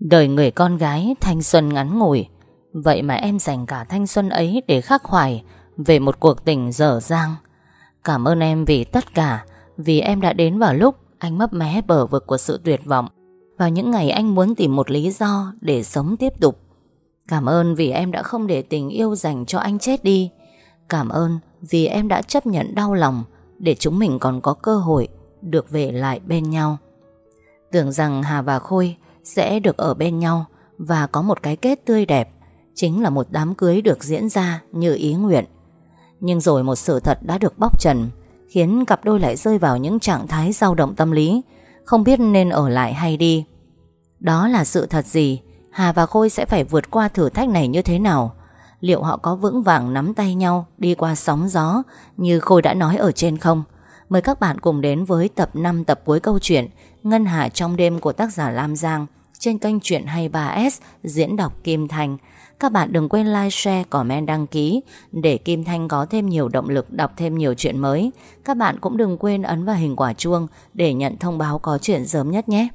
Đời người con gái, thanh xuân ngắn ngủi. Vậy mà em dành cả thanh xuân ấy để khắc khoải Về một cuộc tình dở dang. Cảm ơn em vì tất cả, Vì em đã đến vào lúc Anh mấp mé bờ vực của sự tuyệt vọng. Vào những ngày anh muốn tìm một lý do Để sống tiếp tục. Cảm ơn vì em đã không để tình yêu dành cho anh chết đi. Cảm ơn vì em đã chấp nhận đau lòng Để chúng mình còn có cơ hội Được về lại bên nhau. Tưởng rằng Hà và Khôi sẽ được ở bên nhau Và có một cái kết tươi đẹp, Chính là một đám cưới được diễn ra như ý nguyện. Nhưng rồi một sự thật đã được bóc trần, Khiến cặp đôi lại rơi vào những trạng thái dao động tâm lý, Không biết nên ở lại hay đi. Đó là sự thật gì? Hà và Khôi sẽ phải vượt qua thử thách này như thế nào? Liệu họ có vững vàng nắm tay nhau Đi qua sóng gió Như Khôi đã nói ở trên không? Mời các bạn cùng đến với tập 5 tập cuối câu chuyện Ngân Hà trong đêm của tác giả Lam Giang. Trên kênh truyện 23S Diễn đọc Kim Thành. Các bạn đừng quên like, share, comment, đăng ký Để Kim Thanh có thêm nhiều động lực Đọc thêm nhiều chuyện mới. Các bạn cũng đừng quên ấn vào hình quả chuông Để nhận thông báo có chuyện sớm nhất nhé.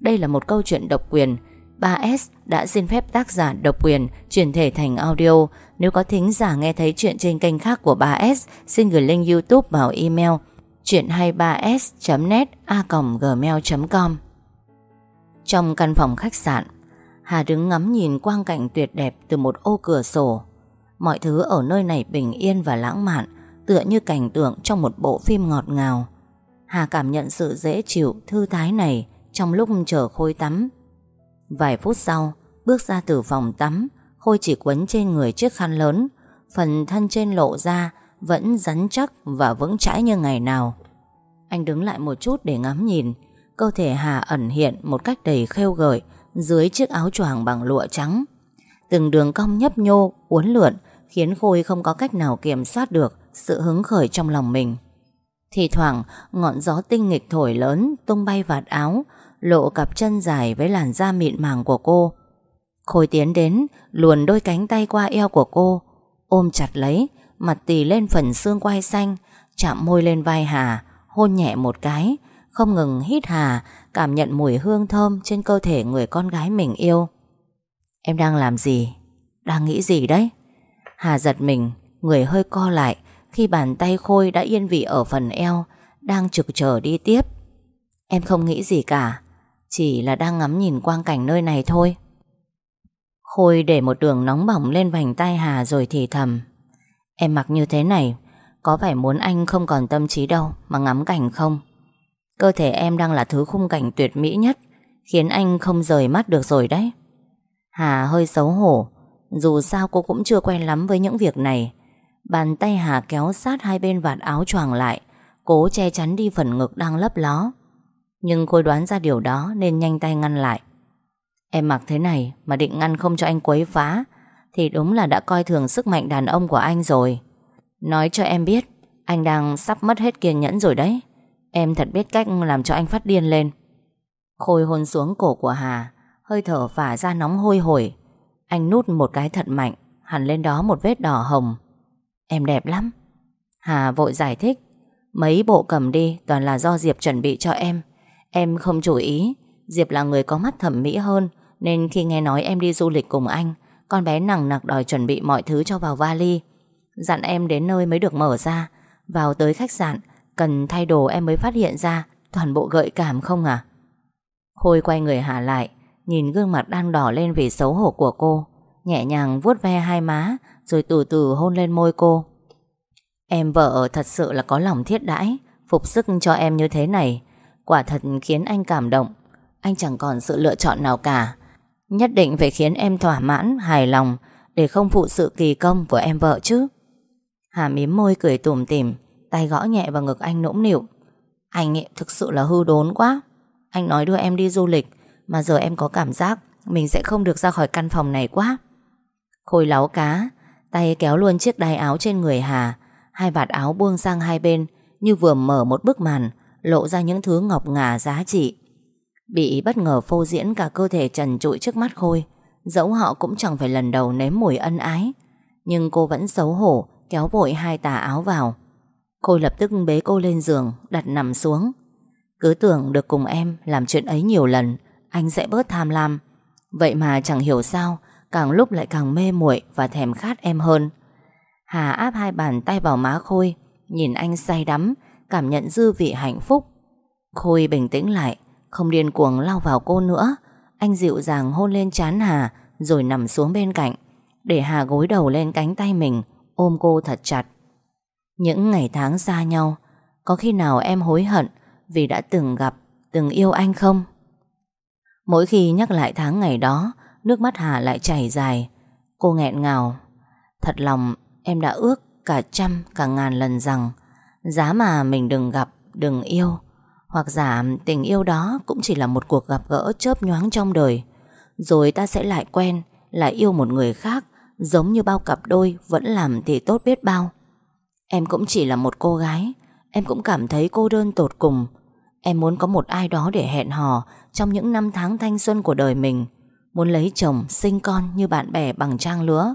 Đây là một câu chuyện độc quyền. 3S đã xin phép tác giả độc quyền chuyển thể thành audio. Nếu có thính giả nghe thấy chuyện trên kênh khác của 3S, xin gửi link YouTube vào email chuyện23s.net a.gmail.com trong căn phòng khách sạn, Hà đứng ngắm nhìn quang cảnh tuyệt đẹp từ một ô cửa sổ. Mọi thứ ở nơi này bình yên và lãng mạn, tựa như cảnh tượng trong một bộ phim ngọt ngào. Hà cảm nhận sự dễ chịu, thư thái này trong lúc chờ Khôi tắm. Vài phút sau, bước ra từ phòng tắm, Khôi chỉ quấn trên người chiếc khăn lớn, phần thân trên lộ ra vẫn rắn chắc và vững chãi như ngày nào. Anh đứng lại một chút để ngắm nhìn, cơ thể Hà ẩn hiện một cách đầy khêu gợi dưới chiếc áo choàng bằng lụa trắng. Từng đường cong nhấp nhô, uốn lượn khiến Khôi không có cách nào kiểm soát được sự hứng khởi trong lòng mình. Thì thoảng, ngọn gió tinh nghịch thổi lớn tung bay vạt áo, lộ cặp chân dài với làn da mịn màng của cô. Khôi tiến đến, luồn đôi cánh tay qua eo của cô, ôm chặt lấy, mặt tì lên phần xương quai xanh, chạm môi lên vai Hà, hôn nhẹ một cái, không ngừng hít Hà, cảm nhận mùi hương thơm trên cơ thể người con gái mình yêu. Em đang làm gì? Đang nghĩ gì đấy? Hà giật mình, người hơi co lại khi bàn tay Khôi đã yên vị ở phần eo, đang trực chờ đi tiếp. Em không nghĩ gì cả, chỉ là đang ngắm nhìn quang cảnh nơi này thôi Khôi để một đường nóng bỏng lên vành tay Hà rồi thì thầm Em mặc như thế này Có phải muốn anh không còn tâm trí đâu Mà ngắm cảnh không Cơ thể em đang là thứ khung cảnh tuyệt mỹ nhất, Khiến anh không rời mắt được rồi đấy. Hà hơi xấu hổ, Dù sao cô cũng chưa quen lắm với những việc này. Bàn tay Hà kéo sát hai bên vạt áo choàng lại, Cố che chắn đi phần ngực đang lấp ló. Nhưng cô đoán ra điều đó nên nhanh tay ngăn lại. Em mặc thế này mà định ngăn không cho anh quấy phá, Thì đúng là đã coi thường sức mạnh đàn ông của anh rồi. Nói cho em biết, Anh đang sắp mất hết kiên nhẫn rồi đấy. Em thật biết cách làm cho anh phát điên lên. Khôi hôn xuống cổ của Hà, Hơi thở phả ra nóng hôi hổi. Anh nút một cái thật mạnh, Hẳn lên đó một vết đỏ hồng. Em đẹp lắm. Hà vội giải thích. Mấy bộ cầm đi, toàn là do Diệp chuẩn bị cho em. Em không chủ ý. Diệp là người có mắt thẩm mỹ hơn, Nên khi nghe nói em đi du lịch cùng anh, Con bé nặng nặc đòi chuẩn bị mọi thứ cho vào vali. Dặn em đến nơi mới được mở ra. Vào tới khách sạn Cần thay đồ em mới phát hiện ra Toàn bộ gợi cảm không à? Khôi quay người hạ lại Nhìn gương mặt đang đỏ lên vì xấu hổ của cô Nhẹ nhàng vuốt ve hai má Rồi từ từ hôn lên môi cô. Em vợ thật sự là có lòng thiết đãi Phục sức cho em như thế này Quả thật khiến anh cảm động. Anh chẳng còn sự lựa chọn nào cả. Nhất định phải khiến em thỏa mãn, hài lòng Để không phụ sự kỳ công của em vợ chứ. Hà mím môi cười tủm tỉm. Tay gõ nhẹ vào ngực anh nũng nịu Anh ấy thực sự là hư đốn quá Anh nói đưa em đi du lịch Mà giờ em có cảm giác Mình sẽ không được ra khỏi căn phòng này quá Khôi láo cá Tay kéo luôn chiếc đai áo trên người Hà Hai vạt áo buông sang hai bên Như vừa mở một bức màn lộ ra những thứ ngọc ngà giá trị. Bị bất ngờ phô diễn cả cơ thể trần trụi trước mắt Khôi, dẫu họ cũng chẳng phải lần đầu nếm mùi ân ái. Nhưng cô vẫn xấu hổ, kéo vội hai tà áo vào. Khôi lập tức bế cô lên giường, đặt nằm xuống. Cứ tưởng được cùng em làm chuyện ấy nhiều lần, anh sẽ bớt tham lam. Vậy mà chẳng hiểu sao Càng lúc lại càng mê muội và thèm khát em hơn. Hà áp hai bàn tay vào má Khôi Nhìn anh say đắm Cảm nhận dư vị hạnh phúc. Khôi bình tĩnh lại Không điên cuồng lao vào cô nữa. Anh dịu dàng hôn lên trán Hà Rồi nằm xuống bên cạnh. Để Hà gối đầu lên cánh tay mình Ôm cô thật chặt. Những ngày tháng xa nhau Có khi nào em hối hận Vì đã từng gặp, từng yêu anh không? Mỗi khi nhắc lại tháng ngày đó Nước mắt Hà lại chảy dài. Cô nghẹn ngào Thật lòng em đã ước cả trăm cả ngàn lần rằng Giá mà mình đừng gặp, đừng yêu Hoặc giả tình yêu đó cũng chỉ là một cuộc gặp gỡ chớp nhoáng trong đời. Rồi ta sẽ lại quen, lại yêu một người khác Giống như bao cặp đôi vẫn làm thì tốt biết bao. Em cũng chỉ là một cô gái. Em cũng cảm thấy cô đơn tột cùng. Em muốn có một ai đó để hẹn hò Trong những năm tháng thanh xuân của đời mình. Muốn lấy chồng, sinh con như bạn bè bằng trang lứa.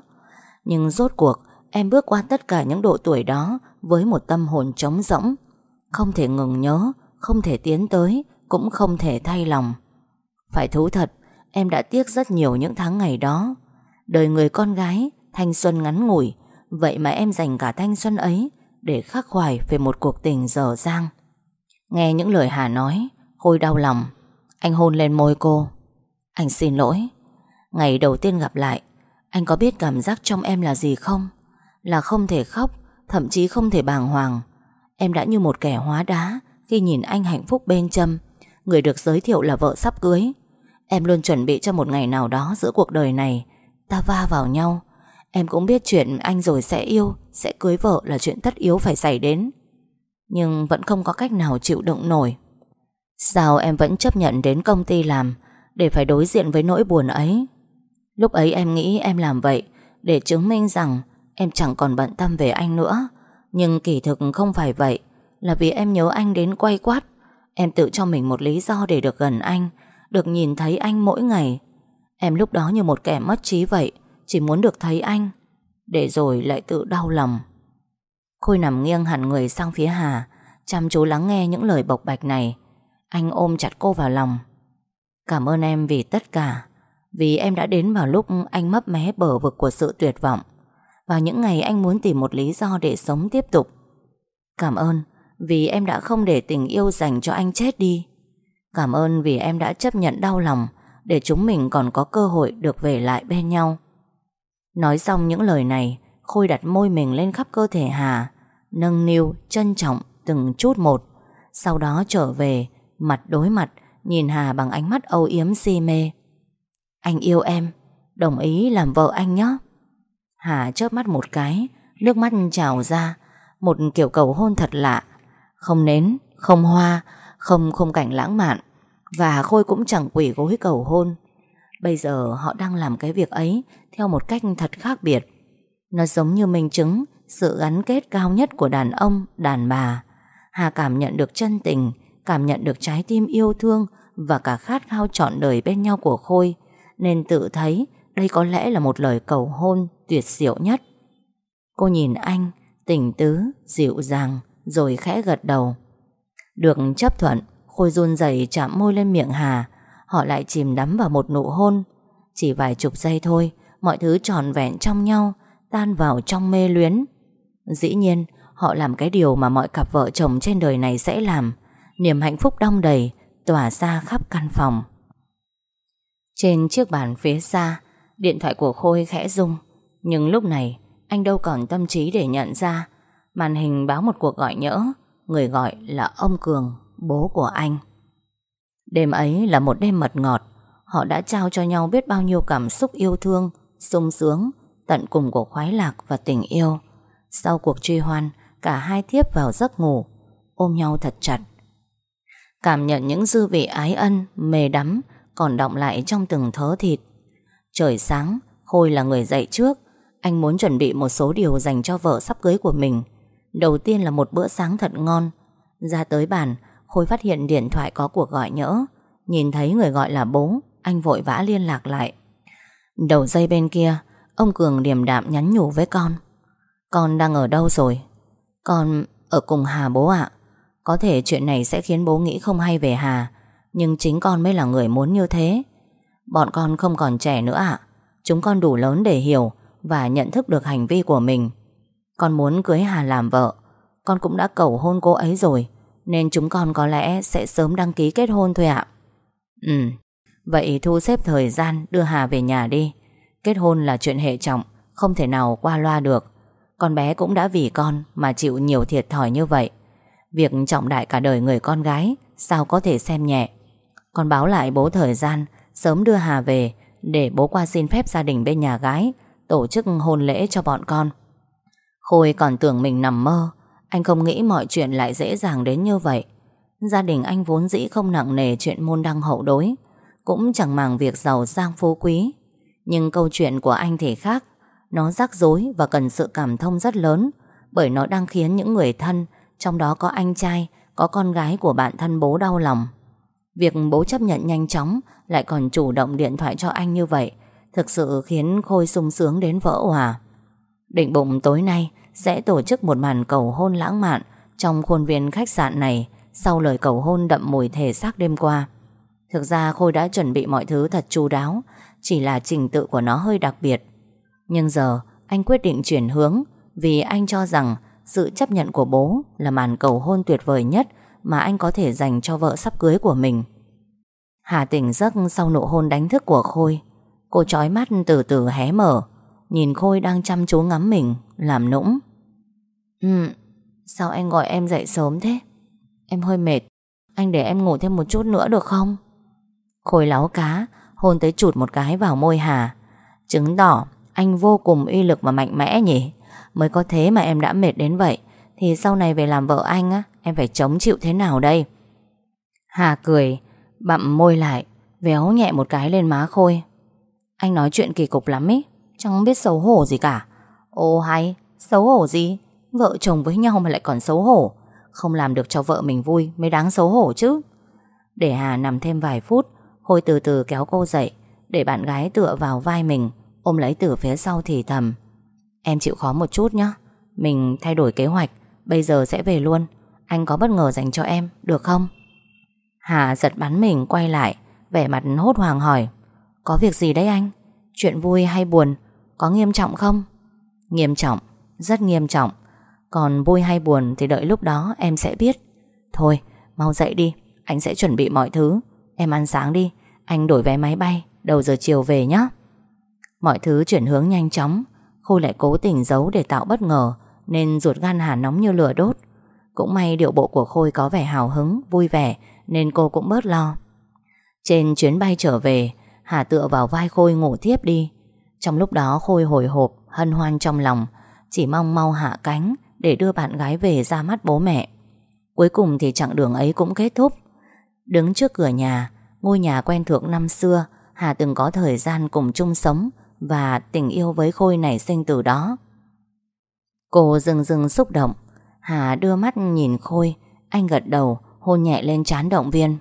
Nhưng rốt cuộc Em bước qua tất cả những độ tuổi đó Với một tâm hồn trống rỗng. Không thể ngừng nhớ Không thể tiến tới Cũng không thể thay lòng. Phải thú thật Em đã tiếc rất nhiều những tháng ngày đó. Đời người con gái Thanh xuân ngắn ngủi Vậy mà em dành cả thanh xuân ấy Để khắc khoải về một cuộc tình dở dang. Nghe những lời Hà nói, Khôi đau lòng. Anh hôn lên môi cô. Anh xin lỗi. Ngày đầu tiên gặp lại, Anh có biết cảm giác trong em là gì không? Là không thể khóc, Thậm chí không thể bàng hoàng. Em đã như một kẻ hóa đá Khi nhìn anh hạnh phúc bên châm. Người được giới thiệu là vợ sắp cưới. Em luôn chuẩn bị cho một ngày nào đó Giữa cuộc đời này, Ta va vào nhau. Em cũng biết chuyện anh rồi sẽ yêu, Sẽ cưới vợ là chuyện tất yếu phải xảy đến. Nhưng vẫn không có cách nào chịu đựng nổi. Sao em vẫn chấp nhận đến công ty làm Để phải đối diện với nỗi buồn ấy? Lúc ấy em nghĩ em làm vậy Để chứng minh rằng Em chẳng còn bận tâm về anh nữa. Nhưng kỳ thực không phải vậy, Là vì em nhớ anh đến quay quát. Em tự cho mình một lý do để được gần anh, Được nhìn thấy anh mỗi ngày. Em lúc đó như một kẻ mất trí vậy chỉ muốn được thấy anh, Để rồi lại tự đau lòng. Khôi nằm nghiêng hẳn người sang phía Hà, Chăm chú lắng nghe những lời bộc bạch này. Anh ôm chặt cô vào lòng. Cảm ơn em vì tất cả, Vì em đã đến vào lúc anh mấp mé bờ vực của sự tuyệt vọng Vào những ngày anh muốn tìm một lý do để sống tiếp tục. Cảm ơn vì em đã không để tình yêu dành cho anh chết đi. Cảm ơn vì em đã chấp nhận đau lòng để chúng mình còn có cơ hội được về lại bên nhau. Nói xong những lời này, Khôi đặt môi mình lên khắp cơ thể Hà, nâng niu, trân trọng từng chút một. Sau đó trở về, mặt đối mặt, nhìn Hà bằng ánh mắt âu yếm si mê. Anh yêu em, đồng ý làm vợ anh nhé. Hà chớp mắt một cái, nước mắt trào ra, một kiểu cầu hôn thật lạ. Không nến, không hoa, không khung cảnh lãng mạn, và Khôi cũng chẳng quỷ gối cầu hôn Bây giờ họ đang làm cái việc ấy theo một cách thật khác biệt. Nó giống như minh chứng Sự gắn kết cao nhất của đàn ông Đàn bà. Hà cảm nhận được chân tình Cảm nhận được trái tim yêu thương Và cả khát khao trọn đời bên nhau của Khôi Nên tự thấy Đây có lẽ là một lời cầu hôn Tuyệt diệu nhất. Cô nhìn anh Tỉnh tứ, dịu dàng Rồi khẽ gật đầu. Được chấp thuận Khôi run rẩy chạm môi lên miệng Hà. Họ lại chìm đắm vào một nụ hôn. Chỉ vài chục giây thôi Mọi thứ tròn vẹn trong nhau Tan vào trong mê luyến. Dĩ nhiên họ làm cái điều mà mọi cặp vợ chồng trên đời này sẽ làm Niềm hạnh phúc đong đầy Tỏa ra khắp căn phòng. Trên chiếc bàn phía xa Điện thoại của Khôi khẽ rung. Nhưng lúc này Anh đâu còn tâm trí để nhận ra. Màn hình báo một cuộc gọi nhỡ Người gọi là ông Cường bố của anh. Đêm ấy là một đêm mật ngọt, họ đã trao cho nhau biết bao nhiêu cảm xúc yêu thương, sung sướng, tận cùng của khoái lạc và tình yêu. Sau cuộc truy hoan, cả hai thiếp vào giấc ngủ, ôm nhau thật chặt. Cảm nhận những dư vị ái ân, mê đắm, còn động lại trong từng thớ thịt. Trời sáng, Khôi là người dậy trước, anh muốn chuẩn bị một số điều dành cho vợ sắp cưới của mình. Đầu tiên là một bữa sáng thật ngon. Ra tới bàn, Khôi phát hiện điện thoại có cuộc gọi nhỡ Nhìn thấy người gọi là bố Anh vội vã liên lạc lại Đầu dây bên kia, Ông Cường điềm đạm nhắn nhủ với con. Con đang ở đâu rồi? Con ở cùng Hà bố ạ. Có thể chuyện này sẽ khiến bố nghĩ không hay về Hà, Nhưng chính con mới là người muốn như thế. Bọn con không còn trẻ nữa ạ. Chúng con đủ lớn để hiểu Và nhận thức được hành vi của mình. Con muốn cưới Hà làm vợ. Con cũng đã cầu hôn cô ấy rồi, Nên chúng con có lẽ sẽ sớm đăng ký kết hôn thôi ạ. Ừ. Vậy thu xếp thời gian đưa Hà về nhà đi. Kết hôn là chuyện hệ trọng, Không thể nào qua loa được. Con bé cũng đã vì con Mà chịu nhiều thiệt thòi như vậy. Việc trọng đại cả đời người con gái, Sao có thể xem nhẹ? Con báo lại bố thời gian, Sớm đưa Hà về, Để bố qua xin phép gia đình bên nhà gái, Tổ chức hôn lễ cho bọn con. Khôi còn tưởng mình nằm mơ, Anh không nghĩ mọi chuyện lại dễ dàng đến như vậy. Gia đình anh vốn dĩ không nặng nề chuyện môn đăng hậu đối cũng chẳng màng việc giàu sang phú quý. Nhưng câu chuyện của anh thì khác. Nó rắc rối và cần sự cảm thông rất lớn, Bởi nó đang khiến những người thân, Trong đó có anh trai, Có con gái của bạn thân bố đau lòng. Việc bố chấp nhận nhanh chóng Lại còn chủ động điện thoại cho anh như vậy, Thực sự khiến Khôi sung sướng đến vỡ hòa Định bụng tối nay Sẽ tổ chức một màn cầu hôn lãng mạn Trong khuôn viên khách sạn này Sau lời cầu hôn đậm mùi thể xác đêm qua. Thực ra Khôi đã chuẩn bị mọi thứ thật chu đáo, Chỉ là trình tự của nó hơi đặc biệt. Nhưng giờ, anh quyết định chuyển hướng, Vì anh cho rằng Sự chấp nhận của bố Là màn cầu hôn tuyệt vời nhất Mà anh có thể dành cho vợ sắp cưới của mình. Hà tỉnh giấc sau nụ hôn đánh thức của Khôi. Cô chói mắt từ từ hé mở, Nhìn Khôi đang chăm chú ngắm mình, Làm nũng. Ừ Sao anh gọi em dậy sớm thế? Em hơi mệt. Anh để em ngủ thêm một chút nữa được không? Khôi láo cá Hôn tới chụt một cái vào môi Hà. Chứng tỏ anh vô cùng uy lực và mạnh mẽ nhỉ? Mới có thế mà em đã mệt đến vậy Thì sau này về làm vợ anh á Em phải chống chịu thế nào đây? Hà cười Bặm môi lại Véo nhẹ một cái lên má Khôi. Anh nói chuyện kỳ cục lắm ý Chẳng biết xấu hổ gì cả. Ô hay, xấu hổ gì? Vợ chồng với nhau mà lại còn xấu hổ. Không làm được cho vợ mình vui Mới đáng xấu hổ chứ. Để Hà nằm thêm vài phút Khôi từ từ kéo cô dậy Để bạn gái tựa vào vai mình Ôm lấy từ phía sau thì thầm Em chịu khó một chút nhé Mình thay đổi kế hoạch Bây giờ sẽ về luôn Anh có bất ngờ dành cho em, được không? Hà giật bắn mình quay lại Vẻ mặt hốt hoảng hỏi Có việc gì đấy anh? Chuyện vui hay buồn? Có nghiêm trọng không? Nghiêm trọng, rất nghiêm trọng Còn vui hay buồn thì đợi lúc đó em sẽ biết Thôi, mau dậy đi Anh sẽ chuẩn bị mọi thứ Em ăn sáng đi anh đổi vé máy bay, Đầu giờ chiều về nhé Mọi thứ chuyển hướng nhanh chóng. Khôi lại cố tình giấu để tạo bất ngờ, Nên ruột gan Hà nóng như lửa đốt. Cũng may điệu bộ của Khôi có vẻ hào hứng, Vui vẻ, Nên cô cũng bớt lo. Trên chuyến bay trở về, Hà tựa vào vai Khôi ngủ thiếp đi. Trong lúc đó Khôi hồi hộp, Hân hoan trong lòng, Chỉ mong mau hạ cánh Để đưa bạn gái về ra mắt bố mẹ. Cuối cùng thì chặng đường ấy cũng kết thúc. Đứng trước cửa nhà Ngôi nhà quen thuộc năm xưa, Hà từng có thời gian cùng chung sống Và tình yêu với Khôi nảy sinh từ đó. Cô dừng dừng xúc động, Hà đưa mắt nhìn Khôi, Anh gật đầu, Hôn nhẹ lên trán động viên.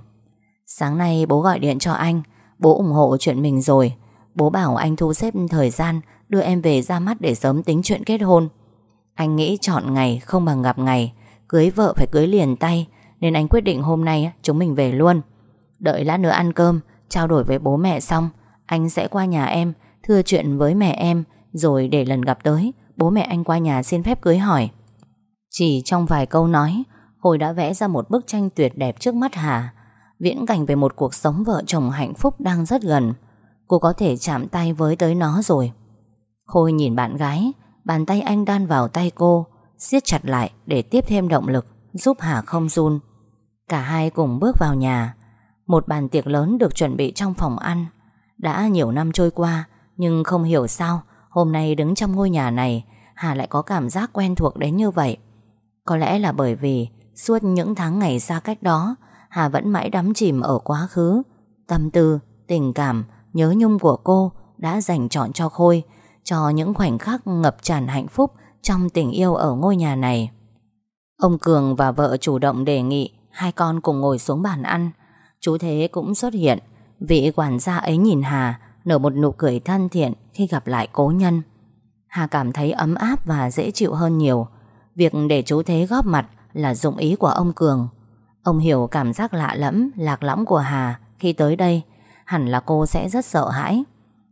Sáng nay bố gọi điện cho anh, Bố ủng hộ chuyện mình rồi. Bố bảo anh thu xếp thời gian Đưa em về ra mắt để sớm tính chuyện kết hôn. Anh nghĩ chọn ngày không bằng gặp ngày, Cưới vợ phải cưới liền tay, Nên anh quyết định hôm nay chúng mình về luôn. Đợi lát nữa ăn cơm, Trao đổi với bố mẹ xong, Anh sẽ qua nhà em, Thưa chuyện với mẹ em, Rồi để lần gặp tới, Bố mẹ anh qua nhà xin phép cưới hỏi. Chỉ trong vài câu nói, Khôi đã vẽ ra một bức tranh tuyệt đẹp trước mắt Hà. Viễn cảnh về một cuộc sống vợ chồng hạnh phúc đang rất gần. Cô có thể chạm tay với tới nó rồi. Khôi nhìn bạn gái, Bàn tay anh đan vào tay cô, siết chặt lại để tiếp thêm động lực, Giúp Hà không run. Cả hai cùng bước vào nhà. Một bàn tiệc lớn được chuẩn bị trong phòng ăn. Đã nhiều năm trôi qua Nhưng không hiểu sao Hôm nay đứng trong ngôi nhà này Hà lại có cảm giác quen thuộc đến như vậy. Có lẽ là bởi vì Suốt những tháng ngày xa cách đó Hà vẫn mãi đắm chìm ở quá khứ. Tâm tư, tình cảm Nhớ nhung của cô Đã dành chọn cho Khôi Cho những khoảnh khắc ngập tràn hạnh phúc Trong tình yêu ở ngôi nhà này. Ông Cường và vợ chủ động đề nghị Hai con cùng ngồi xuống bàn ăn. Chú Thế cũng xuất hiện. Vị quản gia ấy nhìn Hà, Nở một nụ cười thân thiện Khi gặp lại cố nhân. Hà cảm thấy ấm áp và dễ chịu hơn nhiều. Việc để chú Thế góp mặt Là dụng ý của ông Cường. Ông hiểu cảm giác lạ lẫm, Lạc lõng của Hà khi tới đây, Hẳn là cô sẽ rất sợ hãi.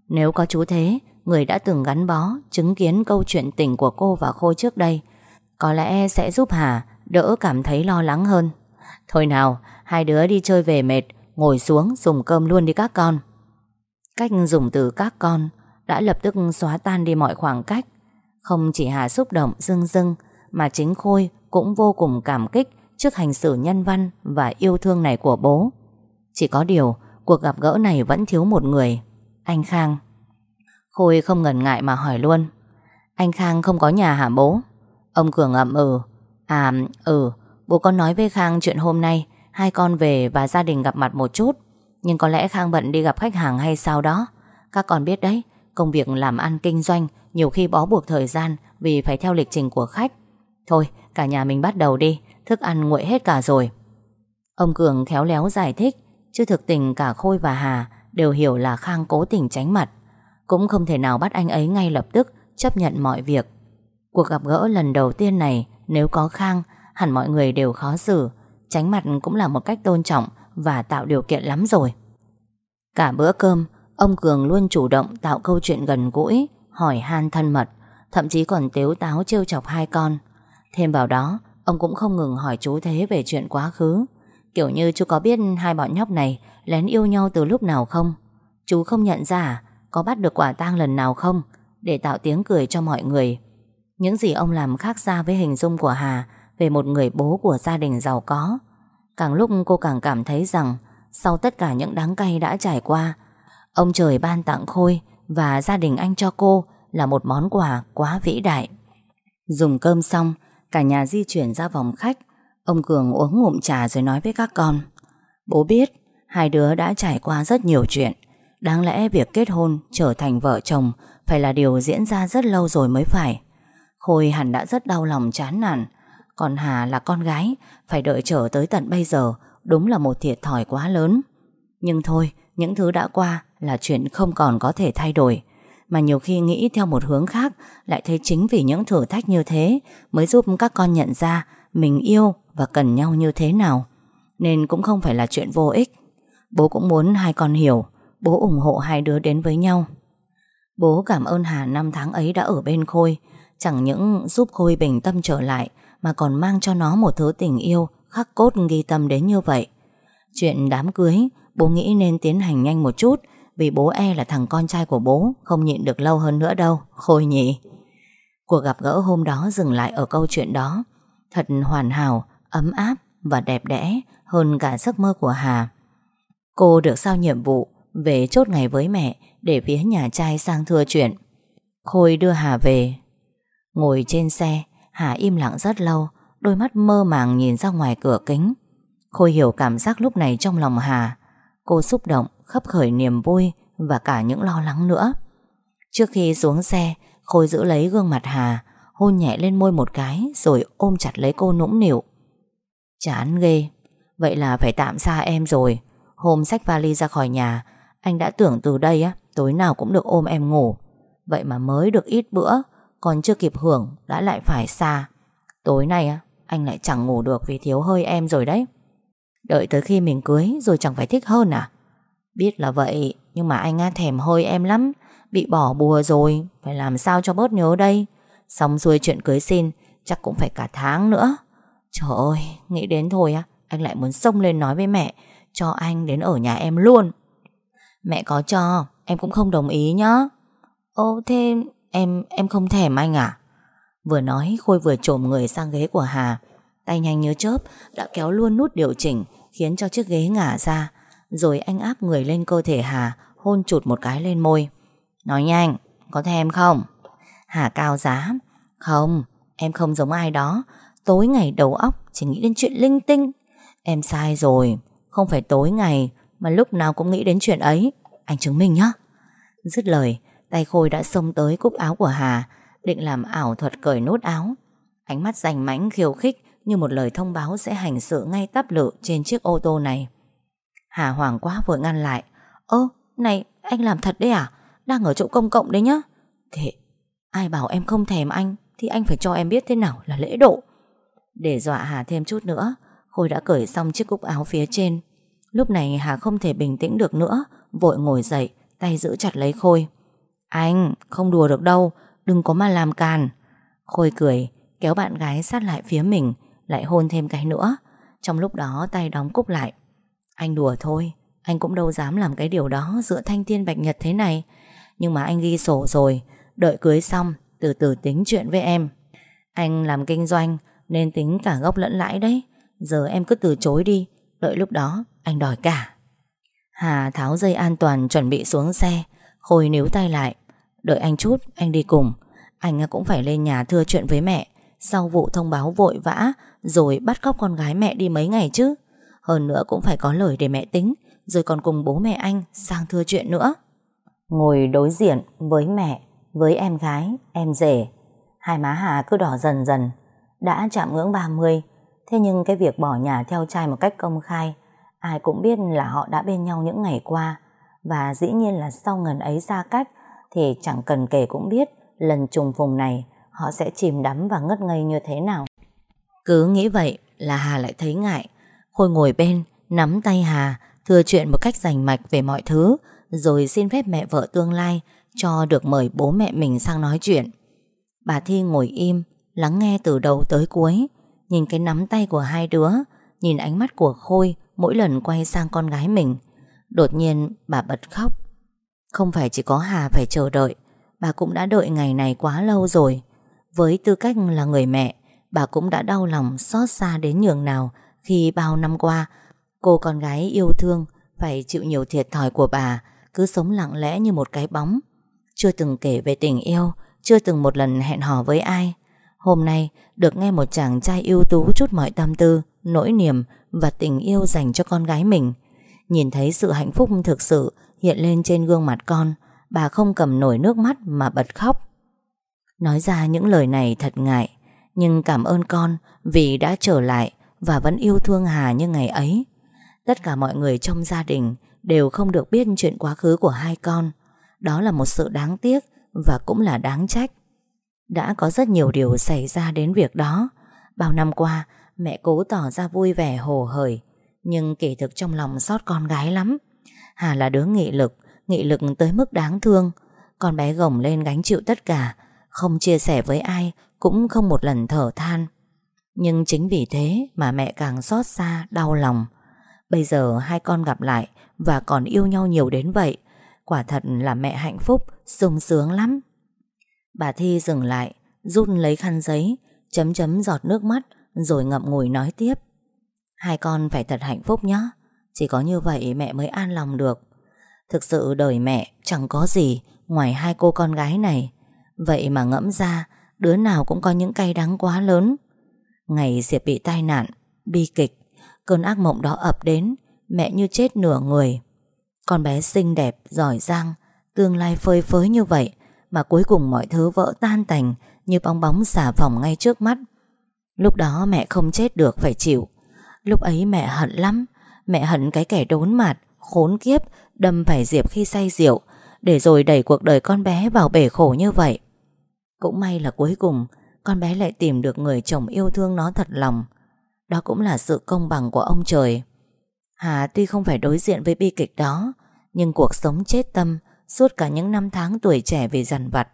Nếu có chú Thế, Người đã từng gắn bó, Chứng kiến câu chuyện tình của cô và Khôi trước đây, Có lẽ sẽ giúp Hà Đỡ cảm thấy lo lắng hơn. Thôi nào Hai đứa đi chơi về mệt, Ngồi xuống dùng cơm luôn đi các con. Cách dùng từ các con Đã lập tức xóa tan đi mọi khoảng cách. Không chỉ Hà xúc động, dưng dưng, Mà chính Khôi cũng vô cùng cảm kích Trước hành xử nhân văn Và yêu thương này của bố. Chỉ có điều, Cuộc gặp gỡ này vẫn thiếu một người, Anh Khang. Khôi không ngần ngại mà hỏi luôn, Anh Khang không có nhà hả bố? Ông Cường ậm ừ À ừ Bố con nói với Khang chuyện hôm nay Hai con về và gia đình gặp mặt một chút. Nhưng có lẽ Khang bận đi gặp khách hàng hay sao đó. Các con biết đấy, Công việc làm ăn kinh doanh, Nhiều khi bó buộc thời gian Vì phải theo lịch trình của khách. Thôi, cả nhà mình bắt đầu đi, Thức ăn nguội hết cả rồi. Ông Cường khéo léo giải thích, Chứ thực tình cả Khôi và Hà Đều hiểu là Khang cố tình tránh mặt. Cũng không thể nào bắt anh ấy ngay lập tức Chấp nhận mọi việc. Cuộc gặp gỡ lần đầu tiên này, Nếu có Khang, Hẳn mọi người đều khó xử. Tránh mặt cũng là một cách tôn trọng Và tạo điều kiện lắm rồi. Cả bữa cơm, Ông Cường luôn chủ động tạo câu chuyện gần gũi, Hỏi han thân mật, Thậm chí còn tếu táo trêu chọc hai con. Thêm vào đó, Ông cũng không ngừng hỏi chú Thế về chuyện quá khứ. Kiểu như chú có biết hai bọn nhóc này Lén yêu nhau từ lúc nào không? Chú không nhận ra à? Có bắt được quả tang lần nào không? Để tạo tiếng cười cho mọi người. Những gì ông làm khác xa với hình dung của Hà về một người bố của gia đình giàu có. Càng lúc cô càng cảm thấy rằng Sau tất cả những đắng cay đã trải qua, Ông trời ban tặng Khôi Và gia đình anh cho cô Là một món quà quá vĩ đại. Dùng cơm xong, Cả nhà di chuyển ra vòng khách. Ông Cường uống ngụm trà rồi nói với các con. Bố biết, Hai đứa đã trải qua rất nhiều chuyện. Đáng lẽ việc kết hôn trở thành vợ chồng Phải là điều diễn ra rất lâu rồi mới phải. Khôi hẳn đã rất đau lòng chán nản còn Hà là con gái, Phải đợi chờ tới tận bây giờ, Đúng là một thiệt thòi quá lớn. Nhưng thôi, Những thứ đã qua là chuyện không còn có thể thay đổi. Mà nhiều khi nghĩ theo một hướng khác, Lại thấy chính vì những thử thách như thế Mới giúp các con nhận ra Mình yêu và cần nhau như thế nào. Nên cũng không phải là chuyện vô ích. Bố cũng muốn hai con hiểu, Bố ủng hộ hai đứa đến với nhau. Bố cảm ơn Hà năm tháng ấy đã ở bên Khôi, Chẳng những giúp Khôi bình tâm trở lại mà còn mang cho nó một thứ tình yêu Khắc cốt ghi tâm đến như vậy Chuyện đám cưới Bố nghĩ nên tiến hành nhanh một chút Vì bố e là thằng con trai của bố Không nhịn được lâu hơn nữa đâu Khôi nhỉ Cuộc gặp gỡ hôm đó dừng lại ở câu chuyện đó Thật hoàn hảo ấm áp và đẹp đẽ hơn cả giấc mơ của Hà. Cô được sao nhiệm vụ về chốt ngày với mẹ để phía nhà trai sang thưa chuyện. Khôi đưa Hà về. Ngồi trên xe, Hà im lặng rất lâu, đôi mắt mơ màng nhìn ra ngoài cửa kính. Khôi hiểu cảm giác lúc này trong lòng Hà. Cô xúc động, khấp khởi niềm vui và cả những lo lắng nữa. Trước khi xuống xe, Khôi giữ lấy gương mặt Hà, hôn nhẹ lên môi một cái rồi ôm chặt lấy cô nũng nịu. Chán ghê Vậy là phải tạm xa em rồi Hôm xách vali ra khỏi nhà Anh đã tưởng từ đây á Tối nào cũng được ôm em ngủ Vậy mà mới được ít bữa còn chưa kịp hưởng đã lại phải xa. Tối nay Anh lại chẳng ngủ được vì thiếu hơi em rồi đấy. Đợi tới khi mình cưới Rồi chẳng phải thích hơn à? Biết là vậy Nhưng mà anh á thèm hơi em lắm. Bị bỏ bùa rồi Phải làm sao cho bớt nhớ đây? Xong xuôi chuyện cưới xin Chắc cũng phải cả tháng nữa. Trời ơi, nghĩ đến thôi á, anh lại muốn xông lên nói với mẹ, cho anh đến ở nhà em luôn. Mẹ có cho, em cũng không đồng ý nhá. Ô thế em em không thèm anh à? Vừa nói Khôi vừa trồm người sang ghế của Hà. Tay nhanh như chớp Đã kéo luôn nút điều chỉnh Khiến cho chiếc ghế ngả ra. Rồi anh áp người lên cơ thể Hà Hôn chụt một cái lên môi. Nói nhanh, có thèm không? Hà cao giá. Không, em không giống ai đó. Tối ngày đầu óc chỉ nghĩ đến chuyện linh tinh. Em sai rồi Không phải tối ngày Mà lúc nào cũng nghĩ đến chuyện ấy. Anh chứng minh nhá. Dứt lời Tay Khôi đã xông tới cúc áo của Hà, Định làm ảo thuật cởi nốt áo. Ánh mắt rành mãnh khiêu khích Như một lời thông báo sẽ hành sự ngay tắp lự Trên chiếc ô tô này. Hà hoảng quá vội ngăn lại. Ơ, này, anh làm thật đấy à? Đang ở chỗ công cộng đấy nhá. Thế ai bảo em không thèm anh Thì anh phải cho em biết thế nào là lễ độ. Để dọa Hà thêm chút nữa, Khôi đã cởi xong chiếc cúc áo phía trên. Lúc này Hà không thể bình tĩnh được nữa, Vội ngồi dậy, Tay giữ chặt lấy Khôi. Anh, không đùa được đâu, Đừng có mà làm càn. Khôi cười, kéo bạn gái sát lại phía mình, Lại hôn thêm cái nữa. Trong lúc đó, tay đóng cúc lại. Anh đùa thôi, Anh cũng đâu dám làm cái điều đó Giữa thanh thiên bạch nhật thế này. Nhưng mà anh ghi sổ rồi, Đợi cưới xong, từ từ tính chuyện với em. Anh làm kinh doanh, Nên tính cả gốc lẫn lãi đấy. Giờ em cứ từ chối đi, Đợi lúc đó, anh đòi cả. Hà tháo dây an toàn chuẩn bị xuống xe, Khôi níu tay lại. Đợi anh chút anh đi cùng. Anh cũng phải lên nhà thưa chuyện với mẹ. Sau vụ thông báo vội vã Rồi bắt cóc con gái mẹ đi mấy ngày chứ? Hơn nữa cũng phải có lời để mẹ tính Rồi còn cùng bố mẹ anh sang thưa chuyện nữa. Ngồi đối diện với mẹ Với em gái, em rể. Hai má Hà cứ đỏ dần dần. Đã chạm ngưỡng 30 Thế nhưng cái việc bỏ nhà theo trai một cách công khai Ai cũng biết là họ đã bên nhau những ngày qua. Và dĩ nhiên là sau ngần ấy xa cách thì chẳng cần kể cũng biết, Lần trùng phùng này, Họ sẽ chìm đắm và ngất ngây như thế nào. Cứ nghĩ vậy là Hà lại thấy ngại. Khôi ngồi bên, Nắm tay Hà Thừa chuyện một cách rành mạch về mọi thứ, Rồi xin phép mẹ vợ tương lai Cho được mời bố mẹ mình sang nói chuyện. Bà Thi ngồi im, Lắng nghe từ đầu tới cuối, Nhìn cái nắm tay của hai đứa, Nhìn ánh mắt của Khôi Mỗi lần quay sang con gái mình. Đột nhiên bà bật khóc. Không phải chỉ có Hà phải chờ đợi Bà cũng đã đợi ngày này quá lâu rồi. Với tư cách là người mẹ Bà cũng đã đau lòng xót xa đến nhường nào Khi bao năm qua Cô con gái yêu thương Phải chịu nhiều thiệt thòi của bà Cứ sống lặng lẽ như một cái bóng. Chưa từng kể về tình yêu Chưa từng một lần hẹn hò với ai. Hôm nay được nghe một chàng trai ưu tú chút mọi tâm tư, nỗi niềm và tình yêu dành cho con gái mình. Nhìn thấy sự hạnh phúc thực sự hiện lên trên gương mặt con, bà không cầm nổi nước mắt mà bật khóc. Nói ra những lời này thật ngại, nhưng cảm ơn con vì đã trở lại và vẫn yêu thương Hà như ngày ấy. Tất cả mọi người trong gia đình đều không được biết chuyện quá khứ của hai con. Đó là một sự đáng tiếc và cũng là đáng trách. Đã có rất nhiều điều xảy ra đến việc đó Bao năm qua Mẹ cố tỏ ra vui vẻ hồ hởi Nhưng kỳ thực trong lòng xót con gái lắm Hà là đứa nghị lực Nghị lực tới mức đáng thương. Con bé gồng lên gánh chịu tất cả, Không chia sẻ với ai, Cũng không một lần thở than. Nhưng chính vì thế mà mẹ càng xót xa, Đau lòng. Bây giờ hai con gặp lại Và còn yêu nhau nhiều đến vậy, Quả thật là mẹ hạnh phúc, sung sướng lắm. Bà Thi dừng lại, Rút lấy khăn giấy, Chấm chấm giọt nước mắt, Rồi ngậm ngùi nói tiếp. Hai con phải thật hạnh phúc nhé chỉ có như vậy mẹ mới an lòng được. Thực sự đời mẹ chẳng có gì Ngoài hai cô con gái này. Vậy mà ngẫm ra Đứa nào cũng có những cay đắng quá lớn. Ngày Diệp bị tai nạn Bi kịch Cơn ác mộng đó ập đến Mẹ như chết nửa người. Con bé xinh đẹp, giỏi giang Tương lai phơi phới như vậy mà cuối cùng mọi thứ vỡ tan tành Như bong bóng xả phòng ngay trước mắt. Lúc đó mẹ không chết được phải chịu. Lúc ấy mẹ hận lắm Mẹ hận cái kẻ đốn mặt, Khốn kiếp, Đâm phải Diệp khi say rượu, Để rồi đẩy cuộc đời con bé vào bể khổ như vậy. Cũng may là cuối cùng, Con bé lại tìm được người chồng yêu thương nó thật lòng. Đó cũng là sự công bằng của ông trời. Hà tuy không phải đối diện với bi kịch đó, Nhưng cuộc sống chết tâm, Suốt cả những năm tháng tuổi trẻ vì dằn vặt.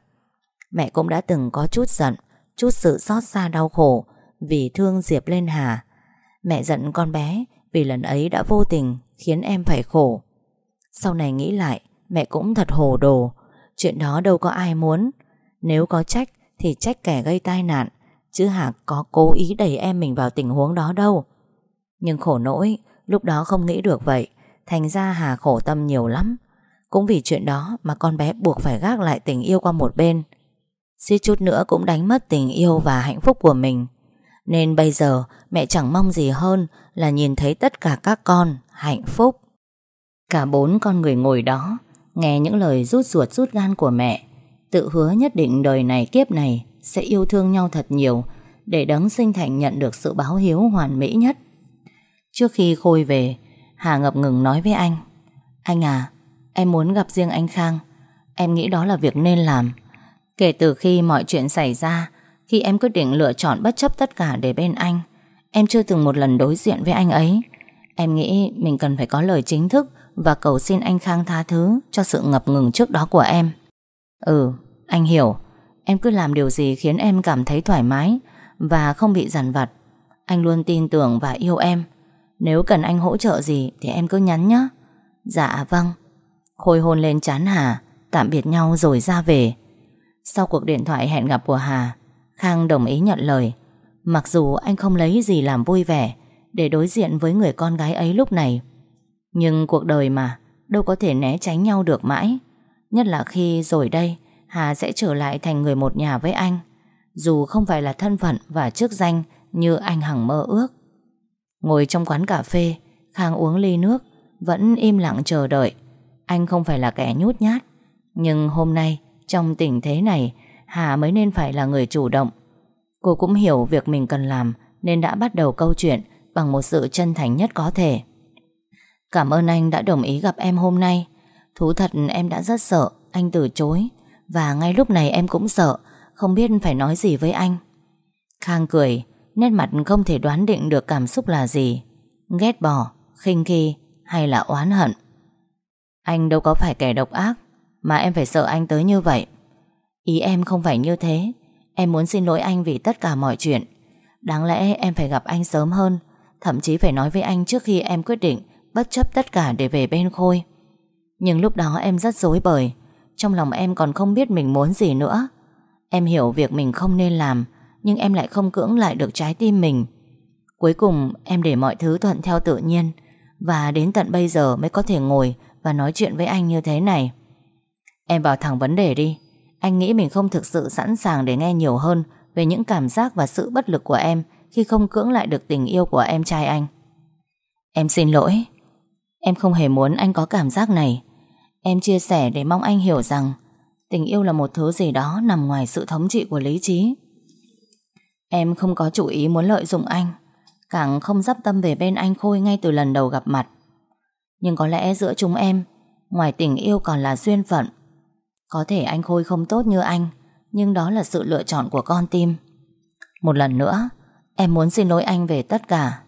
Mẹ cũng đã từng có chút giận, Chút sự xót xa đau khổ Vì thương Diệp lên Hà. Mẹ giận con bé vì lần ấy đã vô tình khiến em phải khổ. Sau này nghĩ lại, Mẹ cũng thật hồ đồ. Chuyện đó đâu có ai muốn. Nếu có trách thì trách kẻ gây tai nạn, Chứ Hà có cố ý đẩy em mình vào tình huống đó đâu. Nhưng khổ nỗi, Lúc đó không nghĩ được vậy. Thành ra Hà khổ tâm nhiều lắm. Cũng vì chuyện đó mà con bé buộc phải gác lại tình yêu qua một bên. Xí chút nữa cũng đánh mất tình yêu và hạnh phúc của mình. Nên bây giờ mẹ chẳng mong gì hơn là nhìn thấy tất cả các con hạnh phúc. Cả bốn con người ngồi đó, Nghe những lời rút ruột rút gan của mẹ, Tự hứa nhất định đời này kiếp này Sẽ yêu thương nhau thật nhiều Để đấng sinh thành nhận được sự báo hiếu hoàn mỹ nhất. Trước khi Khôi về, Hà ngập ngừng nói với anh Anh à Em muốn gặp riêng anh Khang. Em nghĩ đó là việc nên làm. Kể từ khi mọi chuyện xảy ra, Khi em quyết định lựa chọn bất chấp tất cả để bên anh Em chưa từng một lần đối diện với anh ấy. Em nghĩ mình cần phải có lời chính thức Và cầu xin anh Khang tha thứ Cho sự ngập ngừng trước đó của em. Ừ, anh hiểu. Em cứ làm điều gì khiến em cảm thấy thoải mái Và không bị dằn vặt. Anh luôn tin tưởng và yêu em. Nếu cần anh hỗ trợ gì Thì em cứ nhắn nhé Dạ vâng. Khôi hôn lên chán Hà Tạm biệt nhau rồi ra về. Sau cuộc điện thoại hẹn gặp của Hà Khang đồng ý nhận lời. Mặc dù anh không lấy gì làm vui vẻ Để đối diện với người con gái ấy lúc này, Nhưng cuộc đời mà Đâu có thể né tránh nhau được mãi. Nhất là khi rồi đây, Hà sẽ trở lại thành người một nhà với anh, Dù không phải là thân phận và chức danh Như anh hằng mơ ước. Ngồi trong quán cà phê, Khang uống ly nước, Vẫn im lặng chờ đợi. Anh không phải là kẻ nhút nhát, Nhưng hôm nay Trong tình thế này, Hà mới nên phải là người chủ động Cô cũng hiểu việc mình cần làm Nên đã bắt đầu câu chuyện Bằng một sự chân thành nhất có thể. Cảm ơn anh đã đồng ý gặp em hôm nay. Thú thật em đã rất sợ Anh từ chối. Và ngay lúc này em cũng sợ Không biết phải nói gì với anh. Khang cười Nét mặt không thể đoán định được cảm xúc là gì. Ghét bỏ, khinh khi Hay là oán hận? Anh đâu có phải kẻ độc ác Mà em phải sợ anh tới như vậy. Ý em không phải như thế. Em muốn xin lỗi anh vì tất cả mọi chuyện. Đáng lẽ em phải gặp anh sớm hơn, Thậm chí phải nói với anh trước khi em quyết định Bất chấp tất cả để về bên Khôi. Nhưng lúc đó em rất dối bời, Trong lòng em còn không biết mình muốn gì nữa. Em hiểu việc mình không nên làm, Nhưng em lại không cưỡng lại được trái tim mình. Cuối cùng, em để mọi thứ thuận theo tự nhiên, Và đến tận bây giờ mới có thể ngồi Và nói chuyện với anh như thế này. Em vào thẳng vấn đề đi. Anh nghĩ mình không thực sự sẵn sàng để nghe nhiều hơn Về những cảm giác và sự bất lực của em Khi không cưỡng lại được tình yêu của em trai anh. Em xin lỗi. Em không hề muốn anh có cảm giác này. Em chia sẻ để mong anh hiểu rằng Tình yêu là một thứ gì đó Nằm ngoài sự thống trị của lý trí. Em không có chủ ý muốn lợi dụng anh, Càng không dắp tâm về bên anh Khôi Ngay từ lần đầu gặp mặt. Nhưng có lẽ giữa chúng em, Ngoài tình yêu còn là duyên phận có thể anh Khôi không tốt như anh Nhưng đó là sự lựa chọn của con tim Một lần nữa Em muốn xin lỗi anh về tất cả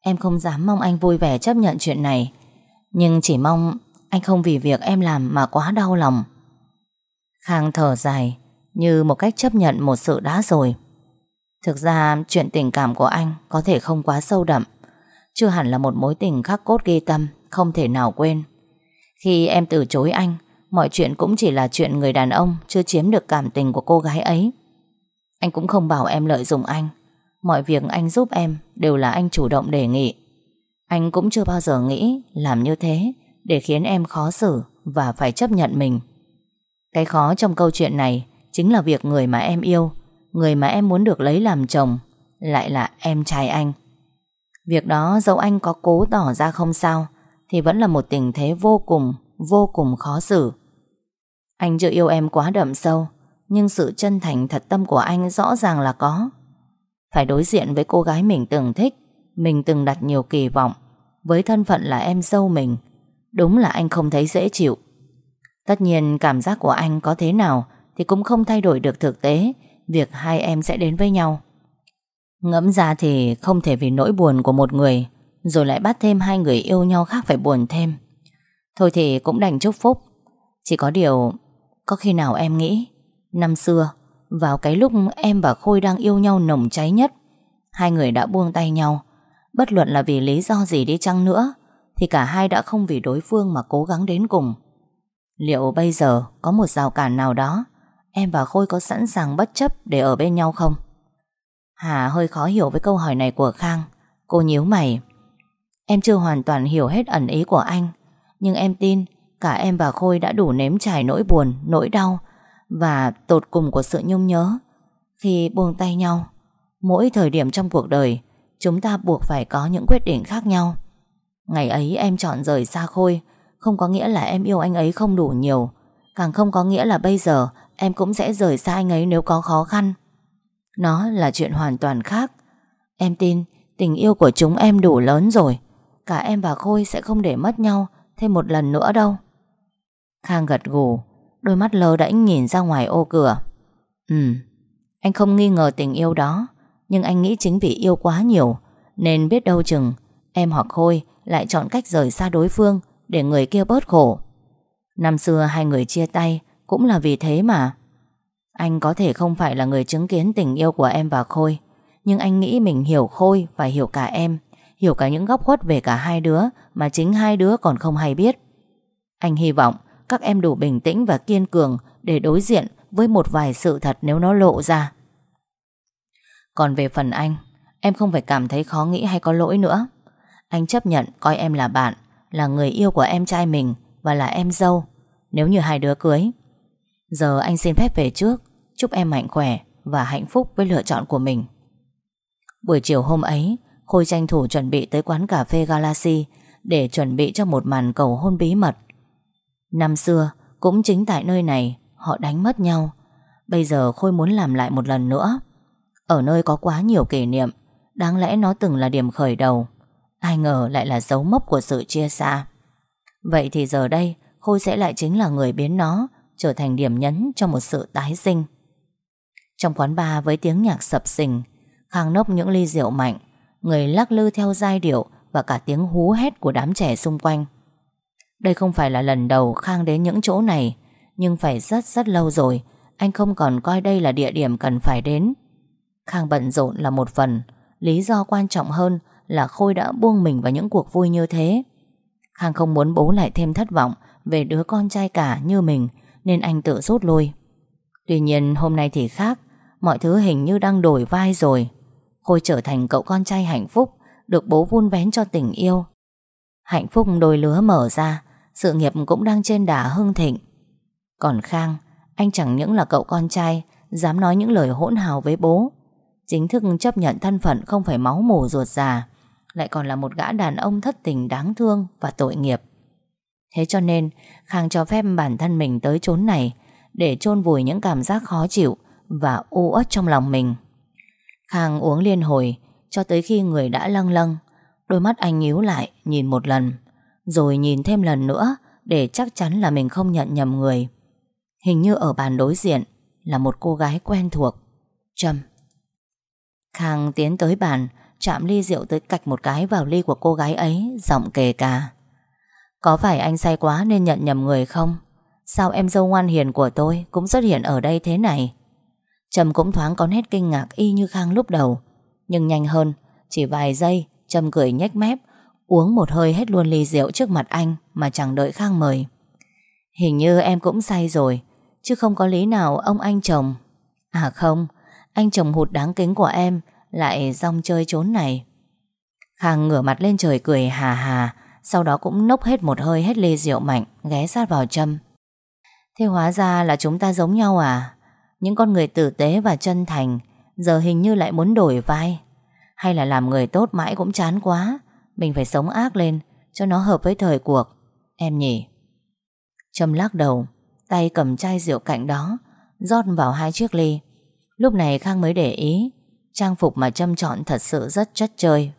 Em không dám mong anh vui vẻ chấp nhận chuyện này nhưng chỉ mong anh không vì việc em làm mà quá đau lòng. Khang thở dài như một cách chấp nhận một sự đã rồi. Thực ra chuyện tình cảm của anh có thể không quá sâu đậm, chưa hẳn là một mối tình khắc cốt ghi tâm, không thể nào quên. Khi em từ chối anh, mọi chuyện cũng chỉ là chuyện người đàn ông chưa chiếm được cảm tình của cô gái ấy. Anh cũng không bảo em lợi dụng anh. Mọi việc anh giúp em đều là anh chủ động đề nghị. Anh cũng chưa bao giờ nghĩ làm như thế để khiến em khó xử và phải chấp nhận mình. Cái khó trong câu chuyện này chính là việc người mà em yêu, người mà em muốn được lấy làm chồng, lại là em trai anh. Việc đó dẫu anh có cố tỏ ra không sao, thì vẫn là một tình thế vô cùng, vô cùng khó xử. Anh chưa yêu em quá đậm sâu, nhưng sự chân thành thật tâm của anh rõ ràng là có. Phải đối diện với cô gái mình từng thích, mình từng đặt nhiều kỳ vọng Với thân phận là em dâu mình Đúng là anh không thấy dễ chịu Tất nhiên cảm giác của anh có thế nào Thì cũng không thay đổi được thực tế Việc hai em sẽ đến với nhau Ngẫm ra thì không thể vì nỗi buồn của một người Rồi lại bắt thêm hai người yêu nhau khác phải buồn thêm Thôi thì cũng đành chúc phúc. Chỉ có điều, Có khi nào em nghĩ, Năm xưa, Vào cái lúc em và Khôi đang yêu nhau nồng cháy nhất, Hai người đã buông tay nhau. Bất luận là vì lý do gì đi chăng nữa, Thì cả hai đã không vì đối phương mà cố gắng đến cùng. Liệu bây giờ có một rào cản nào đó, Em và Khôi có sẵn sàng bất chấp để ở bên nhau không? Hà hơi khó hiểu với câu hỏi này của Khang. Cô nhíu mày. Em chưa hoàn toàn hiểu hết ẩn ý của anh. Nhưng em tin Cả em và Khôi đã đủ nếm trải nỗi buồn, Nỗi đau Và tột cùng của sự nhung nhớ. Khi buông tay nhau, Mỗi thời điểm trong cuộc đời, Chúng ta buộc phải có những quyết định khác nhau. Ngày ấy em chọn rời xa Khôi, Không có nghĩa là em yêu anh ấy không đủ nhiều. Càng không có nghĩa là bây giờ Em cũng sẽ rời xa anh ấy nếu có khó khăn. Nó là chuyện hoàn toàn khác. Em tin Tình yêu của chúng em đủ lớn rồi. Cả em và Khôi sẽ không để mất nhau. Thêm một lần nữa đâu. Khang gật gù, Đôi mắt lơ đễnh nhìn ra ngoài ô cửa. Ừ Anh không nghi ngờ tình yêu đó, nhưng anh nghĩ chính vì yêu quá nhiều, Nên biết đâu chừng Em hoặc Khôi lại chọn cách rời xa đối phương Để người kia bớt khổ. Năm xưa hai người chia tay Cũng là vì thế mà. Anh có thể không phải là người chứng kiến tình yêu của em và Khôi, Nhưng anh nghĩ mình hiểu Khôi Và hiểu cả em. Hiểu cả những góc khuất về cả hai đứa Mà chính hai đứa còn không hay biết. Anh hy vọng các em đủ bình tĩnh và kiên cường Để đối diện với một vài sự thật nếu nó lộ ra. Còn về phần anh, Em không phải cảm thấy khó nghĩ hay có lỗi nữa. Anh chấp nhận coi em là bạn, Là người yêu của em trai mình Và là em dâu, Nếu như hai đứa cưới. Giờ anh xin phép về trước, Chúc em mạnh khỏe và hạnh phúc với lựa chọn của mình. Buổi chiều hôm ấy Khôi tranh thủ chuẩn bị tới quán cà phê Galaxy Để chuẩn bị cho một màn cầu hôn bí mật. Năm xưa, Cũng chính tại nơi này, Họ đánh mất nhau. Bây giờ Khôi muốn làm lại một lần nữa. Ở nơi có quá nhiều kỷ niệm, Đáng lẽ nó từng là điểm khởi đầu. Ai ngờ lại là dấu mốc của sự chia xa. Vậy thì giờ đây, Khôi sẽ lại chính là người biến nó, Trở thành điểm nhấn cho một sự tái sinh. Trong quán bar với tiếng nhạc sập sình, Khang nốc những ly rượu mạnh Người lắc lư theo giai điệu Và cả tiếng hú hét của đám trẻ xung quanh Đây không phải là lần đầu Khang đến những chỗ này Nhưng phải rất rất lâu rồi Anh không còn coi đây là địa điểm cần phải đến Khang bận rộn là một phần Lý do quan trọng hơn là Khôi đã buông mình vào những cuộc vui như thế. Khang không muốn bố lại thêm thất vọng về đứa con trai cả như mình nên anh tự rút lui. Tuy nhiên hôm nay thì khác, mọi thứ hình như đang đổi vai rồi. Khôi trở thành cậu con trai hạnh phúc, được bố vun vén cho tình yêu. Hạnh phúc đôi lứa mở ra, sự nghiệp cũng đang trên đà hưng thịnh. Còn Khang, anh chẳng những là cậu con trai, dám nói những lời hỗn hào với bố, Chính thức chấp nhận thân phận không phải máu mù ruột già Lại còn là một gã đàn ông thất tình đáng thương và tội nghiệp Thế cho nên Khang cho phép bản thân mình tới chốn này Để chôn vùi những cảm giác khó chịu Và u uất trong lòng mình Khang uống liên hồi, Cho tới khi người đã lâng lâng. Đôi mắt anh nhíu lại, Nhìn một lần. Rồi nhìn thêm lần nữa, Để chắc chắn là mình không nhận nhầm người. Hình như ở bàn đối diện Là một cô gái quen thuộc. Trâm. Khang tiến tới bàn, Chạm ly rượu tới cạch một cái vào ly của cô gái ấy, Giọng kề cả. Có phải anh say quá nên nhận nhầm người không? Sao em dâu ngoan hiền của tôi Cũng xuất hiện ở đây thế này? Trầm cũng thoáng có nét kinh ngạc y như Khang lúc đầu. Nhưng nhanh hơn, Chỉ vài giây Trầm cười nhếch mép, Uống một hơi hết luôn ly rượu trước mặt anh Mà chẳng đợi Khang mời. Hình như em cũng say rồi, Chứ không có lý nào ông anh chồng. À không, anh chồng hụt đáng kính của em Lại rong chơi trốn này. Khang ngửa mặt lên trời cười hà hà, Sau đó cũng nốc hết một hơi hết ly rượu mạnh, Ghé sát vào châm Thế hóa ra là chúng ta giống nhau à? Những con người tử tế và chân thành Giờ hình như lại muốn đổi vai. Hay là làm người tốt mãi cũng chán quá. Mình phải sống ác lên Cho nó hợp với thời cuộc. Em nhỉ? Trâm lắc đầu, Tay cầm chai rượu cạnh đó, rót vào hai chiếc ly. Lúc này Khang mới để ý, Trang phục mà Trâm chọn thật sự rất chất chơi.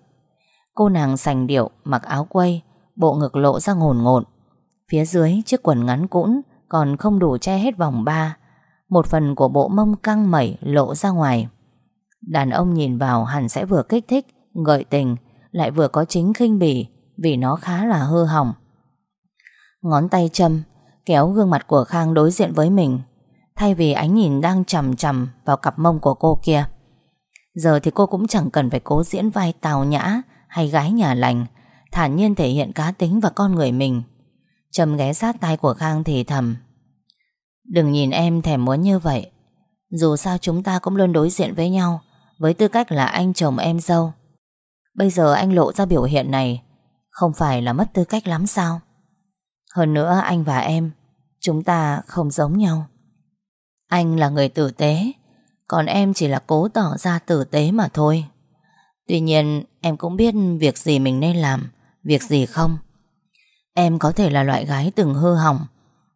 Cô nàng sành điệu, Mặc áo quây, Bộ ngực lộ ra ngồn ngộn. Phía dưới chiếc quần ngắn cũn Còn không đủ che hết vòng ba. Một phần của bộ mông căng mẩy lộ ra ngoài. Đàn ông nhìn vào hẳn sẽ vừa kích thích, Gợi tình, Lại vừa có chính khinh bỉ Vì nó khá là hư hỏng. Ngón tay châm, Kéo gương mặt của Khang đối diện với mình, Thay vì ánh nhìn đang chầm chầm vào cặp mông của cô kia. Giờ thì cô cũng chẳng cần phải cố diễn vai tào nhã hay gái nhà lành, Thản nhiên thể hiện cá tính và con người mình. Trầm ghé sát tay của Khang thì thầm Đừng nhìn em thèm muốn như vậy. Dù sao chúng ta cũng luôn đối diện với nhau, Với tư cách là anh chồng em dâu. Bây giờ anh lộ ra biểu hiện này, Không phải là mất tư cách lắm sao? Hơn nữa anh và em, Chúng ta không giống nhau. Anh là người tử tế, Còn em chỉ là cố tỏ ra tử tế mà thôi. Tuy nhiên, em cũng biết việc gì mình nên làm, Việc gì không. Em có thể là loại gái từng hư hỏng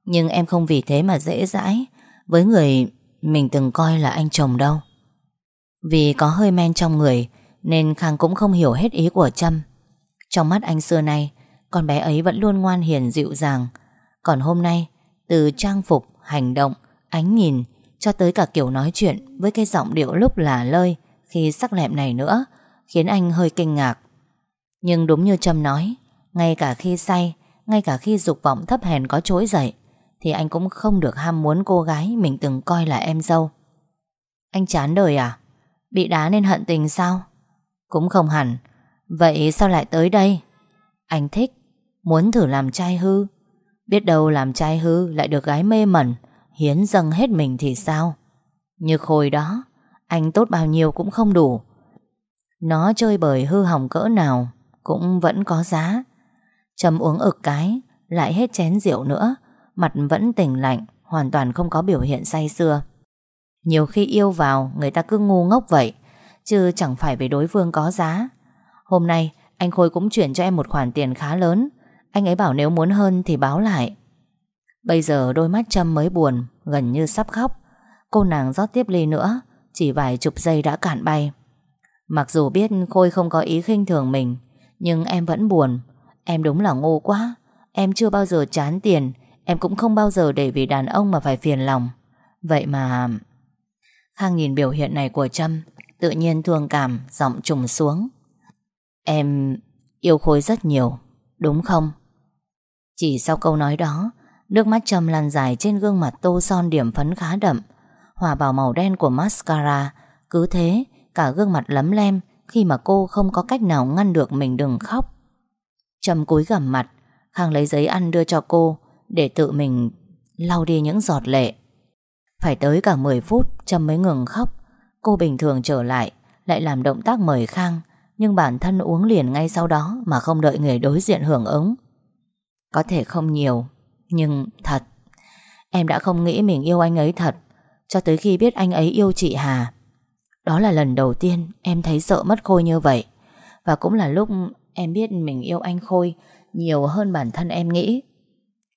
nhưng em không vì thế mà dễ dãi Với người mình từng coi là anh chồng đâu. Vì có hơi men trong người Nên Khang cũng không hiểu hết ý của Trâm. Trong mắt anh xưa nay Con bé ấy vẫn luôn ngoan hiền dịu dàng. Còn hôm nay Từ trang phục, hành động ánh nhìn cho tới cả kiểu nói chuyện với cái giọng điệu lúc là lơi khi sắc lẹm này nữa khiến anh hơi kinh ngạc. Nhưng đúng như Trâm nói, ngay cả khi say, Ngay cả khi dục vọng thấp hèn có trỗi dậy thì anh cũng không được ham muốn cô gái Mình từng coi là em dâu. Anh chán đời à? Bị đá nên hận tình sao? Cũng không hẳn. Vậy sao lại tới đây? Anh thích, Muốn thử làm trai hư. Biết đâu làm trai hư lại được gái mê mẩn, Hiến dâng hết mình thì sao? Như khôi đó, Anh tốt bao nhiêu cũng không đủ. Nó chơi bời hư hỏng cỡ nào Cũng vẫn có giá. Trầm uống ực cái, Lại hết chén rượu nữa. Mặt vẫn tỉnh lạnh, Hoàn toàn không có biểu hiện say xưa Nhiều khi yêu vào, Người ta cứ ngu ngốc vậy, Chứ chẳng phải vì đối phương có giá. Hôm nay, anh Khôi cũng chuyển cho em một khoản tiền khá lớn. Anh ấy bảo nếu muốn hơn thì báo lại. Bây giờ đôi mắt Trâm mới buồn, Gần như sắp khóc. Cô nàng rót tiếp ly nữa, Chỉ vài chục giây đã cạn bay. Mặc dù biết Khôi không có ý khinh thường mình, Nhưng em vẫn buồn. Em đúng là ngu quá. Em chưa bao giờ chán tiền Em cũng không bao giờ để vì đàn ông mà phải phiền lòng. Vậy mà Khang nhìn biểu hiện này của Trâm, Tự nhiên thương cảm, Giọng trùng xuống. Em yêu Khôi rất nhiều, Đúng không? Chỉ sau câu nói đó, Nước mắt Trâm lan dài trên gương mặt tô son điểm phấn khá đậm. Hòa vào màu đen của mascara, Cứ thế, Cả gương mặt lấm lem Khi mà cô không có cách nào ngăn được mình đừng khóc. Trâm cúi gằm mặt, Khang lấy giấy ăn đưa cho cô để tự mình lau đi những giọt lệ. Phải tới cả 10 phút, Trâm mới ngừng khóc. Cô bình thường trở lại Lại làm động tác mời Khang, Nhưng bản thân uống liền ngay sau đó Mà không đợi người đối diện hưởng ứng. Có thể không nhiều, Nhưng thật. Em đã không nghĩ mình yêu anh ấy thật, Cho tới khi biết anh ấy yêu chị Hà. Đó là lần đầu tiên Em thấy sợ mất Khôi như vậy, Và cũng là lúc em biết mình yêu anh Khôi Nhiều hơn bản thân em nghĩ.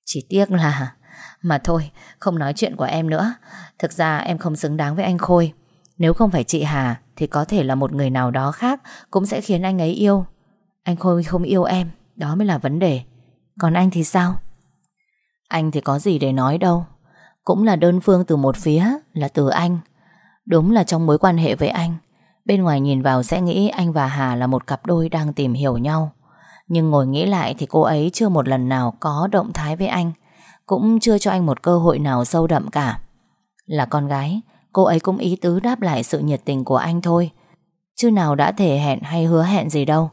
Chỉ tiếc là Mà thôi, không nói chuyện của em nữa. Thực ra em không xứng đáng với anh Khôi. Nếu không phải chị Hà, Thì có thể là một người nào đó khác Cũng sẽ khiến anh ấy yêu. Anh Khôi không yêu em, Đó mới là vấn đề. Còn anh thì sao? Anh thì có gì để nói đâu. Cũng là đơn phương từ một phía, Là từ anh. Đúng là trong mối quan hệ với anh, Bên ngoài nhìn vào sẽ nghĩ anh và Hà là một cặp đôi đang tìm hiểu nhau. Nhưng ngồi nghĩ lại thì cô ấy chưa một lần nào có động thái với anh, Cũng chưa cho anh một cơ hội nào sâu đậm cả. Là con gái, Cô ấy cũng ý tứ đáp lại sự nhiệt tình của anh thôi. Chứ nào đã thể hẹn hay hứa hẹn gì đâu,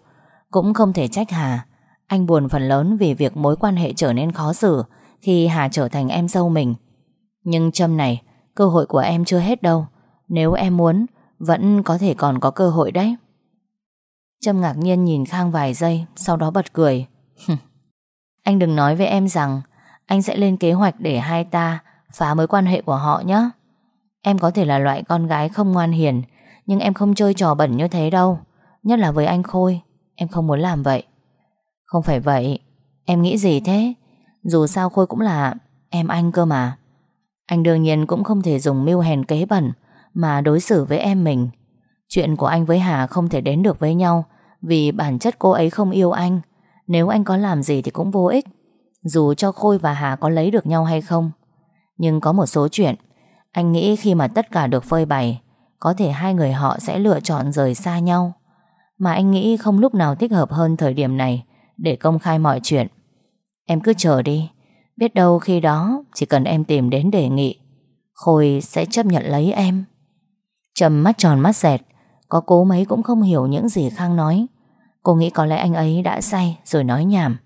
Cũng không thể trách Hà. Anh buồn phần lớn vì việc mối quan hệ trở nên khó xử, Khi Hà trở thành em dâu mình. Nhưng Trâm này, Cơ hội của em chưa hết đâu. Nếu em muốn, Vẫn có thể còn có cơ hội đấy. Trâm ngạc nhiên nhìn Khang vài giây, Sau đó bật cười. Anh đừng nói với em rằng, Anh sẽ lên kế hoạch để hai ta Phá mối quan hệ của họ nhé. Em có thể là loại con gái không ngoan hiền, Nhưng em không chơi trò bẩn như thế đâu, Nhất là với anh Khôi. Em không muốn làm vậy. Không phải vậy, Em nghĩ gì thế? Dù sao Khôi cũng là em anh cơ mà. Anh đương nhiên cũng không thể dùng mưu hèn kế bẩn Mà đối xử với em mình. Chuyện của anh với Hà không thể đến được với nhau vì bản chất cô ấy không yêu anh. Nếu anh có làm gì thì cũng vô ích, Dù cho Khôi và Hà có lấy được nhau hay không. Nhưng có một số chuyện, anh nghĩ khi mà tất cả được phơi bày, Có thể hai người họ sẽ lựa chọn rời xa nhau. Mà anh nghĩ không lúc nào thích hợp hơn thời điểm này Để công khai mọi chuyện. Em cứ chờ đi, Biết đâu khi đó Chỉ cần em tìm đến đề nghị, Khôi sẽ chấp nhận lấy em. Trầm mắt tròn mắt dẹt, Có cố mấy cũng không hiểu những gì Khang nói. Cô nghĩ có lẽ anh ấy đã say, Rồi nói nhảm.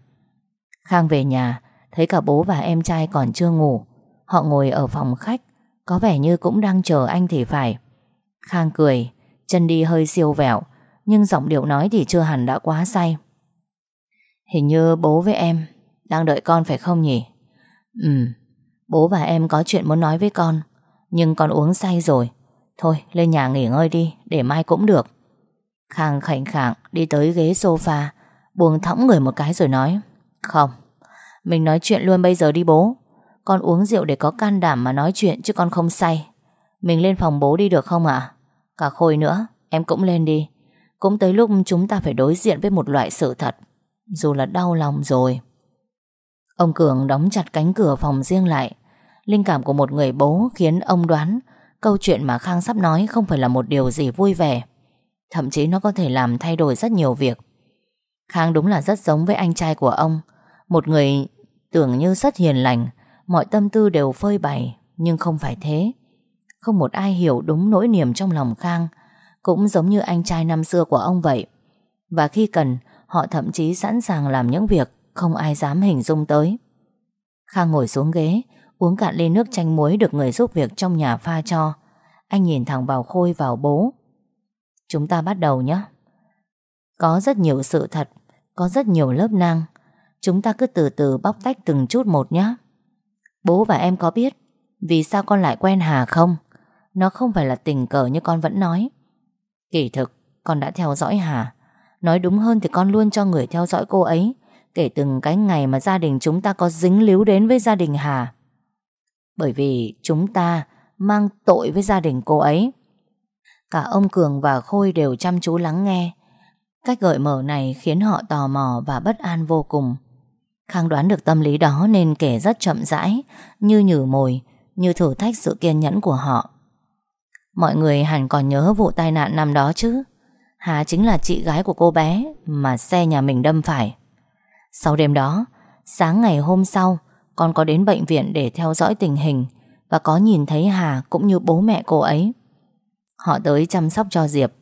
Khang về nhà, Thấy cả bố và em trai còn chưa ngủ. Họ ngồi ở phòng khách, có vẻ như cũng đang chờ anh thì phải. Khang cười, Chân đi hơi siêu vẹo, Nhưng giọng điệu nói thì chưa hẳn đã quá say. Hình như bố với em Đang đợi con phải không nhỉ? Ừ Bố và em có chuyện muốn nói với con, Nhưng con uống say rồi. Thôi, lên nhà nghỉ ngơi đi, Để mai cũng được. Khang khảnh khạng đi tới ghế sofa, Buông thõng người một cái rồi nói, Không, Mình nói chuyện luôn bây giờ đi bố. Con uống rượu để có can đảm mà nói chuyện chứ con không say. Mình lên phòng bố đi được không ạ? Cả Khôi nữa, Em cũng lên đi. Cũng tới lúc chúng ta phải đối diện với một loại sự thật. Dù là đau lòng rồi. Ông Cường đóng chặt cánh cửa phòng riêng lại. Linh cảm của một người bố khiến ông đoán Câu chuyện mà Khang sắp nói không phải là một điều gì vui vẻ. Thậm chí nó có thể làm thay đổi rất nhiều việc Khang đúng là rất giống với anh trai của ông Một người tưởng như rất hiền lành, mọi tâm tư đều phơi bày, nhưng không phải thế. Không một ai hiểu đúng nỗi niềm trong lòng Khang, cũng giống như anh trai năm xưa của ông vậy. Và khi cần, họ thậm chí sẵn sàng làm những việc không ai dám hình dung tới. Khang ngồi xuống ghế, uống cạn ly nước chanh muối được người giúp việc trong nhà pha cho. Anh nhìn thẳng vào Khôi vào bố. Chúng ta bắt đầu nhé. Có rất nhiều sự thật, có rất nhiều lớp nang. Chúng ta cứ từ từ bóc tách từng chút một nhé. Bố và em có biết vì sao con lại quen Hà không? Nó không phải là tình cờ như con vẫn nói. Kỳ thực, con đã theo dõi Hà. Nói đúng hơn thì con luôn cho người theo dõi cô ấy Kể từng cái ngày mà gia đình chúng ta có dính líu đến với gia đình Hà Bởi vì chúng ta mang tội với gia đình cô ấy Cả ông Cường và Khôi đều chăm chú lắng nghe. Cách gợi mở này khiến họ tò mò và bất an vô cùng. Khang đoán được tâm lý đó nên kể rất chậm rãi, Như nhử mồi, Như thử thách sự kiên nhẫn của họ. Mọi người hẳn còn nhớ vụ tai nạn năm đó chứ? Hà chính là chị gái của cô bé Mà xe nhà mình đâm phải. Sau đêm đó, Sáng ngày hôm sau, Con có đến bệnh viện để theo dõi tình hình Và có nhìn thấy Hà cũng như bố mẹ cô ấy. Họ tới chăm sóc cho Diệp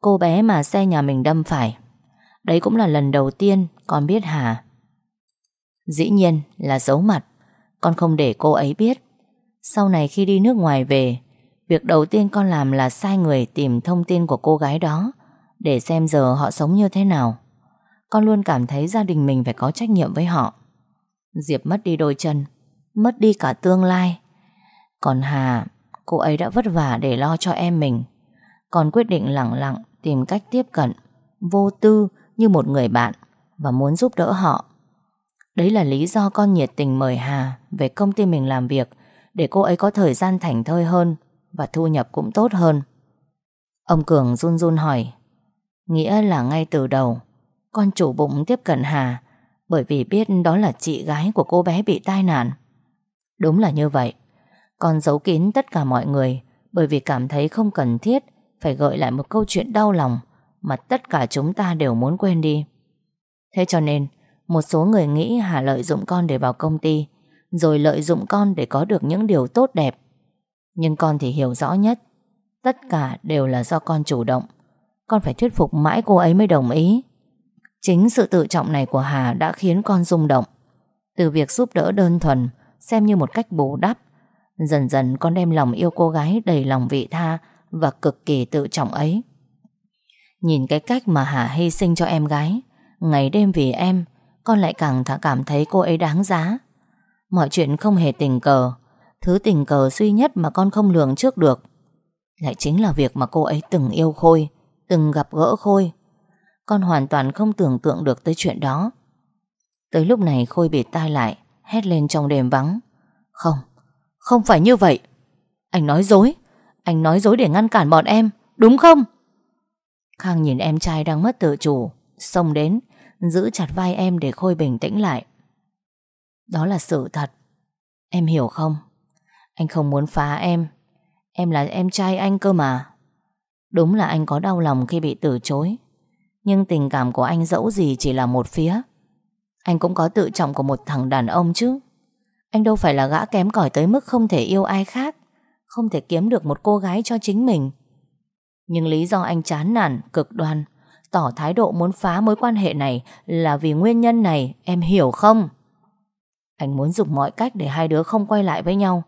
Cô bé mà xe nhà mình đâm phải Đấy cũng là lần đầu tiên Con biết Hà Dĩ nhiên là giấu mặt Con không để cô ấy biết Sau này khi đi nước ngoài về Việc đầu tiên con làm là sai người tìm thông tin của cô gái đó để xem giờ họ sống như thế nào. Con luôn cảm thấy gia đình mình phải có trách nhiệm với họ. Diệp mất đi đôi chân, mất đi cả tương lai. Còn Hà, cô ấy đã vất vả để lo cho em mình. còn quyết định lặng lặng tìm cách tiếp cận, vô tư như một người bạn và muốn giúp đỡ họ. Đấy là lý do con nhiệt tình mời Hà về công ty mình làm việc để cô ấy có thời gian thảnh thơi hơn và thu nhập cũng tốt hơn. Ông Cường run run hỏi Nghĩa là ngay từ đầu Con chủ bụng tiếp cận Hà Bởi vì biết đó là chị gái của cô bé bị tai nạn Đúng là như vậy con giấu kín tất cả mọi người, Bởi vì cảm thấy không cần thiết Phải gợi lại một câu chuyện đau lòng Mà tất cả chúng ta đều muốn quên đi. Thế cho nên, Một số người nghĩ Hà lợi dụng con để vào công ty, Rồi lợi dụng con để có được những điều tốt đẹp. Nhưng con thì hiểu rõ nhất, Tất cả đều là do con chủ động. Con phải thuyết phục mãi cô ấy mới đồng ý. Chính sự tự trọng này của Hà đã khiến con rung động. Từ việc giúp đỡ đơn thuần, Xem như một cách bù đắp Dần dần con đem lòng yêu cô gái đầy lòng vị tha Và cực kỳ tự trọng ấy Nhìn cái cách mà Hà hy sinh cho em gái Ngày đêm vì em Con lại càng thả cảm thấy cô ấy đáng giá Mọi chuyện không hề tình cờ Thứ tình cờ duy nhất mà con không lường trước được Lại chính là việc mà cô ấy từng yêu Khôi từng gặp gỡ Khôi. Con hoàn toàn không tưởng tượng được tới chuyện đó. Tới lúc này Khôi bị tai lại, hét lên trong đêm vắng. Không, không phải như vậy. Anh nói dối, anh nói dối để ngăn cản bọn em, đúng không? Khang nhìn em trai đang mất tự chủ, xông đến, giữ chặt vai em để Khôi bình tĩnh lại. Đó là sự thật. Em hiểu không? Anh không muốn phá em. Em là em trai anh cơ mà. Đúng là anh có đau lòng khi bị từ chối Nhưng tình cảm của anh dẫu gì chỉ là một phía Anh cũng có tự trọng của một thằng đàn ông chứ anh đâu phải là gã kém cỏi tới mức không thể yêu ai khác Không thể kiếm được một cô gái cho chính mình. Nhưng lý do anh chán nản, cực đoan Tỏ thái độ muốn phá mối quan hệ này Là vì nguyên nhân này Em hiểu không? Anh muốn dùng mọi cách để hai đứa không quay lại với nhau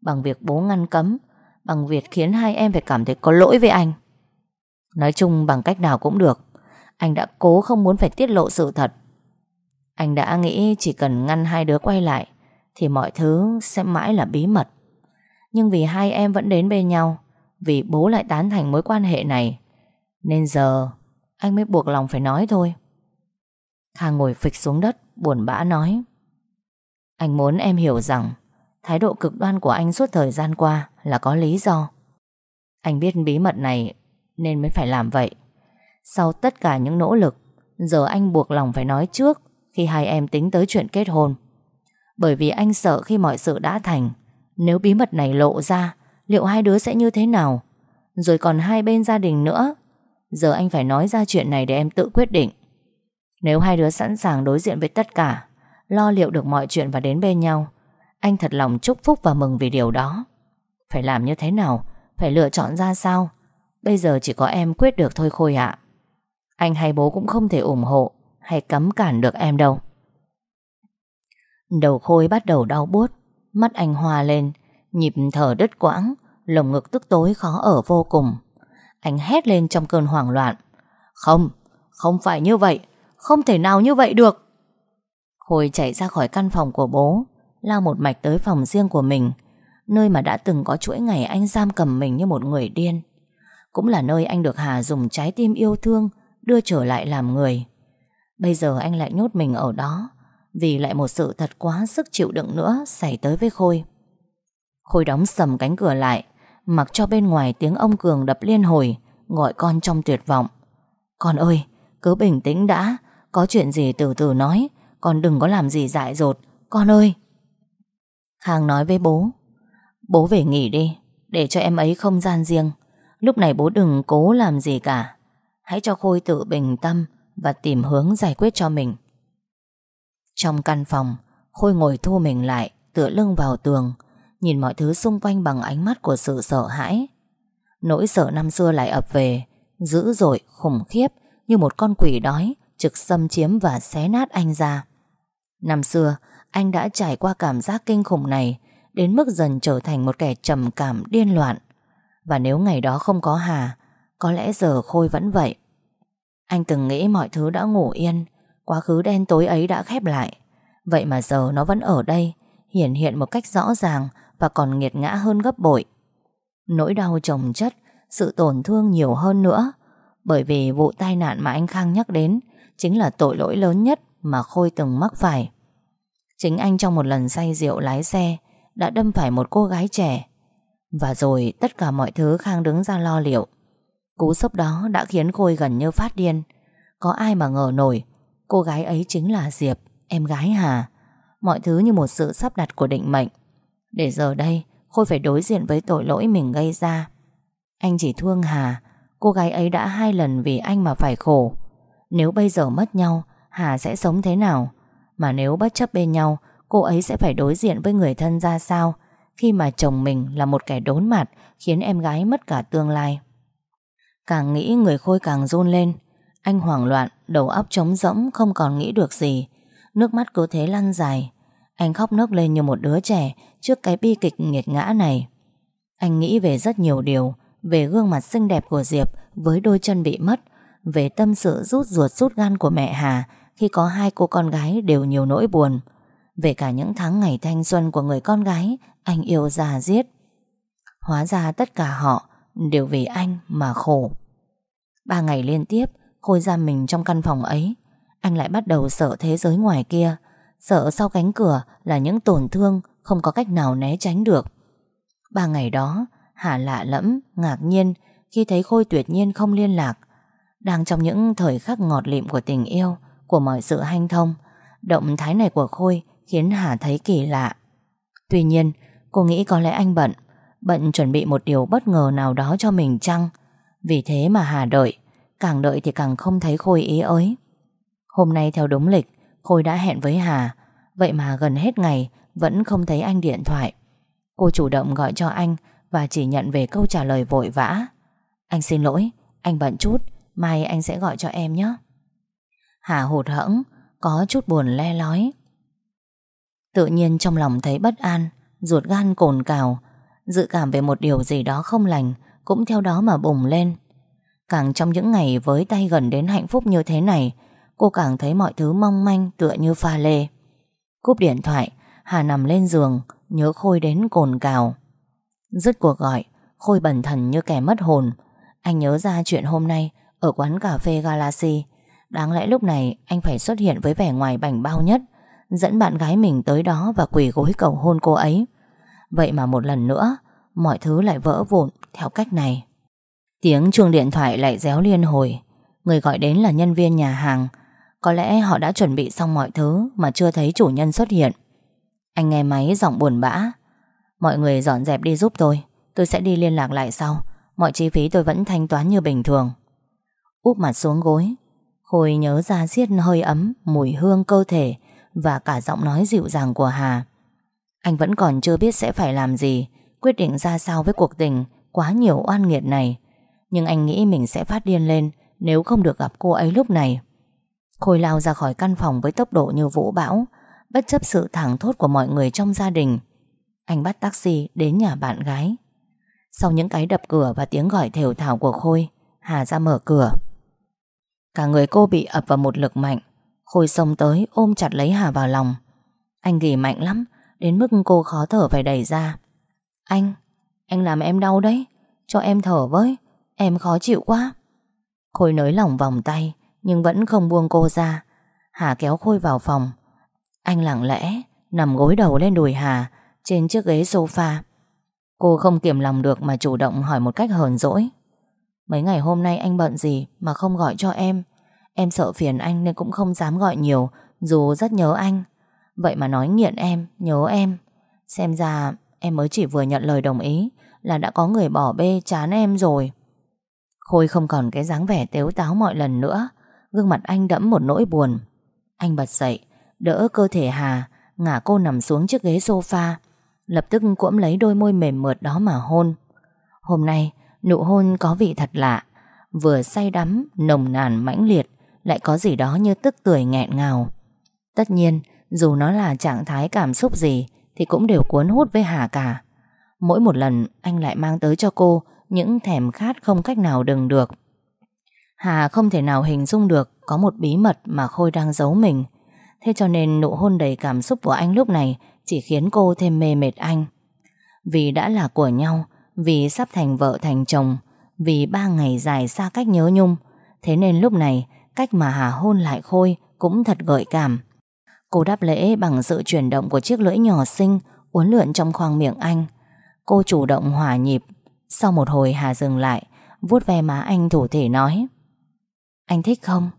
Bằng việc bố ngăn cấm Bằng việc khiến hai em phải cảm thấy có lỗi với anh. Nói chung bằng cách nào cũng được Anh đã cố không muốn phải tiết lộ sự thật. Anh đã nghĩ chỉ cần ngăn hai đứa quay lại thì mọi thứ sẽ mãi là bí mật Nhưng vì hai em vẫn đến bên nhau Vì bố lại tán thành mối quan hệ này Nên giờ Anh mới buộc lòng phải nói thôi Khang ngồi phịch xuống đất Buồn bã nói Anh muốn em hiểu rằng Thái độ cực đoan của anh suốt thời gian qua Là có lý do Anh biết bí mật này nên mới phải làm vậy. Sau tất cả những nỗ lực, giờ anh buộc lòng phải nói trước khi hai em tính tới chuyện kết hôn. Bởi vì anh sợ khi mọi sự đã thành, nếu bí mật này lộ ra, liệu hai đứa sẽ như thế nào? Rồi còn hai bên gia đình nữa. Giờ anh phải nói ra chuyện này để em tự quyết định. Nếu hai đứa sẵn sàng đối diện với tất cả, Lo liệu được mọi chuyện và đến bên nhau Anh thật lòng chúc phúc và mừng vì điều đó Phải làm như thế nào Phải lựa chọn ra sao Bây giờ chỉ có em quyết được thôi Khôi ạ Anh hay bố cũng không thể ủng hộ Hay cấm cản được em đâu Đầu Khôi bắt đầu đau buốt Mắt anh hòa lên Nhịp thở đứt quãng Lồng ngực tức tối khó ở vô cùng. Anh hét lên trong cơn hoảng loạn. Không, không phải như vậy Không thể nào như vậy được. Khôi chạy ra khỏi căn phòng của bố Lao một mạch tới phòng riêng của mình Nơi mà đã từng có chuỗi ngày anh giam cầm mình như một người điên. Cũng là nơi anh được Hà dùng trái tim yêu thương Đưa trở lại làm người. Bây giờ anh lại nhốt mình ở đó vì lại một sự thật quá sức chịu đựng nữa Xảy tới với Khôi. Khôi đóng sầm cánh cửa lại, Mặc cho bên ngoài tiếng ông Cường đập liên hồi, Gọi con trong tuyệt vọng. Con ơi, cứ bình tĩnh đã, Có chuyện gì từ từ nói, Con đừng có làm gì dại dột, Con ơi. Khang nói với bố Bố về nghỉ đi, Để cho em ấy không gian riêng, Lúc này bố đừng cố làm gì cả. Hãy cho Khôi tự bình tâm Và tìm hướng giải quyết cho mình. Trong căn phòng Khôi ngồi thu mình lại Tựa lưng vào tường Nhìn mọi thứ xung quanh bằng ánh mắt của sự sợ hãi. Nỗi sợ năm xưa lại ập về Dữ dội, khủng khiếp Như một con quỷ đói Trực xâm chiếm và xé nát anh ra. Năm xưa Anh đã trải qua cảm giác kinh khủng này Đến mức dần trở thành một kẻ trầm cảm điên loạn. Và nếu ngày đó không có Hà Có lẽ giờ Khôi vẫn vậy. Anh từng nghĩ mọi thứ đã ngủ yên Quá khứ đen tối ấy đã khép lại Vậy mà giờ nó vẫn ở đây Hiển hiện một cách rõ ràng và còn nghiệt ngã hơn gấp bội. Nỗi đau chồng chất, sự tổn thương nhiều hơn nữa, bởi vì vụ tai nạn mà anh Khang nhắc đến chính là tội lỗi lớn nhất mà Khôi từng mắc phải. Chính anh trong một lần say rượu lái xe đã đâm phải một cô gái trẻ. Và rồi tất cả mọi thứ Khang đứng ra lo liệu. Cú sốc đó đã khiến Khôi gần như phát điên. Có ai mà ngờ nổi cô gái ấy chính là Diệp, em gái Hà. Mọi thứ như một sự sắp đặt của định mệnh. Để giờ đây Khôi phải đối diện với tội lỗi mình gây ra. Anh chỉ thương Hà. Cô gái ấy đã hai lần vì anh mà phải khổ. Nếu bây giờ mất nhau Hà sẽ sống thế nào? Mà nếu bất chấp bên nhau Cô ấy sẽ phải đối diện với người thân ra sao? Khi mà chồng mình là một kẻ đốn mặt Khiến em gái mất cả tương lai. Càng nghĩ người Khôi càng run lên. Anh hoảng loạn Đầu óc trống rỗng không còn nghĩ được gì Nước mắt cứ thế lăn dài anh khóc nức lên như một đứa trẻ trước cái bi kịch nghiệt ngã này. Anh nghĩ về rất nhiều điều, về gương mặt xinh đẹp của Diệp với đôi chân bị mất, về tâm sự rút ruột rút gan của mẹ Hà khi có hai cô con gái đều nhiều nỗi buồn, về cả những tháng ngày thanh xuân của người con gái anh yêu già giết. Hóa ra tất cả họ đều vì anh mà khổ. Ba ngày liên tiếp, Khôi giam mình trong căn phòng ấy, anh lại bắt đầu sợ thế giới ngoài kia, Sợ sau cánh cửa là những tổn thương Không có cách nào né tránh được. Ba ngày đó Hà lạ lẫm, ngạc nhiên Khi thấy Khôi tuyệt nhiên không liên lạc. Đang trong những thời khắc ngọt lịm của tình yêu Của mọi sự hanh thông Động thái này của Khôi Khiến Hà thấy kỳ lạ. Tuy nhiên cô nghĩ có lẽ anh bận Bận chuẩn bị một điều bất ngờ nào đó cho mình chăng? Vì thế mà Hà đợi Càng đợi thì càng không thấy Khôi ý ới. Hôm nay theo đúng lịch Khôi đã hẹn với Hà. Vậy mà gần hết ngày Vẫn không thấy anh điện thoại. Cô chủ động gọi cho anh Và chỉ nhận về câu trả lời vội vã. Anh xin lỗi, anh bận chút Mai anh sẽ gọi cho em nhé. Hà hụt hẫng Có chút buồn le lói. Tự nhiên trong lòng thấy bất an Ruột gan cồn cào. Dự cảm về một điều gì đó không lành Cũng theo đó mà bùng lên. Càng trong những ngày với tay gần đến hạnh phúc như thế này, Cô càng thấy mọi thứ mong manh tựa như pha lê. Cúp điện thoại, Hà nằm lên giường, Nhớ Khôi đến cồn cào. Dứt cuộc gọi, Khôi bần thần như kẻ mất hồn. Anh nhớ ra chuyện hôm nay Ở quán cà phê Galaxy. Đáng lẽ lúc này anh phải xuất hiện với vẻ ngoài bảnh bao nhất, Dẫn bạn gái mình tới đó Và quỳ gối cầu hôn cô ấy. Vậy mà một lần nữa, Mọi thứ lại vỡ vụn theo cách này. Tiếng chuông điện thoại lại réo liên hồi. Người gọi đến là nhân viên nhà hàng. Có lẽ họ đã chuẩn bị xong mọi thứ Mà chưa thấy chủ nhân xuất hiện. Anh nghe máy giọng buồn bã. Mọi người dọn dẹp đi giúp tôi. Tôi sẽ đi liên lạc lại sau. Mọi chi phí tôi vẫn thanh toán như bình thường. Úp mặt xuống gối. Khôi nhớ ra xiết hơi ấm Mùi hương cơ thể và cả giọng nói dịu dàng của Hà. Anh vẫn còn chưa biết sẽ phải làm gì, quyết định ra sao với cuộc tình quá nhiều oan nghiệt này. Nhưng anh nghĩ mình sẽ phát điên lên nếu không được gặp cô ấy lúc này. Khôi lao ra khỏi căn phòng với tốc độ như vũ bão, bất chấp sự thẳng thốt của mọi người trong gia đình. Anh bắt taxi đến nhà bạn gái. Sau những cái đập cửa và tiếng gọi thều thào của Khôi, Hà ra mở cửa. Cả người cô bị ập vào một lực mạnh. Khôi xông tới ôm chặt lấy Hà vào lòng. Anh gỉ mạnh lắm, đến mức cô khó thở phải đẩy ra. Anh, anh làm em đau đấy, cho em thở với, em khó chịu quá. Khôi nới lỏng vòng tay, nhưng vẫn không buông cô ra. Hà kéo Khôi vào phòng. Anh lặng lẽ, nằm gối đầu lên đùi Hà, trên chiếc ghế sofa. Cô không kiềm lòng được mà chủ động hỏi một cách hờn dỗi. Mấy ngày hôm nay anh bận gì mà không gọi cho em? Em sợ phiền anh nên cũng không dám gọi nhiều, dù rất nhớ anh. Vậy mà nói nghiện em, nhớ em. Xem ra em mới chỉ vừa nhận lời đồng ý là đã có người bỏ bê chán em rồi. Khôi không còn cái dáng vẻ tếu táo mọi lần nữa. Gương mặt anh đẫm một nỗi buồn. Anh bật dậy, đỡ cơ thể Hà, ngả cô nằm xuống chiếc ghế sofa. Lập tức cuỗm lấy đôi môi mềm mượt đó mà hôn Hôm nay Nụ hôn có vị thật lạ Vừa say đắm, nồng nàn mãnh liệt Lại có gì đó như tức tuổi nghẹn ngào Tất nhiên Dù nó là trạng thái cảm xúc gì Thì cũng đều cuốn hút với Hà cả Mỗi một lần anh lại mang tới cho cô những thèm khát không cách nào đừng được Hà không thể nào hình dung được Có một bí mật mà Khôi đang giấu mình Thế cho nên nụ hôn đầy cảm xúc của anh lúc này chỉ khiến cô thêm mê mệt anh. Vì đã là của nhau, vì sắp thành vợ thành chồng, vì ba ngày dài xa cách nhớ nhung, thế nên lúc này cách mà Hà hôn lại Khôi cũng thật gợi cảm. Cô đáp lễ bằng sự chuyển động của chiếc lưỡi nhỏ xinh uốn lượn trong khoang miệng anh. Cô chủ động hòa nhịp. Sau một hồi Hà dừng lại, vuốt ve má anh thủ thể nói. Anh thích không?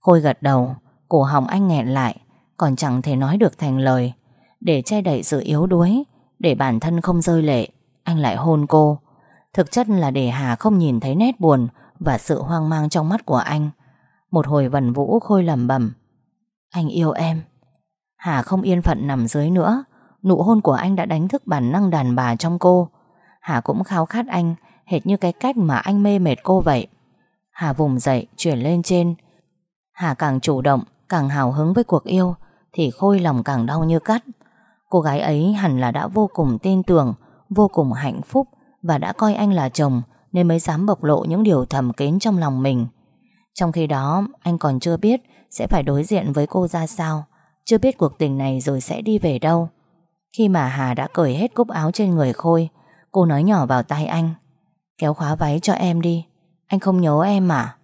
Khôi gật đầu, cổ họng anh nghẹn lại, còn chẳng thể nói được thành lời. Để che đậy sự yếu đuối Để bản thân không rơi lệ Anh lại hôn cô Thực chất là để Hà không nhìn thấy nét buồn Và sự hoang mang trong mắt của anh Một hồi vần vũ khôi lầm bẩm Anh yêu em Hà không yên phận nằm dưới nữa Nụ hôn của anh đã đánh thức bản năng đàn bà trong cô Hà cũng khao khát anh Hệt như cái cách mà anh mê mệt cô vậy Hà vùng dậy chuyển lên trên Hà càng chủ động Càng hào hứng với cuộc yêu Thì Khôi lòng càng đau như cắt Cô gái ấy hẳn là đã vô cùng tin tưởng, vô cùng hạnh phúc và đã coi anh là chồng nên mới dám bộc lộ những điều thầm kín trong lòng mình. Trong khi đó, anh còn chưa biết sẽ phải đối diện với cô ra sao, chưa biết cuộc tình này rồi sẽ đi về đâu. Khi mà Hà đã cởi hết cúc áo trên người Khôi, cô nói nhỏ vào tay anh, kéo khóa váy cho em đi, anh không nhớ em mà.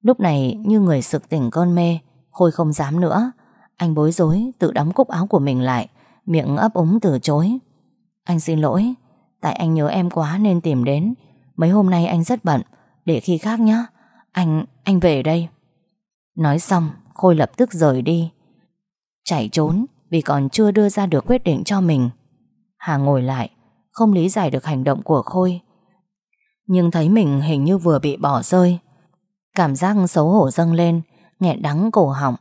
Lúc này như người sực tỉnh con mê, Khôi không dám nữa. Anh bối rối tự đóng cúc áo của mình lại Miệng ấp úng từ chối. Anh xin lỗi Tại anh nhớ em quá nên tìm đến. Mấy hôm nay anh rất bận Để khi khác nhé Anh, anh về đây. Nói xong Khôi lập tức rời đi. Chạy trốn vì còn chưa đưa ra được quyết định cho mình. Hà ngồi lại không lý giải được hành động của Khôi. Nhưng thấy mình hình như vừa bị bỏ rơi, Cảm giác xấu hổ dâng lên, Nghẹn đắng cổ họng.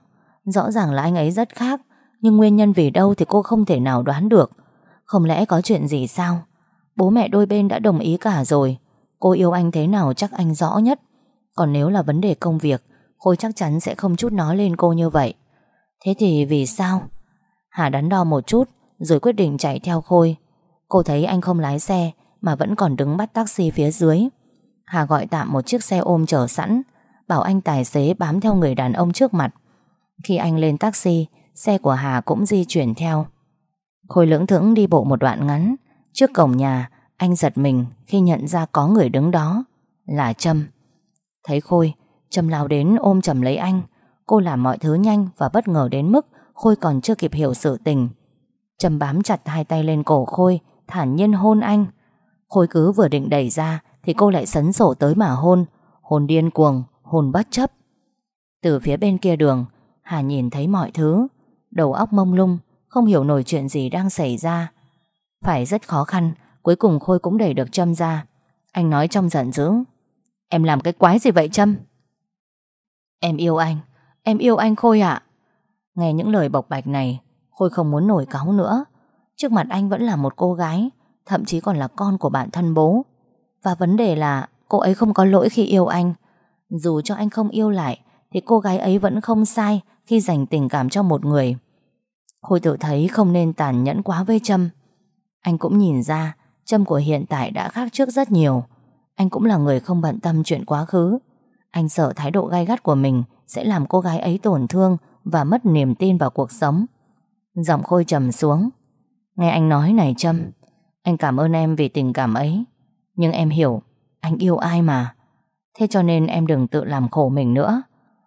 Rõ ràng là anh ấy rất khác, nhưng nguyên nhân vì đâu thì cô không thể nào đoán được. Không lẽ có chuyện gì sao? Bố mẹ đôi bên đã đồng ý cả rồi. Cô yêu anh thế nào chắc anh rõ nhất. Còn nếu là vấn đề công việc, Khôi chắc chắn sẽ không chút nói lên cô như vậy. Thế thì vì sao? Hà đắn đo một chút, Rồi quyết định chạy theo Khôi. Cô thấy anh không lái xe, Mà vẫn còn đứng bắt taxi phía dưới. Hà gọi tạm một chiếc xe ôm chờ sẵn, Bảo anh tài xế bám theo người đàn ông trước mặt. Khi anh lên taxi, Xe của Hà cũng di chuyển theo. Khôi lưỡng thững đi bộ một đoạn ngắn, Trước cổng nhà, Anh giật mình khi nhận ra có người đứng đó, Là Trâm. Thấy Khôi, Trâm lao đến ôm chầm lấy anh. Cô làm mọi thứ nhanh và bất ngờ đến mức Khôi còn chưa kịp hiểu sự tình. Trâm bám chặt hai tay lên cổ Khôi Thản nhiên hôn anh. Khôi cứ vừa định đẩy ra Thì cô lại sấn sổ tới mà hôn. Hôn điên cuồng, hôn bất chấp. Từ phía bên kia đường Hà nhìn thấy mọi thứ. Đầu óc mông lung Không hiểu nổi chuyện gì đang xảy ra. Phải rất khó khăn Cuối cùng Khôi cũng đẩy được Trâm ra. Anh nói trong giận dữ Em làm cái quái gì vậy Trâm? Em yêu anh Em yêu anh Khôi ạ. Nghe những lời bộc bạch này Khôi không muốn nổi cáu nữa. Trước mặt anh vẫn là một cô gái, Thậm chí còn là con của bạn thân bố. Và vấn đề là, cô ấy không có lỗi khi yêu anh. Dù cho anh không yêu lại, Thì cô gái ấy vẫn không sai Khi dành tình cảm cho một người. Khôi tự thấy không nên tàn nhẫn quá với Trâm. Anh cũng nhìn ra, Trâm của hiện tại đã khác trước rất nhiều. Anh cũng là người không bận tâm chuyện quá khứ. Anh sợ thái độ gai gắt của mình Sẽ làm cô gái ấy tổn thương Và mất niềm tin vào cuộc sống. Giọng Khôi trầm xuống. Nghe anh nói này Trâm Anh cảm ơn em vì tình cảm ấy. Nhưng em hiểu Anh yêu ai mà. Thế cho nên em đừng tự làm khổ mình nữa.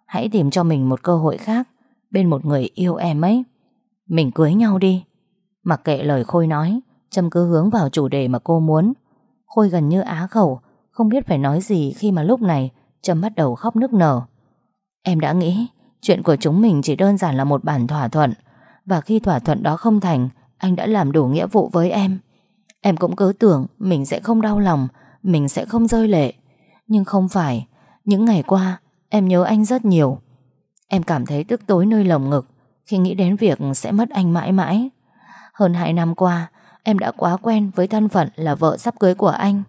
Hãy tìm cho mình một cơ hội khác Bên một người yêu em ấy. Mình cưới nhau đi. Mặc kệ lời Khôi nói Trâm cứ hướng vào chủ đề mà cô muốn. Khôi gần như á khẩu Không biết phải nói gì khi mà lúc này Trâm bắt đầu khóc nức nở. Em đã nghĩ Chuyện của chúng mình chỉ đơn giản là một bản thỏa thuận. Và khi thỏa thuận đó không thành anh đã làm đủ nghĩa vụ với em. Em cũng cứ tưởng mình sẽ không đau lòng, Mình sẽ không rơi lệ. Nhưng không phải, Những ngày qua, em nhớ anh rất nhiều. Em cảm thấy tức tối nơi lồng ngực Khi nghĩ đến việc sẽ mất anh mãi mãi. Hơn 2 năm qua, Em đã quá quen với thân phận là vợ sắp cưới của anh.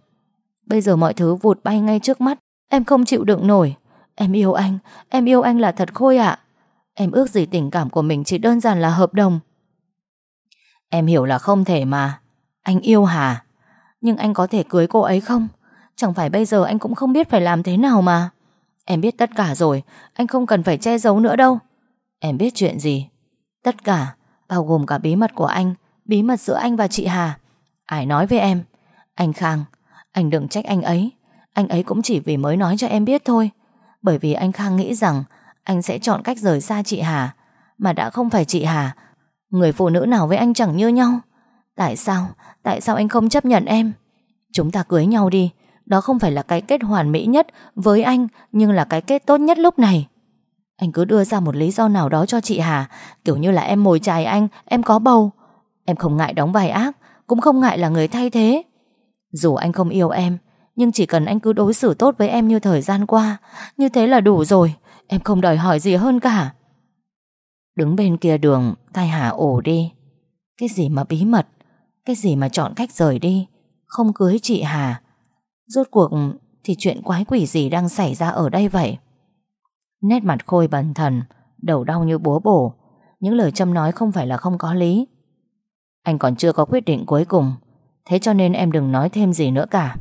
Bây giờ mọi thứ vụt bay ngay trước mắt, Em không chịu đựng nổi. Em yêu anh, Em yêu anh là thật khôi ạ. Em ước gì tình cảm của mình chỉ đơn giản là hợp đồng. Em hiểu là không thể mà. Anh yêu Hà Nhưng anh có thể cưới cô ấy không? Chẳng phải bây giờ anh cũng không biết phải làm thế nào mà. Em biết tất cả rồi, Anh không cần phải che giấu nữa đâu. Em biết chuyện gì? Tất cả, Bao gồm cả bí mật của anh, Bí mật giữa anh và chị Hà. Ai nói với em? Anh Khang. Anh đừng trách anh ấy. Anh ấy cũng chỉ vì mới nói cho em biết thôi. Bởi vì anh Khang nghĩ rằng Anh sẽ chọn cách rời xa chị Hà. Mà đã không phải chị Hà Người phụ nữ nào với anh chẳng như nhau. Tại sao? Tại sao anh không chấp nhận em? Chúng ta cưới nhau đi. Đó không phải là cái kết hoàn mỹ nhất với anh, Nhưng là cái kết tốt nhất lúc này. Anh cứ đưa ra một lý do nào đó cho chị Hà Kiểu như là em mồi chài anh, Em có bầu. Em không ngại đóng vai ác, Cũng không ngại là người thay thế. Dù anh không yêu em, Nhưng chỉ cần anh cứ đối xử tốt với em như thời gian qua, Như thế là đủ rồi. Em không đòi hỏi gì hơn cả. Đứng bên kia đường, Tai Hà ổ đi. Cái gì mà bí mật? Cái gì mà chọn cách rời đi? Không cưới chị Hà. Rốt cuộc, thì chuyện quái quỷ gì đang xảy ra ở đây vậy? Nét mặt Khôi bần thần, Đầu đau như búa bổ. Những lời châm nói không phải là không có lý. Anh còn chưa có quyết định cuối cùng. Thế cho nên em đừng nói thêm gì nữa cả.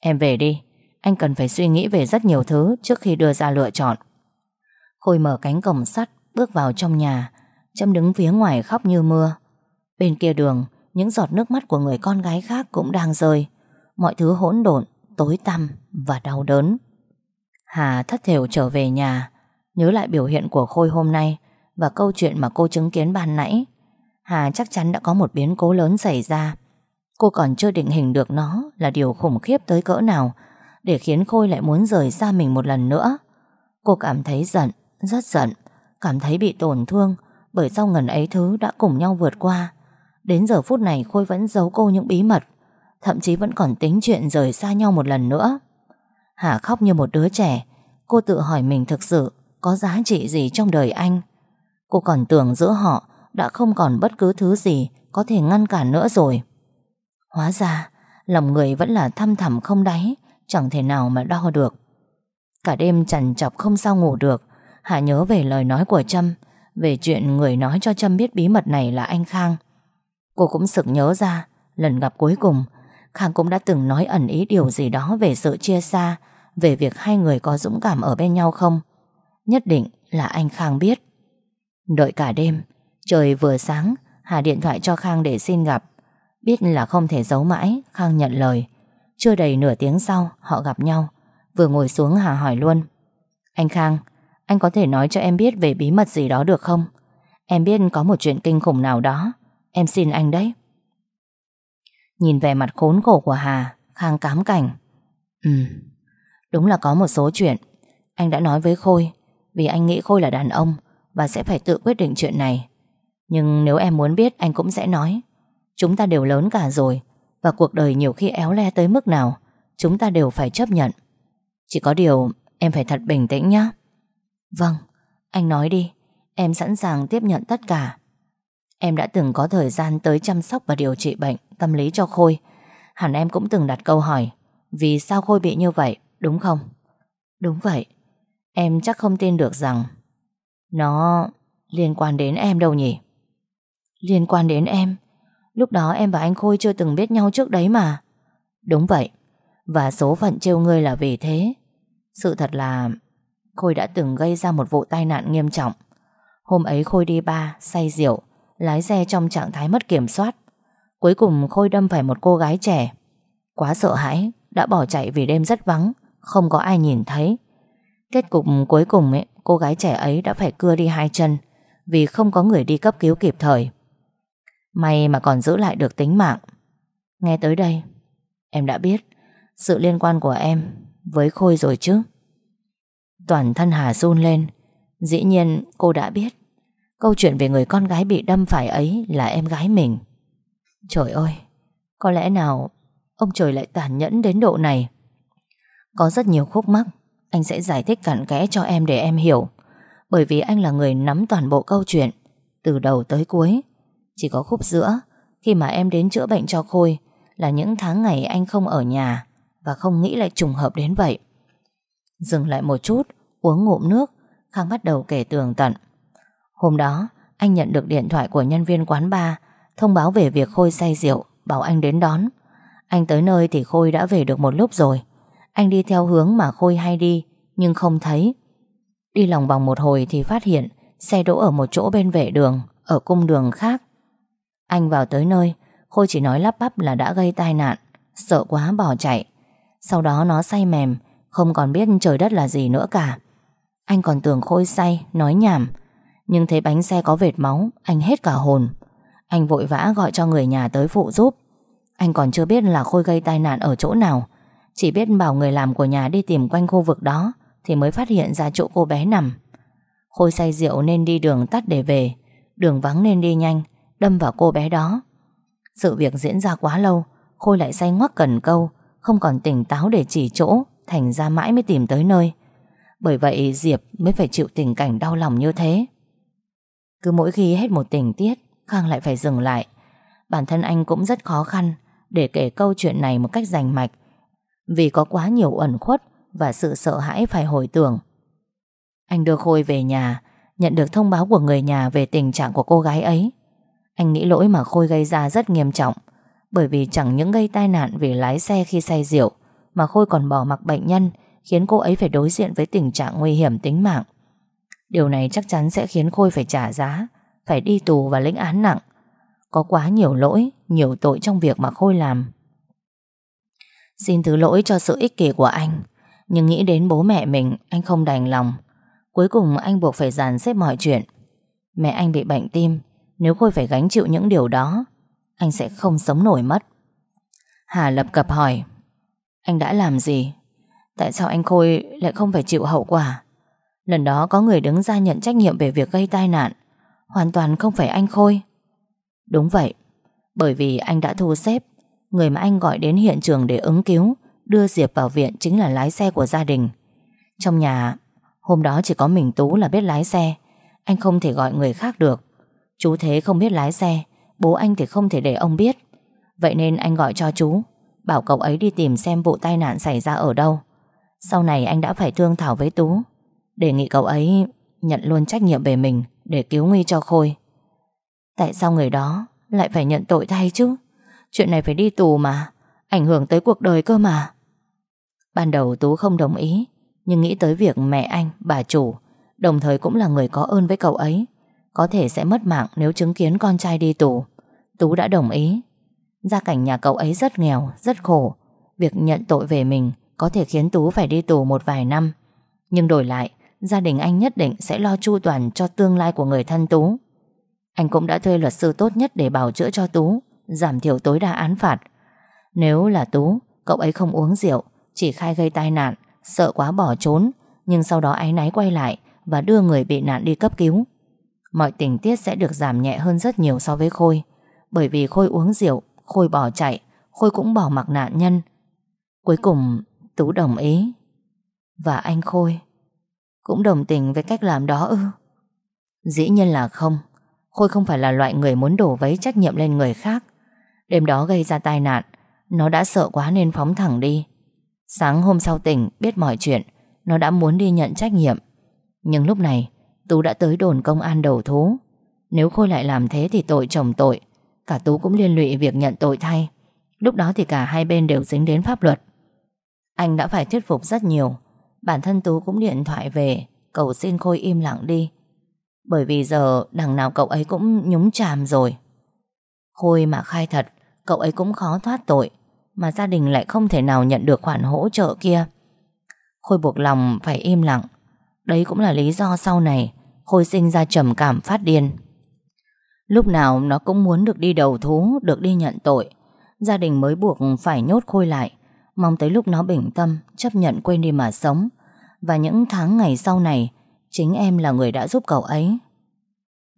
Em về đi. Anh cần phải suy nghĩ về rất nhiều thứ Trước khi đưa ra lựa chọn. Khôi mở cánh cổng sắt Bước vào trong nhà Trâm đứng phía ngoài khóc như mưa. Bên kia đường, Những giọt nước mắt của người con gái khác cũng đang rơi. Mọi thứ hỗn độn, Tối tăm và đau đớn. Hà thất thểu trở về nhà, Nhớ lại biểu hiện của Khôi hôm nay Và câu chuyện mà cô chứng kiến ban nãy. Hà chắc chắn đã có một biến cố lớn xảy ra. Cô còn chưa định hình được nó Là điều khủng khiếp tới cỡ nào Để khiến Khôi lại muốn rời xa mình một lần nữa. Cô cảm thấy giận, Rất giận. Cảm thấy bị tổn thương Bởi sau ngần ấy thứ đã cùng nhau vượt qua Đến giờ phút này Khôi vẫn giấu cô những bí mật Thậm chí vẫn còn tính chuyện rời xa nhau một lần nữa Hà khóc như một đứa trẻ Cô tự hỏi mình thực sự Có giá trị gì trong đời anh Cô còn tưởng giữa họ đã không còn bất cứ thứ gì có thể ngăn cản nữa rồi. Hóa ra, lòng người vẫn là thăm thẳm không đáy, chẳng thể nào mà đo được. Cả đêm chằn chọc không sao ngủ được, Hạ nhớ về lời nói của Trâm, về chuyện người nói cho Trâm biết bí mật này là anh Khang. Cô cũng sực nhớ ra, lần gặp cuối cùng, Khang cũng đã từng nói ẩn ý điều gì đó về sự chia xa, về việc hai người có dũng cảm ở bên nhau không. Nhất định là anh Khang biết. Đợi cả đêm, Trời vừa sáng Hà điện thoại cho Khang để xin gặp Biết là không thể giấu mãi Khang nhận lời Chưa đầy nửa tiếng sau họ gặp nhau Vừa ngồi xuống Hà hỏi luôn Anh Khang anh có thể nói cho em biết về bí mật gì đó được không? Em biết có một chuyện kinh khủng nào đó. Em xin anh đấy. Nhìn về mặt khốn khổ của Hà, Khang cám cảnh. Ừ Đúng là có một số chuyện. Anh đã nói với Khôi, Vì anh nghĩ Khôi là đàn ông Và sẽ phải tự quyết định chuyện này. Nhưng nếu em muốn biết, anh cũng sẽ nói. Chúng ta đều lớn cả rồi Và cuộc đời nhiều khi éo le tới mức nào, Chúng ta đều phải chấp nhận. Chỉ có điều, em phải thật bình tĩnh nhé Vâng, anh nói đi Em sẵn sàng tiếp nhận tất cả. Em đã từng có thời gian tới chăm sóc và điều trị bệnh Tâm lý cho Khôi. Hẳn em cũng từng đặt câu hỏi Vì sao Khôi bị như vậy, đúng không? Đúng vậy Em chắc không tin được rằng Nó liên quan đến em đâu nhỉ? Liên quan đến em? Lúc đó em và anh Khôi chưa từng biết nhau trước đấy mà. Đúng vậy Và số phận trêu ngươi là vì thế. Sự thật là Khôi đã từng gây ra một vụ tai nạn nghiêm trọng. Hôm ấy Khôi đi ba Say rượu Lái xe trong trạng thái mất kiểm soát. Cuối cùng Khôi đâm phải một cô gái trẻ. Quá sợ hãi Đã bỏ chạy vì đêm rất vắng Không có ai nhìn thấy. Kết cục cuối cùng ấy, cô gái trẻ ấy đã phải cưa đi hai chân Vì không có người đi cấp cứu kịp thời. May mà còn giữ lại được tính mạng. Nghe tới đây Em đã biết Sự liên quan của em Với Khôi rồi chứ? Toàn thân Hà run lên. Dĩ nhiên, cô đã biết, Câu chuyện về người con gái bị đâm phải ấy Là em gái mình. Trời ơi, Có lẽ nào Ông trời lại tàn nhẫn đến độ này? Có rất nhiều khúc mắc, Anh sẽ giải thích cặn kẽ cho em để em hiểu. Bởi vì anh là người nắm toàn bộ câu chuyện, Từ đầu tới cuối. Chỉ có khúc giữa, Khi mà em đến chữa bệnh cho Khôi, Là những tháng ngày anh không ở nhà Và không nghĩ lại trùng hợp đến vậy. Dừng lại một chút, Uống ngụm nước, Khang bắt đầu kể tường tận. Hôm đó, anh nhận được điện thoại của nhân viên quán bar, Thông báo về việc Khôi say rượu, Bảo anh đến đón. Anh tới nơi thì Khôi đã về được một lúc rồi. Anh đi theo hướng mà Khôi hay đi, Nhưng không thấy. Đi lòng vòng một hồi thì phát hiện Xe đỗ ở một chỗ bên vệ đường, Ở cung đường khác. Anh vào tới nơi, Khôi chỉ nói lắp bắp là đã gây tai nạn, Sợ quá bỏ chạy. Sau đó nó say mềm không còn biết trời đất là gì nữa cả. Anh còn tưởng Khôi say, nói nhảm. Nhưng thấy bánh xe có vệt máu Anh hết cả hồn. Anh vội vã gọi cho người nhà tới phụ giúp. Anh còn chưa biết là Khôi gây tai nạn ở chỗ nào. Chỉ biết bảo người làm của nhà đi tìm quanh khu vực đó Thì mới phát hiện ra chỗ cô bé nằm. Khôi say rượu nên đi đường tắt để về. Đường vắng nên đi nhanh Đâm vào cô bé đó. Sự việc diễn ra quá lâu Khôi lại say ngoắc cần câu Không còn tỉnh táo để chỉ chỗ. Thành ra mãi mới tìm tới nơi. Bởi vậy Diệp mới phải chịu tình cảnh đau lòng như thế. Cứ mỗi khi hết một tình tiết, Khang lại phải dừng lại. Bản thân anh cũng rất khó khăn Để kể câu chuyện này một cách rành mạch, Vì có quá nhiều ẩn khuất Và sự sợ hãi phải hồi tưởng. Anh đưa Khôi về nhà, Nhận được thông báo của người nhà Về tình trạng của cô gái ấy. Anh nghĩ lỗi mà Khôi gây ra rất nghiêm trọng, Bởi vì chẳng những gây tai nạn Vì lái xe khi say rượu mà Khôi còn bỏ mặc bệnh nhân, Khiến cô ấy phải đối diện với tình trạng nguy hiểm tính mạng. Điều này chắc chắn sẽ khiến Khôi phải trả giá, Phải đi tù và lĩnh án nặng. Có quá nhiều lỗi, Nhiều tội trong việc mà Khôi làm. Xin thứ lỗi cho sự ích kỷ của anh, Nhưng nghĩ đến bố mẹ mình, Anh không đành lòng. Cuối cùng anh buộc phải dàn xếp mọi chuyện. Mẹ anh bị bệnh tim, Nếu Khôi phải gánh chịu những điều đó, Anh sẽ không sống nổi mất. Hà lập cập hỏi anh đã làm gì? Tại sao anh Khôi lại không phải chịu hậu quả? Lần đó có người đứng ra nhận trách nhiệm Về việc gây tai nạn. Hoàn toàn không phải anh Khôi. Đúng vậy. Bởi vì anh đã thu xếp, Người mà anh gọi đến hiện trường để ứng cứu, Đưa Diệp vào viện chính là lái xe của gia đình. Trong nhà, Hôm đó chỉ có mình Tú là biết lái xe. Anh không thể gọi người khác được. Chú Thế không biết lái xe, Bố anh thì không thể để ông biết. Vậy nên anh gọi cho chú. Bảo cậu ấy đi tìm xem vụ tai nạn xảy ra ở đâu. Sau này anh đã phải thương thảo với Tú. Đề nghị cậu ấy Nhận luôn trách nhiệm về mình Để cứu nguy cho Khôi. Tại sao người đó lại phải nhận tội thay chứ? Chuyện này phải đi tù mà Ảnh hưởng tới cuộc đời cơ mà. Ban đầu Tú không đồng ý Nhưng nghĩ tới việc mẹ anh, bà chủ Đồng thời cũng là người có ơn với cậu ấy Có thể sẽ mất mạng nếu chứng kiến con trai đi tù. Tú đã đồng ý Gia cảnh nhà cậu ấy rất nghèo, rất khổ. Việc nhận tội về mình Có thể khiến Tú phải đi tù một vài năm. Nhưng đổi lại Gia đình anh nhất định sẽ lo chu toàn cho tương lai của người thân Tú. Anh cũng đã thuê luật sư tốt nhất để bảo chữa cho Tú Giảm thiểu tối đa án phạt. Nếu là Tú Cậu ấy không uống rượu Chỉ khai gây tai nạn Sợ quá bỏ trốn Nhưng sau đó áy náy quay lại Và đưa người bị nạn đi cấp cứu. Mọi tình tiết sẽ được giảm nhẹ hơn rất nhiều so với Khôi Bởi vì Khôi uống rượu Khôi bỏ chạy, Khôi cũng bỏ mặc nạn nhân. Cuối cùng, Tú đồng ý. Và anh Khôi Cũng đồng tình với cách làm đó ư? Dĩ nhiên là không. Khôi không phải là loại người muốn đổ vấy trách nhiệm lên người khác. Đêm đó gây ra tai nạn, Nó đã sợ quá nên phóng thẳng đi. Sáng hôm sau tỉnh, biết mọi chuyện, Nó đã muốn đi nhận trách nhiệm. Nhưng lúc này, Tú đã tới đồn công an đầu thú. Nếu Khôi lại làm thế thì tội chồng tội. Cả Tú cũng liên lụy việc nhận tội thay. Lúc đó thì cả hai bên đều dính đến pháp luật. Anh đã phải thuyết phục rất nhiều. Bản thân Tú cũng điện thoại về, Cầu xin Khôi im lặng đi. Bởi vì giờ đằng nào cậu ấy cũng nhúng chàm rồi. Khôi mà khai thật, Cậu ấy cũng khó thoát tội, Mà gia đình lại không thể nào nhận được khoản hỗ trợ kia. Khôi buộc lòng phải im lặng. Đấy cũng là lý do sau này Khôi sinh ra trầm cảm phát điên. Lúc nào nó cũng muốn được đi đầu thú, Được đi nhận tội. Gia đình mới buộc phải nhốt Khôi lại. Mong tới lúc nó bình tâm, Chấp nhận quên đi mà sống. Và những tháng ngày sau này, Chính em là người đã giúp cậu ấy.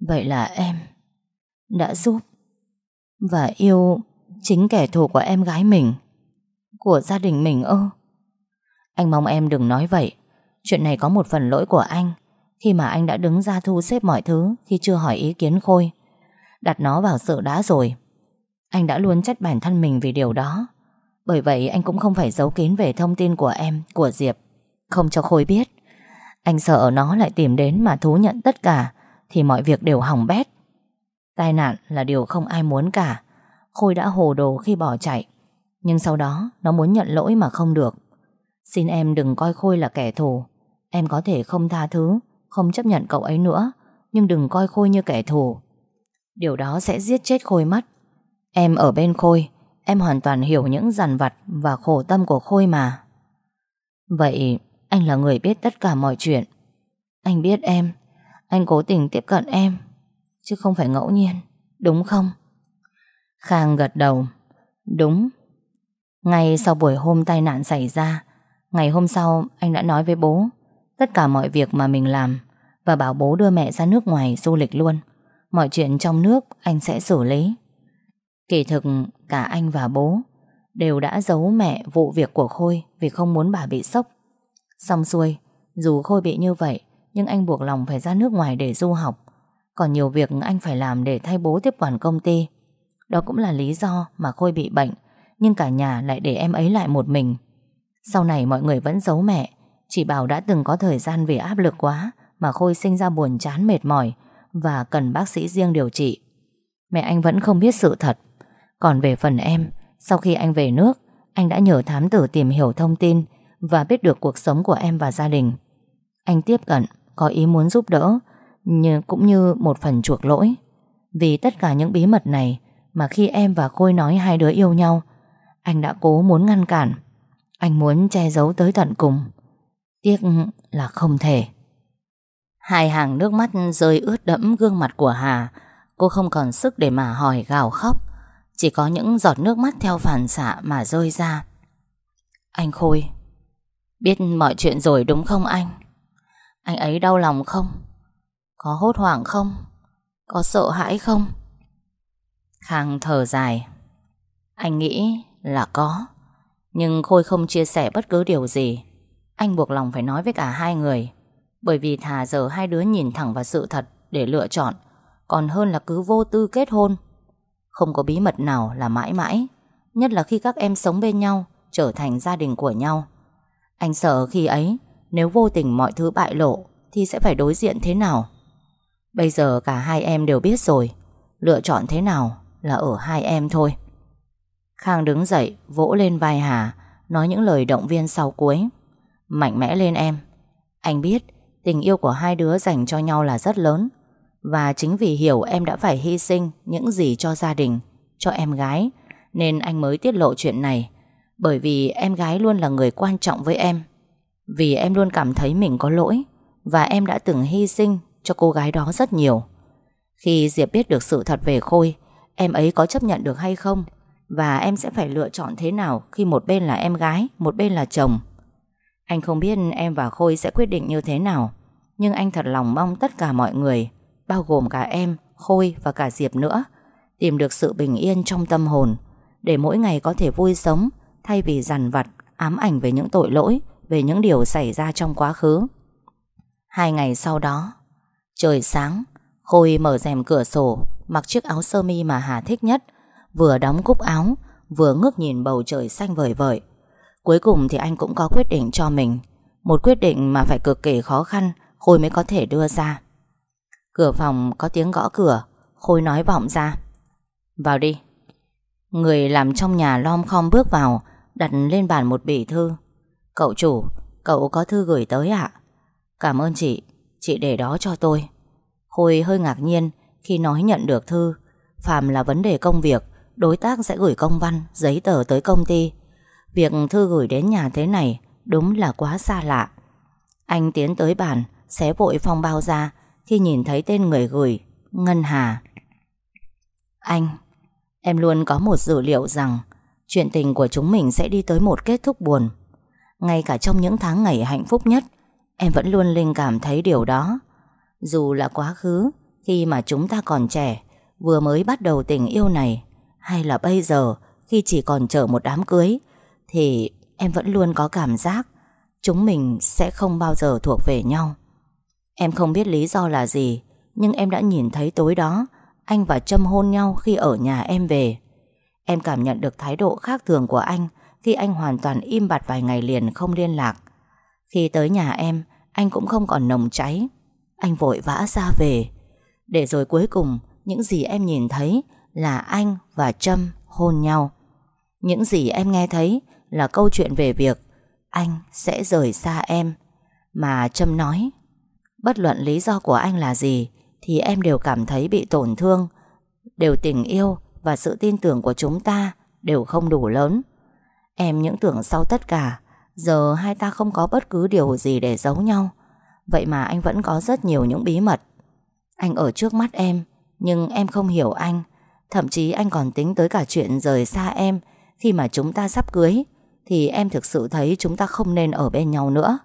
Vậy là em Đã giúp Và yêu Chính kẻ thù của em gái mình, Của gia đình mình ơ Anh mong em đừng nói vậy. Chuyện này có một phần lỗi của anh. Khi mà anh đã đứng ra thu xếp mọi thứ Khi chưa hỏi ý kiến Khôi Đặt nó vào sự đã rồi. Anh đã luôn trách bản thân mình vì điều đó. Bởi vậy anh cũng không phải giấu kín Về thông tin của em, của Diệp. Không cho Khôi biết. Anh sợ nó lại tìm đến mà thú nhận tất cả Thì mọi việc đều hỏng bét. Tai nạn là điều không ai muốn cả. Khôi đã hồ đồ khi bỏ chạy. Nhưng sau đó nó muốn nhận lỗi mà không được. Xin em đừng coi Khôi là kẻ thù. Em có thể không tha thứ Không chấp nhận cậu ấy nữa. Nhưng đừng coi Khôi như kẻ thù. Điều đó sẽ giết chết Khôi mất Em ở bên Khôi, Em hoàn toàn hiểu những dằn vặt Và khổ tâm của Khôi mà. Vậy anh là người biết tất cả mọi chuyện. Anh biết em, Anh cố tình tiếp cận em, Chứ không phải ngẫu nhiên, Đúng không? Khang gật đầu. Đúng. Ngay sau buổi hôm tai nạn xảy ra, Ngày hôm sau anh đã nói với bố, Tất cả mọi việc mà mình làm Và bảo bố đưa mẹ ra nước ngoài du lịch luôn. Mọi chuyện trong nước anh sẽ xử lý. Kỳ thực, cả anh và bố Đều đã giấu mẹ vụ việc của Khôi Vì không muốn bà bị sốc. Xong xuôi, Dù Khôi bị như vậy, Nhưng anh buộc lòng phải ra nước ngoài để du học. Còn nhiều việc anh phải làm để thay bố tiếp quản công ty. Đó cũng là lý do mà Khôi bị bệnh, Nhưng cả nhà lại để em ấy lại một mình. Sau này mọi người vẫn giấu mẹ, chỉ bảo đã từng có thời gian vì áp lực quá mà Khôi sinh ra buồn chán mệt mỏi và cần bác sĩ riêng điều trị. Mẹ anh vẫn không biết sự thật. Còn về phần em, sau khi anh về nước, anh đã nhờ thám tử tìm hiểu thông tin và biết được cuộc sống của em và gia đình. Anh tiếp cận, có ý muốn giúp đỡ, nhưng cũng như một phần chuộc lỗi. Vì tất cả những bí mật này mà khi em và Khôi nói hai đứa yêu nhau, anh đã cố muốn ngăn cản. Anh muốn che giấu tới tận cùng. Tiếc là không thể Hai hàng nước mắt rơi ướt đẫm gương mặt của Hà Cô không còn sức để mà hỏi gào khóc Chỉ có những giọt nước mắt theo phản xạ mà rơi ra Anh Khôi, Biết mọi chuyện rồi đúng không anh? Anh ấy đau lòng không? Có hốt hoảng không? Có sợ hãi không? Khang thở dài Anh nghĩ là có Nhưng Khôi không chia sẻ bất cứ điều gì anh buộc lòng phải nói với cả hai người bởi vì thà giờ hai đứa nhìn thẳng vào sự thật Để lựa chọn, Còn hơn là cứ vô tư kết hôn. Không có bí mật nào là mãi mãi, Nhất là khi các em sống bên nhau, Trở thành gia đình của nhau. Anh sợ khi ấy, Nếu vô tình mọi thứ bại lộ, Thì sẽ phải đối diện thế nào? Bây giờ cả hai em đều biết rồi, Lựa chọn thế nào là ở hai em thôi. Khang đứng dậy, Vỗ lên vai Hà, Nói những lời động viên sau cuối. Mạnh mẽ lên em. Anh biết tình yêu của hai đứa dành cho nhau là rất lớn. Và chính vì hiểu em đã phải hy sinh Những gì cho gia đình, Cho em gái, Nên anh mới tiết lộ chuyện này. Bởi vì em gái luôn là người quan trọng với em. Vì em luôn cảm thấy mình có lỗi, Và em đã từng hy sinh Cho cô gái đó rất nhiều. Khi Diệp biết được sự thật về Khôi, Em ấy có chấp nhận được hay không? Và em sẽ phải lựa chọn thế nào Khi một bên là em gái, Một bên là chồng? Anh không biết em và Khôi sẽ quyết định như thế nào. Nhưng anh thật lòng mong tất cả mọi người Bao gồm cả em, Khôi và cả Diệp nữa Tìm được sự bình yên trong tâm hồn Để mỗi ngày có thể vui sống Thay vì dằn vặt, ám ảnh về những tội lỗi Về những điều xảy ra trong quá khứ. Hai ngày sau đó Trời sáng Khôi mở rèm cửa sổ Mặc chiếc áo sơ mi mà Hà thích nhất Vừa đóng cúc áo Vừa ngước nhìn bầu trời xanh vời vợi. Cuối cùng thì anh cũng có quyết định cho mình Một quyết định mà phải cực kỳ khó khăn Khôi mới có thể đưa ra. Cửa phòng có tiếng gõ cửa. Khôi nói vọng ra. Vào đi. Người làm trong nhà lom khom bước vào Đặt lên bàn một bỉ thư. Cậu chủ Cậu có thư gửi tới ạ. Cảm ơn chị. Chị để đó cho tôi. Khôi hơi ngạc nhiên khi nói nhận được thư. Phàm là vấn đề công việc Đối tác sẽ gửi công văn, giấy tờ tới công ty. Việc thư gửi đến nhà thế này Đúng là quá xa lạ. Anh tiến tới bàn Xé vội phong bao ra. Khi nhìn thấy tên người gửi, Ngân Hà. Anh, Em luôn có một dữ liệu rằng Chuyện tình của chúng mình sẽ đi tới một kết thúc buồn. Ngay cả trong những tháng ngày hạnh phúc nhất, Em vẫn luôn linh cảm thấy điều đó. Dù là quá khứ, Khi mà chúng ta còn trẻ, Vừa mới bắt đầu tình yêu này, Hay là bây giờ Khi chỉ còn chờ một đám cưới, Thì em vẫn luôn có cảm giác Chúng mình sẽ không bao giờ thuộc về nhau. Em không biết lý do là gì, Nhưng em đã nhìn thấy tối đó, Anh và Trâm hôn nhau khi ở nhà em về. Em cảm nhận được thái độ khác thường của anh Khi anh hoàn toàn im bặt vài ngày liền không liên lạc. Khi tới nhà em, Anh cũng không còn nồng cháy. Anh vội vã ra về. Để rồi cuối cùng, Những gì em nhìn thấy Là anh và Trâm hôn nhau. Những gì em nghe thấy Là câu chuyện về việc Anh sẽ rời xa em. Mà Trâm nói Bất luận lý do của anh là gì, Thì em đều cảm thấy bị tổn thương. Đều tình yêu Và sự tin tưởng của chúng ta Đều không đủ lớn. Em những tưởng sau tất cả, Giờ hai ta không có bất cứ điều gì để giấu nhau. Vậy mà anh vẫn có rất nhiều những bí mật. Anh ở trước mắt em, Nhưng em không hiểu anh. Thậm chí anh còn tính tới cả chuyện rời xa em Khi mà chúng ta sắp cưới, Thì em thực sự thấy chúng ta không nên ở bên nhau nữa.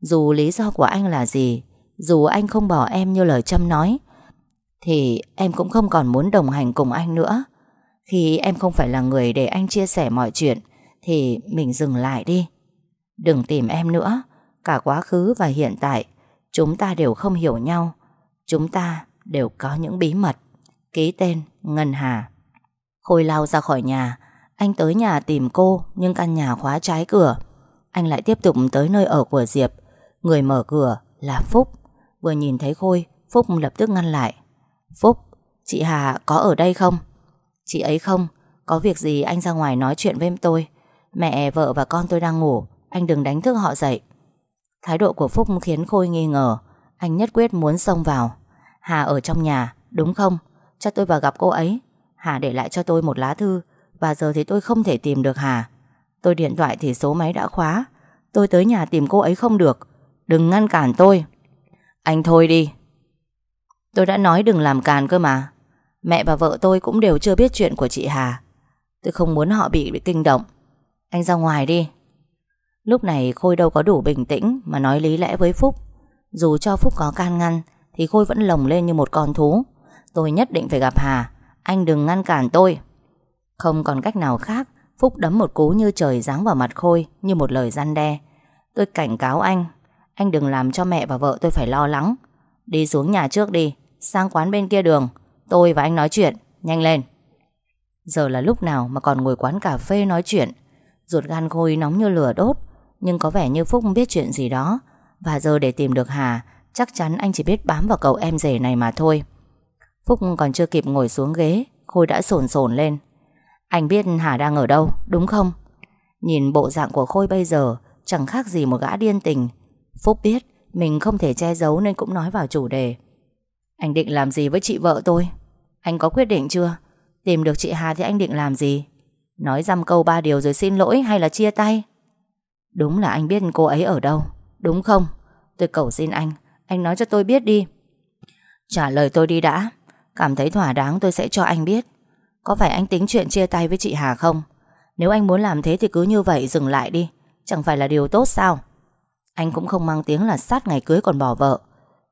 Dù lý do của anh là gì dù anh không bỏ em như lời Trâm nói, Thì em cũng không còn muốn đồng hành cùng anh nữa. Khi em không phải là người để anh chia sẻ mọi chuyện, Thì mình dừng lại đi. Đừng tìm em nữa, Cả quá khứ và hiện tại, Chúng ta đều không hiểu nhau. Chúng ta đều có những bí mật. Ký tên Ngân Hà. Khôi lao ra khỏi nhà. Anh tới nhà tìm cô, Nhưng căn nhà khóa trái cửa. Anh lại tiếp tục tới nơi ở của Diệp. Người mở cửa là Phúc. Vừa nhìn thấy Khôi Phúc lập tức ngăn lại. Phúc, chị Hà có ở đây không? Chị ấy không. Có việc gì anh ra ngoài nói chuyện với tôi. Mẹ, vợ và con tôi đang ngủ. Anh đừng đánh thức họ dậy. Thái độ của Phúc khiến Khôi nghi ngờ. Anh nhất quyết muốn xông vào. Hà ở trong nhà, đúng không? Cho tôi vào gặp cô ấy. Hà để lại cho tôi một lá thư. Và giờ thì tôi không thể tìm được Hà. Tôi điện thoại thì số máy đã khóa. Tôi tới nhà tìm cô ấy không được. Đừng ngăn cản tôi anh thôi đi. Tôi đã nói đừng làm càn cơ mà. Mẹ và vợ tôi cũng đều chưa biết chuyện của chị Hà. Tôi không muốn họ bị, bị kinh động. Anh ra ngoài đi. Lúc này Khôi đâu có đủ bình tĩnh Mà nói lý lẽ với Phúc. Dù cho Phúc có can ngăn Thì Khôi vẫn lồng lên như một con thú. Tôi nhất định phải gặp Hà. Anh đừng ngăn cản tôi. Không còn cách nào khác Phúc đấm một cú như trời giáng vào mặt Khôi Như một lời gian đe. Tôi cảnh cáo anh anh đừng làm cho mẹ và vợ tôi phải lo lắng. Đi xuống nhà trước đi, Sang quán bên kia đường. Tôi và anh nói chuyện, Nhanh lên. Giờ là lúc nào mà còn ngồi quán cà phê nói chuyện? Ruột gan Khôi nóng như lửa đốt, Nhưng có vẻ như Phúc biết chuyện gì đó. Và giờ để tìm được Hà, Chắc chắn anh chỉ biết bám vào cậu em rể này mà thôi. Phúc còn chưa kịp ngồi xuống ghế, Khôi đã sồn sồn lên. Anh biết Hà đang ở đâu, đúng không? Nhìn bộ dạng của Khôi bây giờ, Chẳng khác gì một gã điên tình. Phúc biết mình không thể che giấu nên cũng nói vào chủ đề. Anh định làm gì với chị vợ tôi? Anh có quyết định chưa? Tìm được chị Hà thì anh định làm gì? Nói dăm câu ba điều rồi xin lỗi hay là chia tay? Đúng là anh biết cô ấy ở đâu, đúng không? Tôi cầu xin anh, anh nói cho tôi biết đi. Trả lời tôi đi đã, cảm thấy thỏa đáng tôi sẽ cho anh biết. Có phải anh tính chuyện chia tay với chị Hà không? Nếu anh muốn làm thế thì cứ như vậy dừng lại đi, chẳng phải là điều tốt sao? Anh cũng không mang tiếng là sát ngày cưới còn bỏ vợ.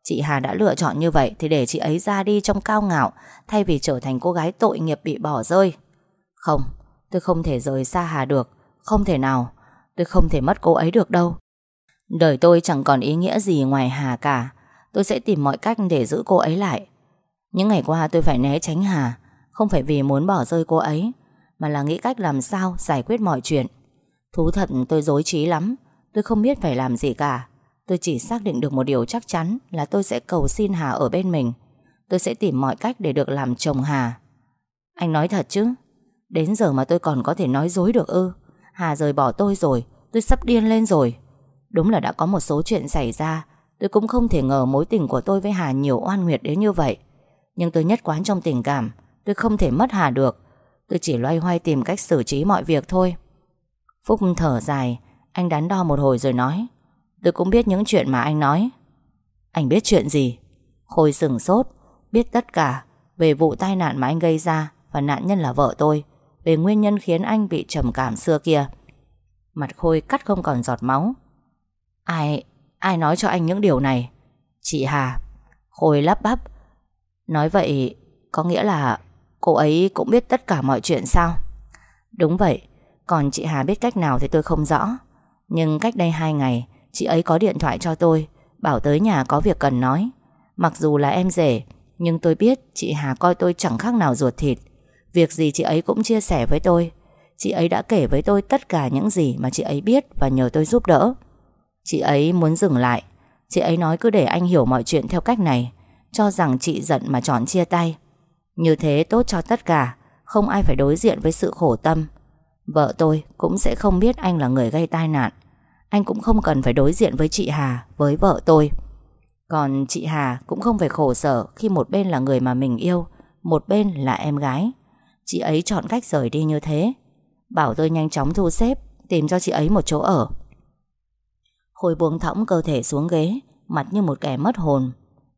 Chị Hà đã lựa chọn như vậy Thì để chị ấy ra đi trong cao ngạo, Thay vì trở thành cô gái tội nghiệp bị bỏ rơi. Không, Tôi không thể rời xa Hà được, Không thể nào. Tôi không thể mất cô ấy được đâu. Đời tôi chẳng còn ý nghĩa gì ngoài Hà cả. Tôi sẽ tìm mọi cách để giữ cô ấy lại. Những ngày qua tôi phải né tránh Hà, Không phải vì muốn bỏ rơi cô ấy, Mà là nghĩ cách làm sao giải quyết mọi chuyện. Thú thật tôi dối trí lắm. Tôi không biết phải làm gì cả. Tôi chỉ xác định được một điều chắc chắn Là tôi sẽ cầu xin Hà ở bên mình. Tôi sẽ tìm mọi cách để được làm chồng Hà. Anh nói thật chứ? Đến giờ mà tôi còn có thể nói dối được ư? Hà rời bỏ tôi rồi, Tôi sắp điên lên rồi. Đúng là đã có một số chuyện xảy ra, Tôi cũng không thể ngờ mối tình của tôi với Hà nhiều oan nguyệt đến như vậy. Nhưng tôi nhất quán trong tình cảm, Tôi không thể mất Hà được. Tôi chỉ loay hoay tìm cách xử trí mọi việc thôi. Phúc thở dài anh đắn đo một hồi rồi nói, Tôi cũng biết những chuyện mà anh nói. Anh biết chuyện gì? Khôi sừng sốt, Biết tất cả về vụ tai nạn mà anh gây ra Và nạn nhân là vợ tôi, Về nguyên nhân khiến anh bị trầm cảm xưa kia. Mặt Khôi cắt không còn giọt máu. Ai Ai nói cho anh những điều này? Chị Hà. Khôi lắp bắp. Nói vậy có nghĩa là Cô ấy cũng biết tất cả mọi chuyện sao? Đúng vậy. Còn chị Hà biết cách nào thì tôi không rõ. Nhưng cách đây hai ngày, Chị ấy có điện thoại cho tôi, Bảo tới nhà có việc cần nói. Mặc dù là em rể, Nhưng tôi biết chị Hà coi tôi chẳng khác nào ruột thịt. Việc gì chị ấy cũng chia sẻ với tôi. Chị ấy đã kể với tôi tất cả những gì mà chị ấy biết Và nhờ tôi giúp đỡ. Chị ấy muốn dừng lại. Chị ấy nói cứ để anh hiểu mọi chuyện theo cách này, Cho rằng chị giận mà chọn chia tay. Như thế tốt cho tất cả, Không ai phải đối diện với sự khổ tâm. Vợ tôi cũng sẽ không biết anh là người gây tai nạn. Anh cũng không cần phải đối diện với chị Hà, Với vợ tôi. Còn chị Hà cũng không phải khổ sở Khi một bên là người mà mình yêu, Một bên là em gái. Chị ấy chọn cách rời đi như thế. Bảo tôi nhanh chóng thu xếp, Tìm cho chị ấy một chỗ ở. Khôi buông thõng cơ thể xuống ghế, Mặt như một kẻ mất hồn.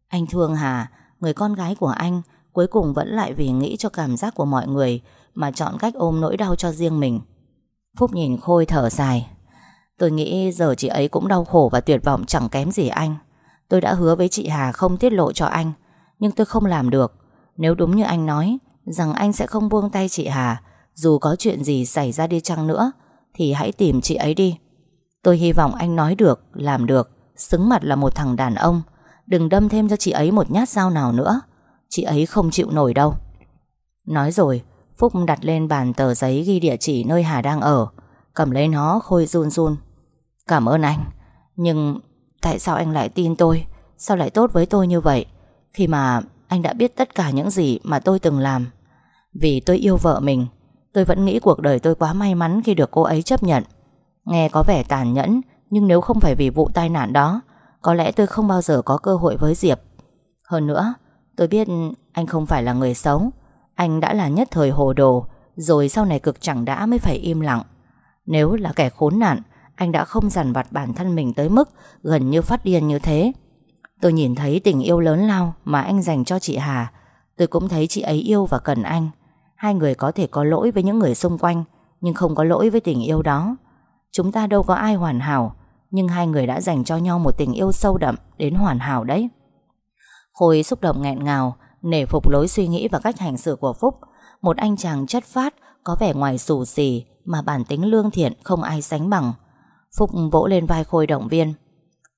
Anh thương Hà, Người con gái của anh, Cuối cùng vẫn lại vì nghĩ cho cảm giác của mọi người Mà chọn cách ôm nỗi đau cho riêng mình. Phúc nhìn Khôi thở dài. Tôi nghĩ giờ chị ấy cũng đau khổ và tuyệt vọng chẳng kém gì anh. Tôi đã hứa với chị Hà không tiết lộ cho anh Nhưng tôi không làm được. Nếu đúng như anh nói Rằng anh sẽ không buông tay chị Hà Dù có chuyện gì xảy ra đi chăng nữa Thì hãy tìm chị ấy đi. Tôi hy vọng anh nói được, làm được Xứng mặt là một thằng đàn ông. Đừng đâm thêm cho chị ấy một nhát dao nào nữa. Chị ấy không chịu nổi đâu. Nói rồi Phúc đặt lên bàn tờ giấy ghi địa chỉ nơi Hà đang ở. Cầm lấy nó khôi run run. Cảm ơn anh. Nhưng tại sao anh lại tin tôi? Sao lại tốt với tôi như vậy? Khi mà anh đã biết tất cả những gì Mà tôi từng làm. Vì tôi yêu vợ mình, Tôi vẫn nghĩ cuộc đời tôi quá may mắn khi được cô ấy chấp nhận. Nghe có vẻ tàn nhẫn, Nhưng nếu không phải vì vụ tai nạn đó, Có lẽ tôi không bao giờ có cơ hội với Diệp. Hơn nữa, Tôi biết anh không phải là người xấu. Anh đã là nhất thời hồ đồ, Rồi sau này cực chẳng đã mới phải im lặng. Nếu là kẻ khốn nạn anh đã không dằn vặt bản thân mình tới mức Gần như phát điên như thế. Tôi nhìn thấy tình yêu lớn lao Mà anh dành cho chị Hà. Tôi cũng thấy chị ấy yêu và cần anh. Hai người có thể có lỗi với những người xung quanh, Nhưng không có lỗi với tình yêu đó. Chúng ta đâu có ai hoàn hảo, Nhưng hai người đã dành cho nhau một tình yêu sâu đậm Đến hoàn hảo đấy. Khôi xúc động nghẹn ngào, Nể phục lối suy nghĩ và cách hành xử của Phúc. Một anh chàng chất phát Có vẻ ngoài xù xì Mà bản tính lương thiện không ai sánh bằng. Phúc vỗ lên vai Khôi động viên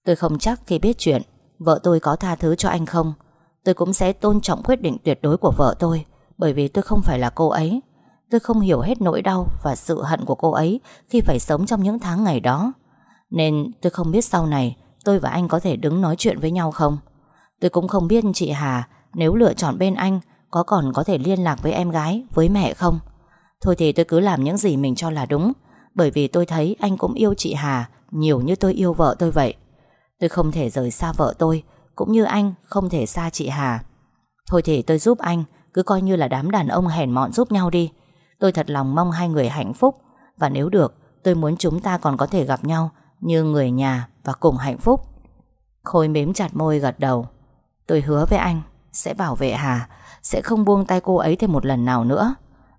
Tôi không chắc khi biết chuyện Vợ tôi có tha thứ cho anh không Tôi cũng sẽ tôn trọng quyết định tuyệt đối của vợ tôi Bởi vì tôi không phải là cô ấy Tôi không hiểu hết nỗi đau và sự hận của cô ấy khi phải sống trong những tháng ngày đó. Nên tôi không biết sau này tôi và anh có thể đứng nói chuyện với nhau không. Tôi cũng không biết chị Hà nếu lựa chọn bên anh có còn có thể liên lạc với em gái, với mẹ không. Thôi thì tôi cứ làm những gì mình cho là đúng bởi vì tôi thấy anh cũng yêu chị Hà nhiều như tôi yêu vợ tôi vậy. Tôi không thể rời xa vợ tôi, cũng như anh không thể xa chị Hà. Thôi thì tôi giúp anh, cứ coi như là đám đàn ông hèn mọn giúp nhau đi Tôi thật lòng mong hai người hạnh phúc, Và nếu được, tôi muốn chúng ta còn có thể gặp nhau Như người nhà và cùng hạnh phúc Khôi mím chặt môi gật đầu Tôi hứa với anh, Sẽ bảo vệ Hà, Sẽ không buông tay cô ấy thêm một lần nào nữa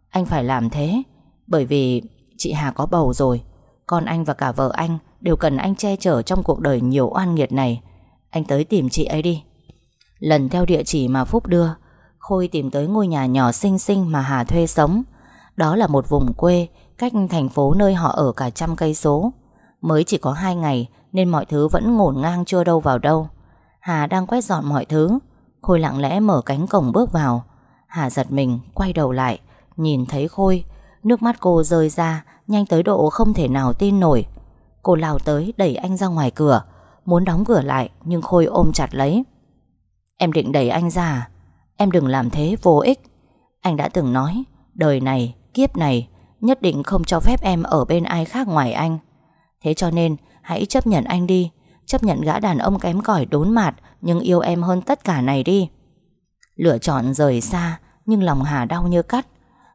Anh phải làm thế, Bởi vì chị Hà có bầu rồi. Con anh và cả vợ anh Đều cần anh che chở trong cuộc đời nhiều oan nghiệt này. Anh tới tìm chị ấy đi. Lần theo địa chỉ mà Phúc đưa, Khôi tìm tới ngôi nhà nhỏ xinh xinh mà Hà thuê sống. Đó là một vùng quê Cách thành phố nơi họ ở cả trăm cây số. Mới chỉ có hai ngày Nên mọi thứ vẫn ngổn ngang chưa đâu vào đâu. Hà đang quét dọn mọi thứ. Khôi lặng lẽ mở cánh cổng bước vào. Hà giật mình, quay đầu lại, Nhìn thấy Khôi. Nước mắt cô rơi ra Nhanh tới độ không thể nào tin nổi. Cô lao tới đẩy anh ra ngoài cửa Muốn đóng cửa lại nhưng Khôi ôm chặt lấy. Em định đẩy anh ra? À? Em đừng làm thế vô ích. Anh đã từng nói Đời này, kiếp này Nhất định không cho phép em ở bên ai khác ngoài anh. Thế cho nên Hãy chấp nhận anh đi Chấp nhận gã đàn ông kém cỏi đốn mạt Nhưng yêu em hơn tất cả này đi. Lựa chọn rời xa Nhưng lòng Hà đau như cắt.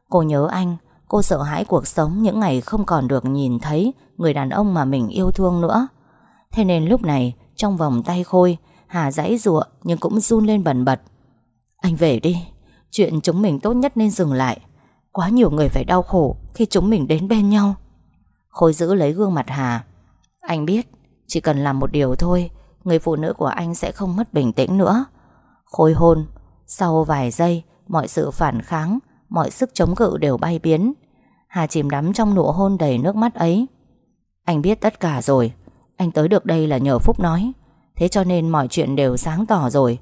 Cô nhớ anh Cô sợ hãi cuộc sống những ngày không còn được nhìn thấy Người đàn ông mà mình yêu thương nữa. Thế nên lúc này, Trong vòng tay Khôi, Hà dãy giụa nhưng cũng run lên bần bật. Anh về đi, Chuyện chúng mình tốt nhất nên dừng lại. Quá nhiều người phải đau khổ Khi chúng mình đến bên nhau. Khôi giữ lấy gương mặt Hà. Anh biết, Chỉ cần làm một điều thôi, Người phụ nữ của anh sẽ không mất bình tĩnh nữa. Khôi hôn. Sau vài giây, Mọi sự phản kháng Mọi sức chống cự đều bay biến. Hà chìm đắm trong nụ hôn đầy nước mắt ấy. Anh biết tất cả rồi. Anh tới được đây là nhờ Phúc nói. Thế cho nên mọi chuyện đều sáng tỏ rồi.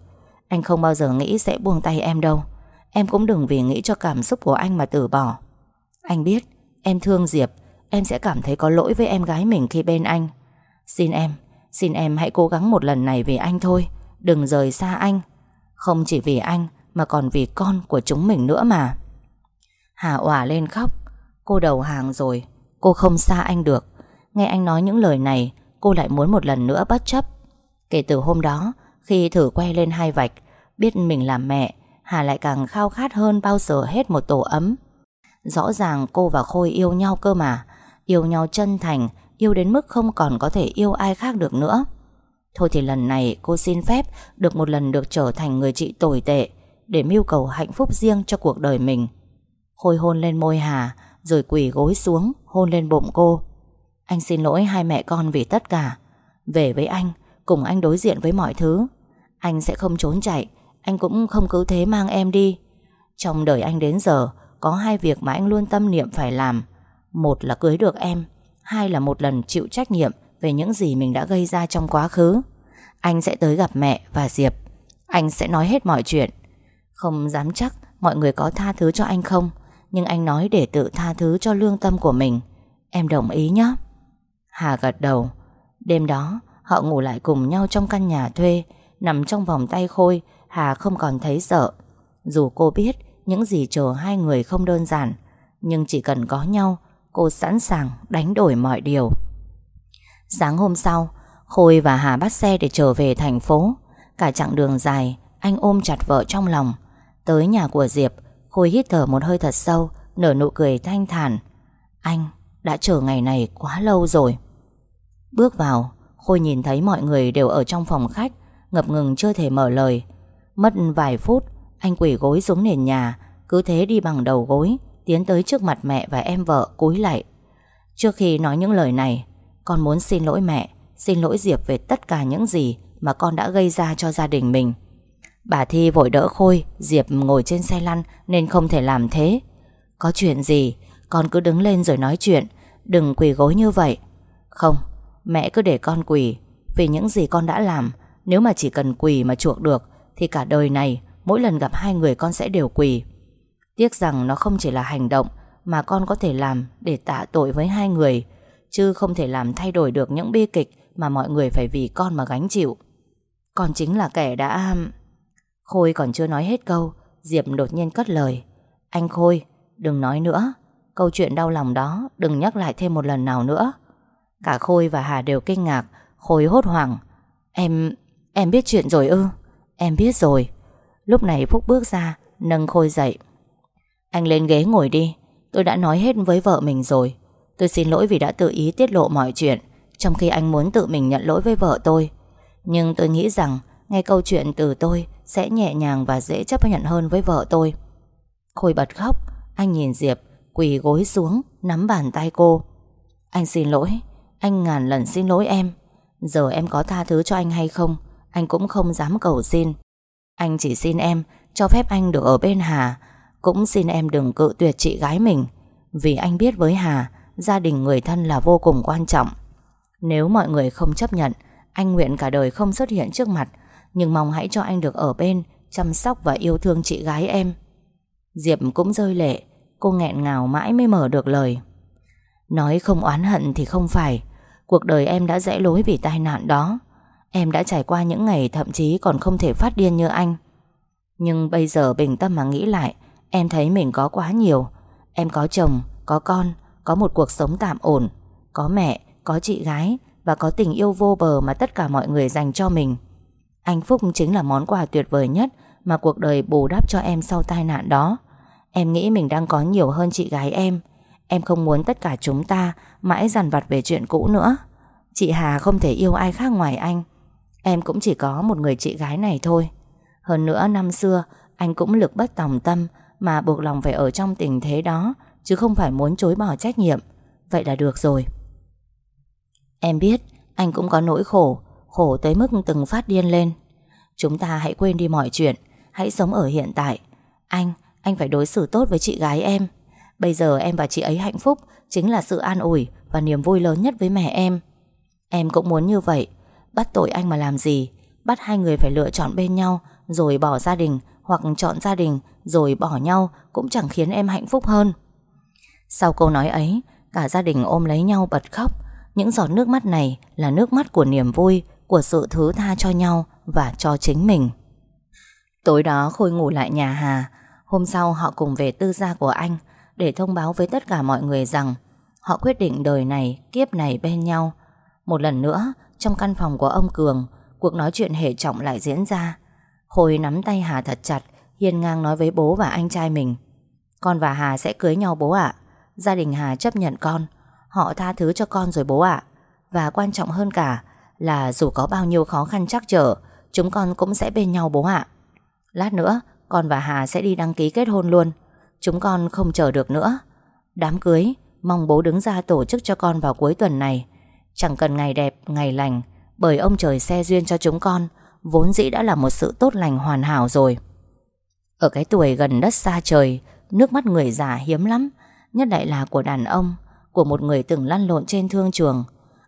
Anh không bao giờ nghĩ sẽ buông tay em đâu. Em cũng đừng vì nghĩ cho cảm xúc của anh mà từ bỏ. Anh biết, Em thương Diệp. Em sẽ cảm thấy có lỗi với em gái mình khi bên anh. Xin em Xin em hãy cố gắng một lần này vì anh thôi. Đừng rời xa anh. Không chỉ vì anh, Mà còn vì con của chúng mình nữa mà. Hà òa lên khóc. Cô đầu hàng rồi. Cô không xa anh được. Nghe anh nói những lời này, Cô lại muốn một lần nữa bất chấp. Kể từ hôm đó, Khi thử quay lên hai vạch, Biết mình là mẹ, Hà lại càng khao khát hơn bao giờ hết một tổ ấm. Rõ ràng cô và Khôi yêu nhau cơ mà. Yêu nhau chân thành, Yêu đến mức không còn có thể yêu ai khác được nữa. Thôi thì lần này cô xin phép Được một lần được trở thành người chị tồi tệ, Để mưu cầu hạnh phúc riêng cho cuộc đời mình. Khôi hôn lên môi Hà, Rồi quỳ gối xuống, Hôn lên bụng cô. Anh xin lỗi hai mẹ con vì tất cả. Về với anh, Cùng anh đối diện với mọi thứ. Anh sẽ không trốn chạy, Anh cũng không cứ thế mang em đi. Trong đời anh đến giờ, Có hai việc mà anh luôn tâm niệm phải làm. Một là cưới được em, Hai là một lần chịu trách nhiệm Về những gì mình đã gây ra trong quá khứ. Anh sẽ tới gặp mẹ và Diệp. Anh sẽ nói hết mọi chuyện. Không dám chắc mọi người có tha thứ cho anh không. Nhưng anh nói để tự tha thứ cho lương tâm của mình. Em đồng ý nhé. Hà gật đầu. Đêm đó, họ ngủ lại cùng nhau trong căn nhà thuê. Nằm trong vòng tay Khôi, Hà không còn thấy sợ. Dù cô biết những gì chờ hai người không đơn giản, Nhưng chỉ cần có nhau, Cô sẵn sàng đánh đổi mọi điều. Sáng hôm sau, Khôi và Hà bắt xe để trở về thành phố. Cả chặng đường dài, Anh ôm chặt vợ trong lòng. Tới nhà của Diệp Khôi hít thở một hơi thật sâu, Nở nụ cười thanh thản. Anh, đã chờ ngày này quá lâu rồi. Bước vào, Khôi nhìn thấy mọi người đều ở trong phòng khách, Ngập ngừng chưa thể mở lời. Mất vài phút, Anh quỷ gối xuống nền nhà, Cứ thế đi bằng đầu gối, Tiến tới trước mặt mẹ và em vợ, cúi lại. Trước khi nói những lời này, Con muốn xin lỗi mẹ, Xin lỗi Diệp về tất cả những gì Mà con đã gây ra cho gia đình mình. Bà Thi vội đỡ Khôi, Diệp ngồi trên xe lăn Nên không thể làm thế. Có chuyện gì? Con cứ đứng lên rồi nói chuyện. Đừng quỳ gối như vậy. Không, Mẹ cứ để con quỳ. Vì những gì con đã làm, Nếu mà chỉ cần quỳ mà chuộc được, Thì cả đời này, Mỗi lần gặp hai người con sẽ đều quỳ. Tiếc rằng nó không chỉ là hành động Mà con có thể làm để tạ tội với hai người, Chứ không thể làm thay đổi được những bi kịch Mà mọi người phải vì con mà gánh chịu. Con chính là kẻ đã... Khôi còn chưa nói hết câu Diệp đột nhiên cất lời. Anh Khôi, đừng nói nữa. Câu chuyện đau lòng đó đừng nhắc lại thêm một lần nào nữa. Cả Khôi và Hà đều kinh ngạc Khôi hốt hoảng. Em, em biết chuyện rồi ư? Em biết rồi. Lúc này Phúc bước ra Nâng Khôi dậy. Anh lên ghế ngồi đi. Tôi đã nói hết với vợ mình rồi. Tôi xin lỗi vì đã tự ý tiết lộ mọi chuyện Trong khi anh muốn tự mình nhận lỗi với vợ tôi. Nhưng tôi nghĩ rằng Nghe câu chuyện từ tôi sẽ nhẹ nhàng và dễ chấp nhận hơn với vợ tôi. Khôi bật khóc, Anh nhìn Diệp, Quỳ gối xuống, Nắm bàn tay cô. Anh xin lỗi, Anh ngàn lần xin lỗi em. Giờ em có tha thứ cho anh hay không, Anh cũng không dám cầu xin. Anh chỉ xin em Cho phép anh được ở bên Hà, Cũng xin em đừng cự tuyệt chị gái mình. Vì anh biết với Hà, Gia đình người thân là vô cùng quan trọng. Nếu mọi người không chấp nhận, Anh nguyện cả đời không xuất hiện trước mặt nhưng mong hãy cho anh được ở bên Chăm sóc và yêu thương chị gái em. Diệp cũng rơi lệ Cô nghẹn ngào mãi mới mở được lời. Nói không oán hận thì không phải Cuộc đời em đã rẽ lối vì tai nạn đó. Em đã trải qua những ngày thậm chí còn không thể phát điên như anh. Nhưng bây giờ bình tâm mà nghĩ lại Em thấy mình có quá nhiều. Em có chồng, có con Có một cuộc sống tạm ổn. Có mẹ, có chị gái Và có tình yêu vô bờ mà tất cả mọi người dành cho mình. Anh Phúc chính là món quà tuyệt vời nhất Mà cuộc đời bù đắp cho em sau tai nạn đó. Em nghĩ mình đang có nhiều hơn chị gái em. Em không muốn tất cả chúng ta Mãi dằn vặt về chuyện cũ nữa. Chị Hà không thể yêu ai khác ngoài anh. Em cũng chỉ có một người chị gái này thôi. Hơn nữa năm xưa, Anh cũng lực bất tòng tâm Mà buộc lòng phải ở trong tình thế đó, Chứ không phải muốn chối bỏ trách nhiệm. Vậy là được rồi. Em biết, anh cũng có nỗi khổ. Khổ tới mức từng phát điên lên. Chúng ta hãy quên đi mọi chuyện Hãy sống ở hiện tại. Anh, anh phải đối xử tốt với chị gái em. Bây giờ em và chị ấy hạnh phúc Chính là sự an ủi Và niềm vui lớn nhất với mẹ em. Em cũng muốn như vậy. Bắt tội anh mà làm gì? Bắt hai người phải lựa chọn bên nhau Rồi bỏ gia đình Hoặc chọn gia đình Rồi bỏ nhau Cũng chẳng khiến em hạnh phúc hơn. Sau câu nói ấy Cả gia đình ôm lấy nhau bật khóc. Những giọt nước mắt này Là nước mắt của niềm vui của sự thứ tha cho nhau Và cho chính mình. Tối đó Khôi ngủ lại nhà Hà. Hôm sau họ cùng về tư gia của anh Để thông báo với tất cả mọi người rằng Họ quyết định đời này, Kiếp này bên nhau. Một lần nữa, trong căn phòng của ông Cường, Cuộc nói chuyện hệ trọng lại diễn ra. Khôi nắm tay Hà thật chặt, Hiên ngang nói với bố và anh trai mình, Con và Hà sẽ cưới nhau bố ạ. Gia đình Hà chấp nhận con. Họ tha thứ cho con rồi bố ạ. Và quan trọng hơn cả là dù có bao nhiêu khó khăn chắc trở Chúng con cũng sẽ bên nhau bố ạ. Lát nữa con và Hà sẽ đi đăng ký kết hôn luôn. Chúng con không chờ được nữa. Đám cưới Mong bố đứng ra tổ chức cho con vào cuối tuần này. Chẳng cần ngày đẹp, ngày lành Bởi ông trời xe duyên cho chúng con Vốn dĩ đã là một sự tốt lành hoàn hảo rồi. Ở cái tuổi gần đất xa trời Nước mắt người già hiếm lắm Nhất lại là của đàn ông Của một người từng lăn lộn trên thương trường.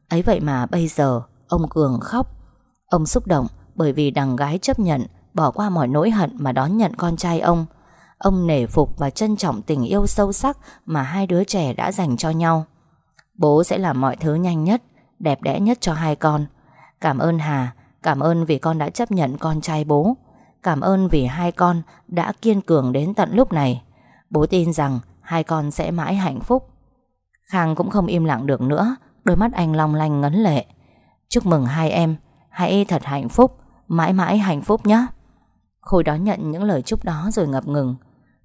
Ấy vậy mà bây giờ Ông Cường khóc Ông xúc động bởi vì đằng gái chấp nhận Bỏ qua mọi nỗi hận mà đón nhận con trai ông Ông nể phục và trân trọng tình yêu sâu sắc Mà hai đứa trẻ đã dành cho nhau Bố sẽ làm mọi thứ nhanh nhất đẹp đẽ nhất cho hai con. Cảm ơn Hà, cảm ơn vì con đã chấp nhận con trai bố. Cảm ơn vì hai con đã kiên cường đến tận lúc này. Bố tin rằng hai con sẽ mãi hạnh phúc. Khang cũng không im lặng được nữa, đôi mắt anh long lanh ngấn lệ. Chúc mừng hai em, hãy thật hạnh phúc, mãi mãi hạnh phúc nhé. Khôi đón nhận những lời chúc đó rồi ngập ngừng.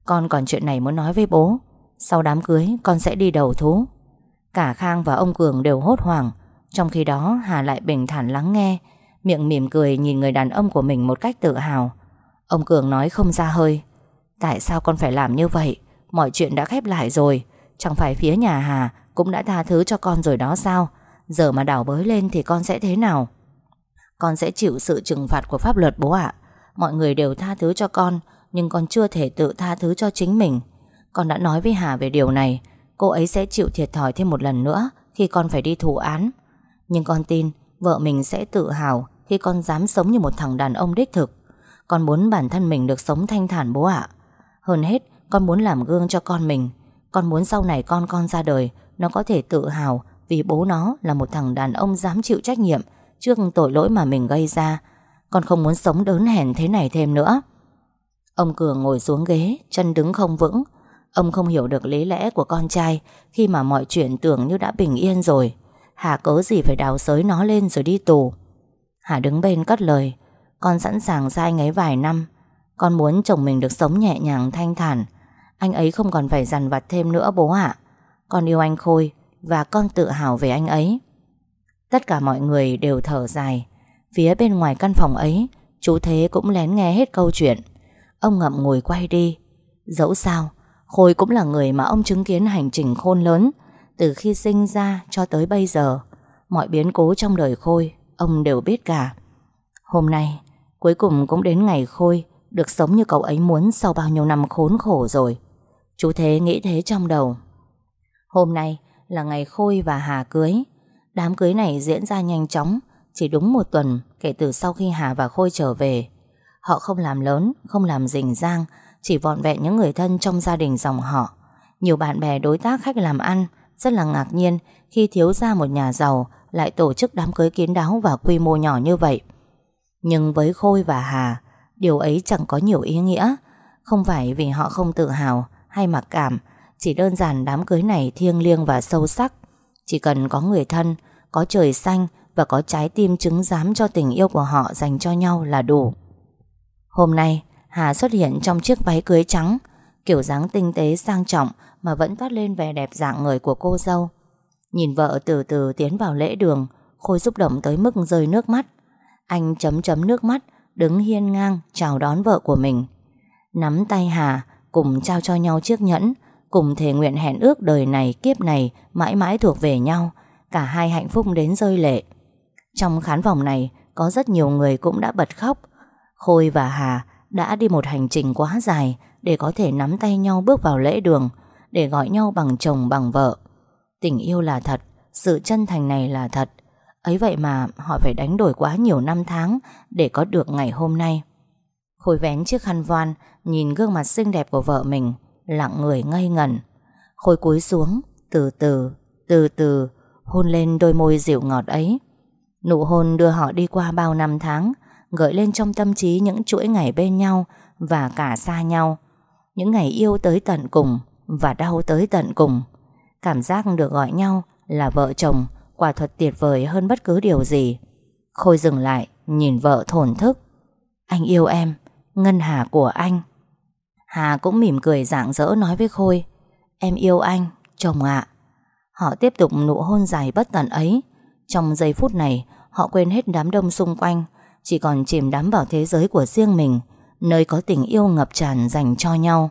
Con còn chuyện này muốn nói với bố. Sau đám cưới con sẽ đi đầu thú. Cả Khang và ông Cường đều hốt hoảng trong khi đó Hà lại bình thản lắng nghe Miệng mỉm cười nhìn người đàn ông của mình một cách tự hào Ông Cường nói không ra hơi Tại sao con phải làm như vậy Mọi chuyện đã khép lại rồi Chẳng phải phía nhà Hà Cũng đã tha thứ cho con rồi đó sao Giờ mà đảo bới lên thì con sẽ thế nào Con sẽ chịu sự trừng phạt của pháp luật bố ạ Mọi người đều tha thứ cho con Nhưng con chưa thể tự tha thứ cho chính mình Con đã nói với Hà về điều này Cô ấy sẽ chịu thiệt thòi thêm một lần nữa Khi con phải đi thụ án nhưng con tin vợ mình sẽ tự hào khi con dám sống như một thằng đàn ông đích thực. Con muốn bản thân mình được sống thanh thản bố ạ. Hơn hết, con muốn làm gương cho con mình. Con muốn sau này con con ra đời, nó có thể tự hào vì bố nó là một thằng đàn ông dám chịu trách nhiệm trước tội lỗi mà mình gây ra. Con không muốn sống đớn hèn thế này thêm nữa. Ông Cường ngồi xuống ghế, chân đứng không vững. Ông không hiểu được lý lẽ của con trai khi mà mọi chuyện tưởng như đã bình yên rồi. Hà cớ gì phải đào sới nó lên rồi đi tù Hà đứng bên cất lời Con sẵn sàng sai ngấy vài năm Con muốn chồng mình được sống nhẹ nhàng thanh thản Anh ấy không còn phải dằn vặt thêm nữa bố ạ Con yêu anh Khôi và con tự hào về anh ấy. Tất cả mọi người đều thở dài. Phía bên ngoài căn phòng ấy, Chú Thế cũng lén nghe hết câu chuyện. Ông ngậm ngùi quay đi. Dẫu sao, Khôi cũng là người mà ông chứng kiến hành trình khôn lớn, từ khi sinh ra cho tới bây giờ. Mọi biến cố trong đời Khôi, Ông đều biết cả. Hôm nay, cuối cùng cũng đến ngày Khôi Được sống như cậu ấy muốn Sau bao nhiêu năm khốn khổ rồi. Chú Thế nghĩ thế trong đầu. Hôm nay là ngày Khôi và Hà cưới Đám cưới này diễn ra nhanh chóng Chỉ đúng một tuần Kể từ sau khi Hà và Khôi trở về Họ không làm lớn, không làm rình rang, chỉ vọn vẹn những người thân trong gia đình dòng họ. Nhiều bạn bè đối tác khách làm ăn rất là ngạc nhiên khi thiếu gia một nhà giàu lại tổ chức đám cưới kiến đáo và quy mô nhỏ như vậy. Nhưng với Khôi và Hà, điều ấy chẳng có nhiều ý nghĩa. Không phải vì họ không tự hào hay mặc cảm, chỉ đơn giản đám cưới này thiêng liêng và sâu sắc. Chỉ cần có người thân, có trời xanh và có trái tim chứng giám cho tình yêu của họ dành cho nhau là đủ. Hôm nay, Hà xuất hiện trong chiếc váy cưới trắng, kiểu dáng tinh tế sang trọng mà vẫn toát lên vẻ đẹp dạng người của cô dâu. Nhìn vợ từ từ tiến vào lễ đường, Khôi xúc động tới mức rơi nước mắt. Anh chấm chấm nước mắt, đứng hiên ngang chào đón vợ của mình. Nắm tay Hà, cùng trao cho nhau chiếc nhẫn, cùng thề nguyện hẹn ước đời này kiếp này mãi mãi thuộc về nhau, cả hai hạnh phúc đến rơi lệ. Trong khán phòng này có rất nhiều người cũng đã bật khóc. Khôi và Hà đã đi một hành trình quá dài để có thể nắm tay nhau bước vào lễ đường, để gọi nhau bằng chồng bằng vợ. Tình yêu là thật, sự chân thành này là thật. Ấy vậy mà họ phải đánh đổi quá nhiều năm tháng để có được ngày hôm nay. Khôi vén chiếc khăn voan, nhìn gương mặt xinh đẹp của vợ mình, lặng người ngây ngẩn. Khôi cúi xuống, từ từ, từ từ, hôn lên đôi môi dịu ngọt ấy. Nụ hôn đưa họ đi qua bao năm tháng, gợi lên trong tâm trí những chuỗi ngày bên nhau và cả xa nhau. Những ngày yêu tới tận cùng và đau tới tận cùng. Cảm giác được gọi nhau là vợ chồng quả thật tuyệt vời hơn bất cứ điều gì. Khôi dừng lại, nhìn vợ thổn thức. Anh yêu em, Ngân Hà của anh. Hà cũng mỉm cười rạng rỡ nói với Khôi. Em yêu anh, chồng ạ. Họ tiếp tục nụ hôn dài bất tận ấy. Trong giây phút này, họ quên hết đám đông xung quanh, chỉ còn chìm đắm vào thế giới của riêng mình, nơi có tình yêu ngập tràn dành cho nhau.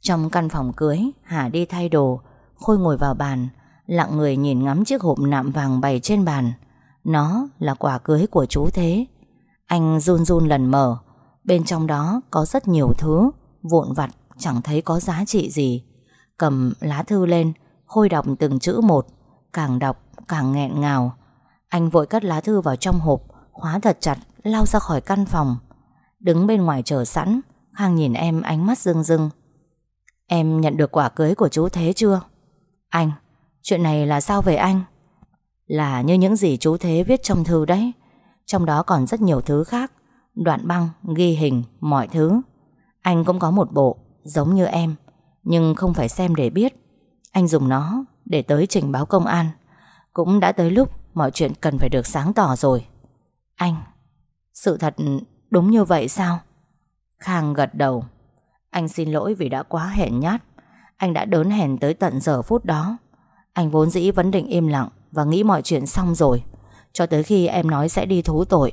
Trong căn phòng cưới, Hà đi thay đồ, Khôi ngồi vào bàn, lặng người nhìn ngắm chiếc hộp nạm vàng bày trên bàn. Nó là quả cưới của chú Thế. Anh run run lần mở, bên trong đó có rất nhiều thứ, vụn vặt, chẳng thấy có giá trị gì. Cầm lá thư lên, Khôi đọc từng chữ một, càng đọc càng nghẹn ngào. Anh vội cất lá thư vào trong hộp, khóa thật chặt, lao ra khỏi căn phòng. Đứng bên ngoài chờ sẵn, Khang nhìn em ánh mắt rưng rưng. Em nhận được quả cưới của chú Thế chưa? Anh, chuyện này là sao về anh? Là như những gì chú Thế viết trong thư đấy. Trong đó còn rất nhiều thứ khác. Đoạn băng, ghi hình, mọi thứ. Anh cũng có một bộ, giống như em. Nhưng không phải xem để biết. Anh dùng nó để tới trình báo công an. Cũng đã tới lúc mọi chuyện cần phải được sáng tỏ rồi. Anh, sự thật đúng như vậy sao? Khang gật đầu. Anh xin lỗi vì đã quá hèn nhát Anh đã đớn hèn tới tận giờ phút đó Anh vốn dĩ vẫn định im lặng Và nghĩ mọi chuyện xong rồi Cho tới khi em nói sẽ đi thú tội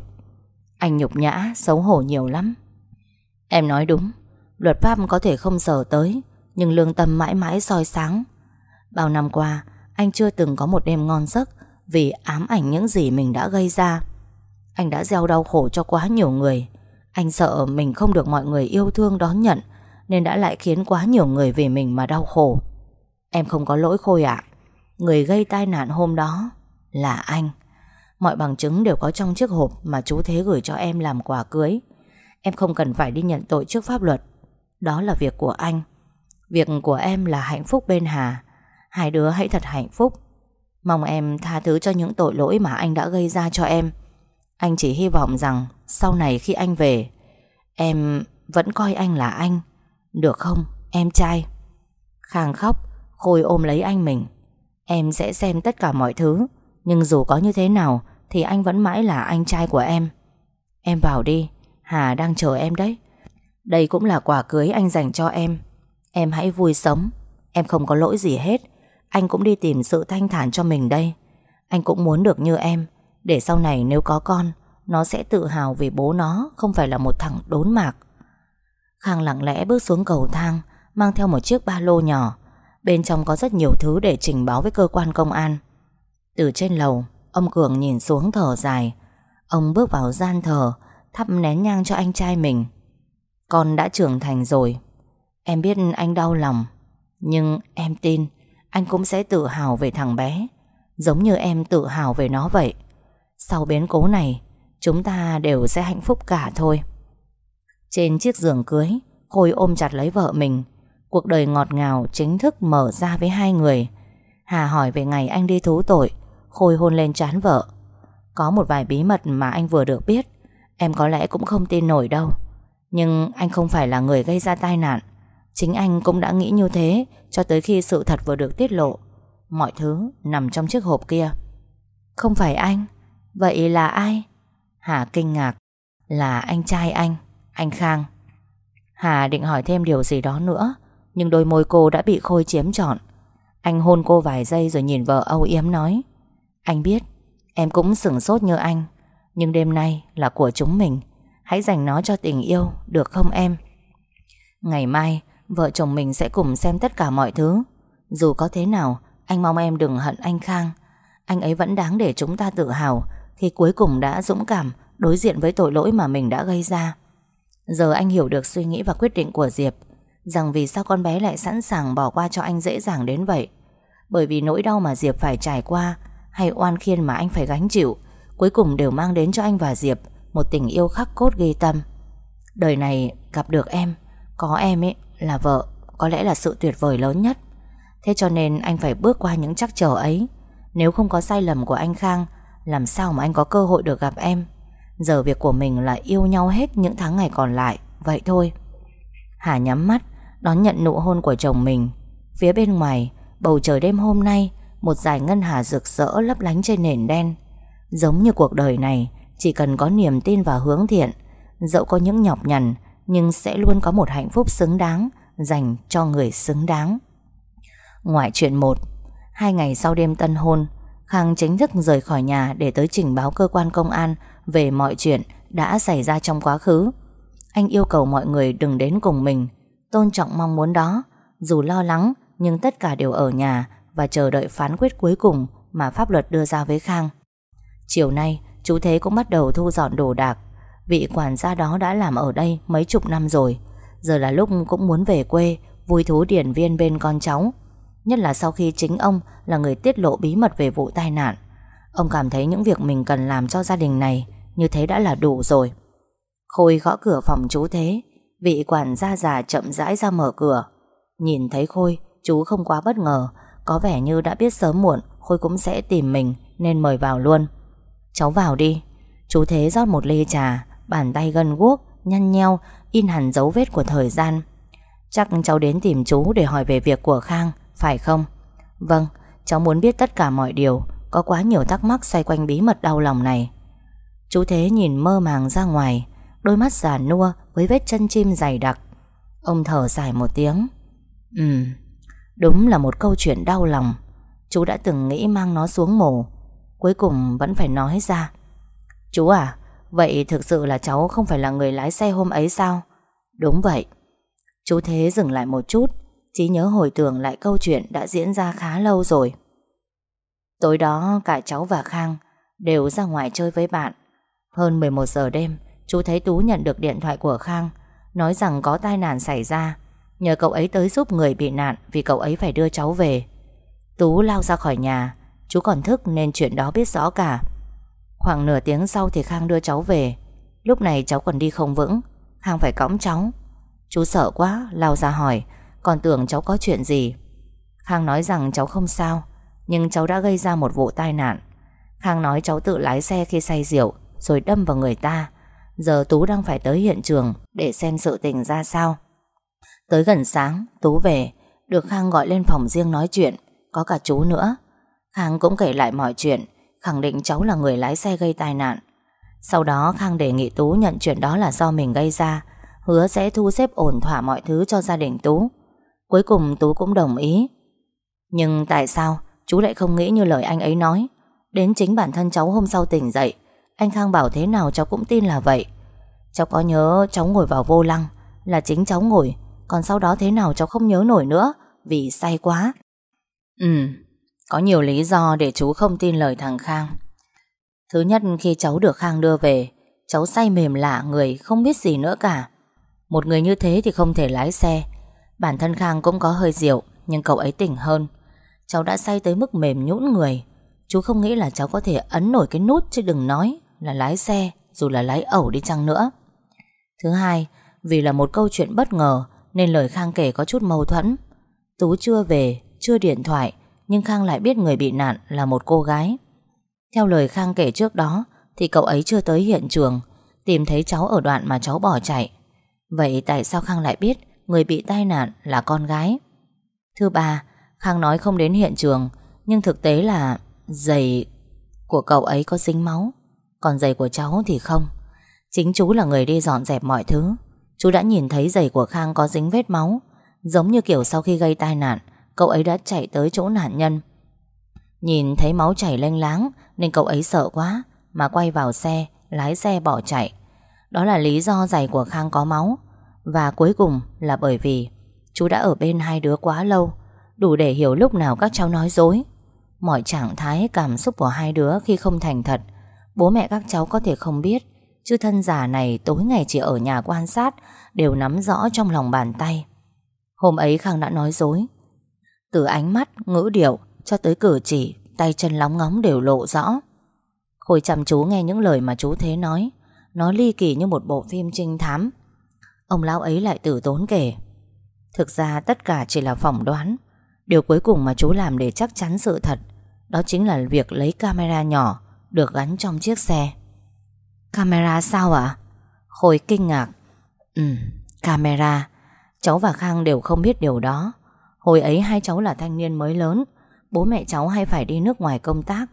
anh nhục nhã, xấu hổ nhiều lắm. Em nói đúng Luật pháp có thể không sờ tới Nhưng lương tâm mãi mãi soi sáng. Bao năm qua Anh chưa từng có một đêm ngon giấc Vì ám ảnh những gì mình đã gây ra. Anh đã gieo đau khổ cho quá nhiều người. Anh sợ mình không được mọi người yêu thương đón nhận nên đã lại khiến quá nhiều người vì mình mà đau khổ. Em không có lỗi Khôi ạ. Người gây tai nạn hôm đó Là anh. Mọi bằng chứng đều có trong chiếc hộp Mà chú Thế gửi cho em làm quà cưới. Em không cần phải đi nhận tội trước pháp luật. Đó là việc của anh. Việc của em là hạnh phúc bên Hà. Hai đứa hãy thật hạnh phúc. Mong em tha thứ cho những tội lỗi Mà anh đã gây ra cho em. Anh chỉ hy vọng rằng Sau này khi anh về Em vẫn coi anh là anh. Được không, em trai? Khang khóc, Khôi ôm lấy anh mình. Em sẽ xem tất cả mọi thứ, nhưng dù có như thế nào thì anh vẫn mãi là anh trai của em. Em vào đi, Hà đang chờ em đấy. Đây cũng là quà cưới anh dành cho em. Em hãy vui sống, em không có lỗi gì hết. Anh cũng đi tìm sự thanh thản cho mình đây. Anh cũng muốn được như em, để sau này nếu có con, nó sẽ tự hào vì bố nó không phải là một thằng đốn mạc. Khang lặng lẽ bước xuống cầu thang Mang theo một chiếc ba lô nhỏ Bên trong có rất nhiều thứ để trình báo với cơ quan công an Từ trên lầu Ông Cường nhìn xuống thở dài. Ông bước vào gian thờ, Thắp nén nhang cho anh trai mình. Con đã trưởng thành rồi. Em biết anh đau lòng, Nhưng em tin Anh cũng sẽ tự hào về thằng bé, Giống như em tự hào về nó vậy. Sau biến cố này, Chúng ta đều sẽ hạnh phúc cả thôi. Trên chiếc giường cưới, Khôi ôm chặt lấy vợ mình. Cuộc đời ngọt ngào chính thức mở ra với hai người. Hà hỏi về ngày anh đi thú tội. Khôi hôn lên chán vợ. Có một vài bí mật mà anh vừa được biết. Em có lẽ cũng không tin nổi đâu. Nhưng anh không phải là người gây ra tai nạn. Chính anh cũng đã nghĩ như thế Cho tới khi sự thật vừa được tiết lộ. Mọi thứ nằm trong chiếc hộp kia. Không phải anh. Vậy là ai? Hà kinh ngạc. Là anh trai anh Anh Khang. Hà định hỏi thêm điều gì đó nữa, Nhưng đôi môi cô đã bị Khôi chiếm trọn. Anh hôn cô vài giây rồi nhìn vợ âu yếm nói. Anh biết, Em cũng sửng sốt như anh. Nhưng đêm nay là của chúng mình. Hãy dành nó cho tình yêu, Được không em? Ngày mai, Vợ chồng mình sẽ cùng xem tất cả mọi thứ. Dù có thế nào, Anh mong em đừng hận anh Khang. Anh ấy vẫn đáng để chúng ta tự hào Khi cuối cùng đã dũng cảm Đối diện với tội lỗi mà mình đã gây ra. Giờ anh hiểu được suy nghĩ và quyết định của Diệp, Rằng vì sao con bé lại sẵn sàng bỏ qua cho anh dễ dàng đến vậy. Bởi vì nỗi đau mà Diệp phải trải qua hay oan khiên mà anh phải gánh chịu, Cuối cùng đều mang đến cho anh và Diệp Một tình yêu khắc cốt ghi tâm Đời này gặp được em, Có em ấy là vợ, Có lẽ là sự tuyệt vời lớn nhất. Thế cho nên anh phải bước qua những chắc trở ấy. Nếu không có sai lầm của anh Khang, Làm sao mà anh có cơ hội được gặp em? Giờ việc của mình là yêu nhau hết những tháng ngày còn lại, Vậy thôi. Hà nhắm mắt, Đón nhận nụ hôn của chồng mình. Phía bên ngoài, Bầu trời đêm hôm nay một dải ngân hà rực rỡ lấp lánh trên nền đen Giống như cuộc đời này Chỉ cần có niềm tin và hướng thiện Dẫu có những nhọc nhằn Nhưng sẽ luôn có một hạnh phúc xứng đáng Dành cho người xứng đáng Ngoại chuyện 1 Hai ngày sau đêm tân hôn Khang chính thức rời khỏi nhà Để tới trình báo cơ quan công an về mọi chuyện đã xảy ra trong quá khứ. Anh yêu cầu mọi người đừng đến cùng mình, tôn trọng mong muốn đó, dù lo lắng nhưng tất cả đều ở nhà và chờ đợi phán quyết cuối cùng mà pháp luật đưa ra với Khang. Chiều nay, chú Thế cũng bắt đầu thu dọn đồ đạc. Vị quản gia đó đã làm ở đây mấy chục năm rồi, giờ là lúc cũng muốn về quê, vui thú điển viên bên con cháu. Nhất là sau khi chính ông là người tiết lộ bí mật về vụ tai nạn. Ông cảm thấy những việc mình cần làm cho gia đình này như thế đã là đủ rồi Khôi gõ cửa phòng chú Thế Vị quản gia già chậm rãi ra mở cửa Nhìn thấy Khôi Chú không quá bất ngờ có vẻ như đã biết sớm muộn, Khôi cũng sẽ tìm mình, Nên mời vào luôn. Cháu vào đi. Chú Thế rót một ly trà, Bàn tay gân guốc, Nhăn nheo, In hẳn dấu vết của thời gian. Chắc cháu đến tìm chú để hỏi về việc của Khang, Phải không? Vâng Cháu muốn biết tất cả mọi điều. Có quá nhiều thắc mắc xoay quanh bí mật đau lòng này. Chú Thế nhìn mơ màng ra ngoài, Đôi mắt già nua với vết chân chim dày đặc. Ông thở dài một tiếng. Ừ Đúng là một câu chuyện đau lòng. Chú đã từng nghĩ mang nó xuống mổ Cuối cùng vẫn phải nói ra. Chú à Vậy thực sự là cháu không phải là người lái xe hôm ấy sao? Đúng vậy. Chú Thế dừng lại một chút Chỉ nhớ hồi tưởng lại câu chuyện đã diễn ra khá lâu rồi. Tối đó cả cháu và Khang Đều ra ngoài chơi với bạn. Hơn 11 giờ đêm, Chú thấy Tú nhận được điện thoại của Khang, Nói rằng có tai nạn xảy ra. Nhờ cậu ấy tới giúp người bị nạn Vì cậu ấy phải đưa cháu về. Tú lao ra khỏi nhà. Chú còn thức nên chuyện đó biết rõ cả. Khoảng nửa tiếng sau thì Khang đưa cháu về. Lúc này cháu còn đi không vững. Khang phải cõng cháu. Chú sợ quá, lao ra hỏi, Còn tưởng cháu có chuyện gì? Khang nói rằng cháu không sao, Nhưng cháu đã gây ra một vụ tai nạn. Khang nói cháu tự lái xe khi say rượu, rồi đâm vào người ta. Giờ Tú đang phải tới hiện trường để xem sự tình ra sao. Tới gần sáng, Tú về, được Khang gọi lên phòng riêng nói chuyện, có cả chú nữa. Khang cũng kể lại mọi chuyện, khẳng định cháu là người lái xe gây tai nạn. Sau đó Khang đề nghị Tú nhận chuyện đó là do mình gây ra, hứa sẽ thu xếp ổn thỏa mọi thứ cho gia đình Tú. Cuối cùng Tú cũng đồng ý. Nhưng tại sao chú lại không nghĩ như lời anh ấy nói? Đến chính bản thân cháu hôm sau tỉnh dậy anh Khang bảo thế nào cháu cũng tin là vậy Cháu có nhớ cháu ngồi vào vô lăng Là chính cháu ngồi còn sau đó thế nào cháu không nhớ nổi nữa? Vì say quá. Ừ Có nhiều lý do để chú không tin lời thằng Khang. Thứ nhất khi cháu được Khang đưa về Cháu say mềm lạ người Không biết gì nữa cả. Một người như thế thì không thể lái xe. Bản thân Khang cũng có hơi rượu Nhưng cậu ấy tỉnh hơn. Cháu đã say tới mức mềm nhũn người. Chú không nghĩ là cháu có thể ấn nổi cái nút chứ đừng nói là lái xe dù là lái ẩu đi chăng nữa. Thứ hai, Vì là một câu chuyện bất ngờ nên lời Khang kể có chút mâu thuẫn. Tú chưa về, chưa điện thoại Nhưng Khang lại biết người bị nạn là một cô gái. Theo lời Khang kể trước đó Thì cậu ấy chưa tới hiện trường Tìm thấy cháu ở đoạn mà cháu bỏ chạy. Vậy tại sao Khang lại biết Người bị tai nạn là con gái? Thứ ba Khang nói không đến hiện trường Nhưng thực tế là Giày của cậu ấy có dính máu Còn giày của cháu thì không. Chính chú là người đi dọn dẹp mọi thứ. Chú đã nhìn thấy giày của Khang có dính vết máu. Giống như kiểu sau khi gây tai nạn, Cậu ấy đã chạy tới chỗ nạn nhân. Nhìn thấy máu chảy lênh láng, Nên cậu ấy sợ quá, Mà quay vào xe, Lái xe bỏ chạy. Đó là lý do giày của Khang có máu. Và cuối cùng là bởi vì Chú đã ở bên hai đứa quá lâu, Đủ để hiểu lúc nào các cháu nói dối. Mọi trạng thái cảm xúc của hai đứa khi không thành thật, Bố mẹ các cháu có thể không biết. Chứ thân già này tối ngày chỉ ở nhà quan sát Đều nắm rõ trong lòng bàn tay. Hôm ấy Khang đã nói dối. Từ ánh mắt, ngữ điệu Cho tới cử chỉ, tay chân lóng ngóng đều lộ rõ. Khôi chăm chú nghe những lời mà chú Thế nói. Nó ly kỳ như một bộ phim trinh thám. Ông lão ấy lại tử tốn kể. Thực ra tất cả chỉ là phỏng đoán. Điều cuối cùng mà chú làm để chắc chắn sự thật Đó chính là việc lấy camera nhỏ Được gắn trong chiếc xe. Camera sao ạ? Khôi kinh ngạc. Ừ, camera. Cháu và Khang đều không biết điều đó. Hồi ấy hai cháu là thanh niên mới lớn. Bố mẹ cháu hay phải đi nước ngoài công tác.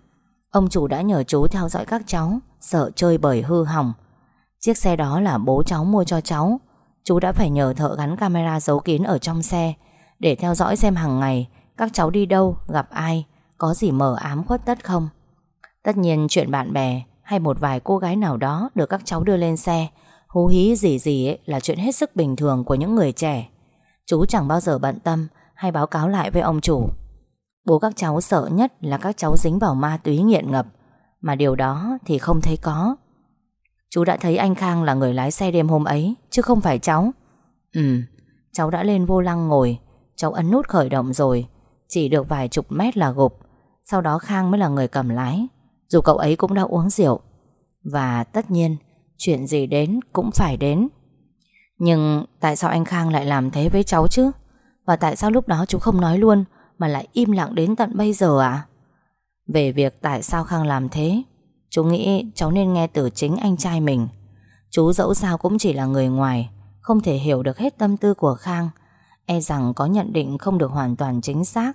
Ông chủ đã nhờ chú theo dõi các cháu Sợ chơi bời hư hỏng. Chiếc xe đó là bố cháu mua cho cháu. Chú đã phải nhờ thợ gắn camera giấu kín ở trong xe Để theo dõi xem hàng ngày Các cháu đi đâu, gặp ai Có gì mờ ám khuất tất không. Tất nhiên chuyện bạn bè hay một vài cô gái nào đó Được các cháu đưa lên xe. Hú hí gì gì ấy là chuyện hết sức bình thường Của những người trẻ. Chú chẳng bao giờ bận tâm, Hay báo cáo lại với ông chủ. Bố các cháu sợ nhất là các cháu dính vào ma túy nghiện ngập, Mà điều đó thì không thấy có. Chú đã thấy anh Khang là người lái xe đêm hôm ấy, Chứ không phải cháu. Ừ Cháu đã lên vô lăng ngồi, Cháu ấn nút khởi động rồi, Chỉ được vài chục mét là gục. Sau đó Khang mới là người cầm lái. Dù cậu ấy cũng đã uống rượu. Và tất nhiên, Chuyện gì đến cũng phải đến. Nhưng tại sao anh Khang lại làm thế với cháu chứ? Và tại sao lúc đó chú không nói luôn Mà lại im lặng đến tận bây giờ ạ? Về việc tại sao Khang làm thế, Chú nghĩ cháu nên nghe từ chính anh trai mình. Chú dẫu sao cũng chỉ là người ngoài, Không thể hiểu được hết tâm tư của Khang. E rằng có nhận định không được hoàn toàn chính xác.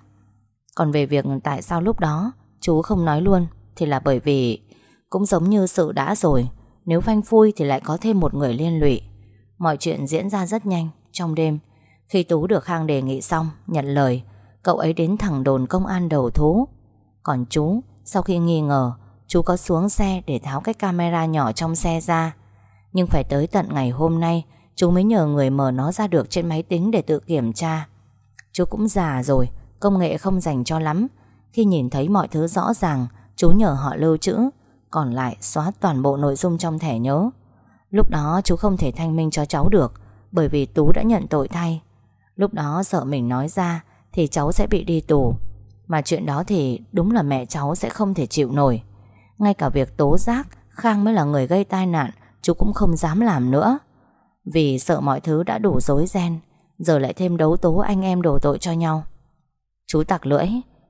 Còn về việc tại sao lúc đó Chú không nói luôn thì là bởi vì Cũng giống như sự đã rồi, Nếu phanh phui thì lại có thêm một người liên lụy. Mọi chuyện diễn ra rất nhanh Trong đêm. Khi Tú được Khang đề nghị xong, Nhận lời, Cậu ấy đến thẳng đồn công an đầu thú. Còn chú, Sau khi nghi ngờ, Chú có xuống xe để tháo cái camera nhỏ trong xe ra. Nhưng phải tới tận ngày hôm nay, Chú mới nhờ người mở nó ra được trên máy tính để tự kiểm tra. Chú cũng già rồi, Công nghệ không dành cho lắm. Khi nhìn thấy mọi thứ rõ ràng Chú nhờ họ lưu trữ, Còn lại xóa toàn bộ nội dung trong thẻ nhớ. Lúc đó chú không thể thanh minh cho cháu được, Bởi vì Tú đã nhận tội thay. Lúc đó sợ mình nói ra Thì cháu sẽ bị đi tù, Mà chuyện đó thì đúng là mẹ cháu sẽ không thể chịu nổi. Ngay cả việc tố giác, Khang mới là người gây tai nạn, Chú cũng không dám làm nữa. Vì sợ mọi thứ đã đủ rối ren, Giờ lại thêm đấu tố anh em đổ tội cho nhau. Chú tặc lưỡi,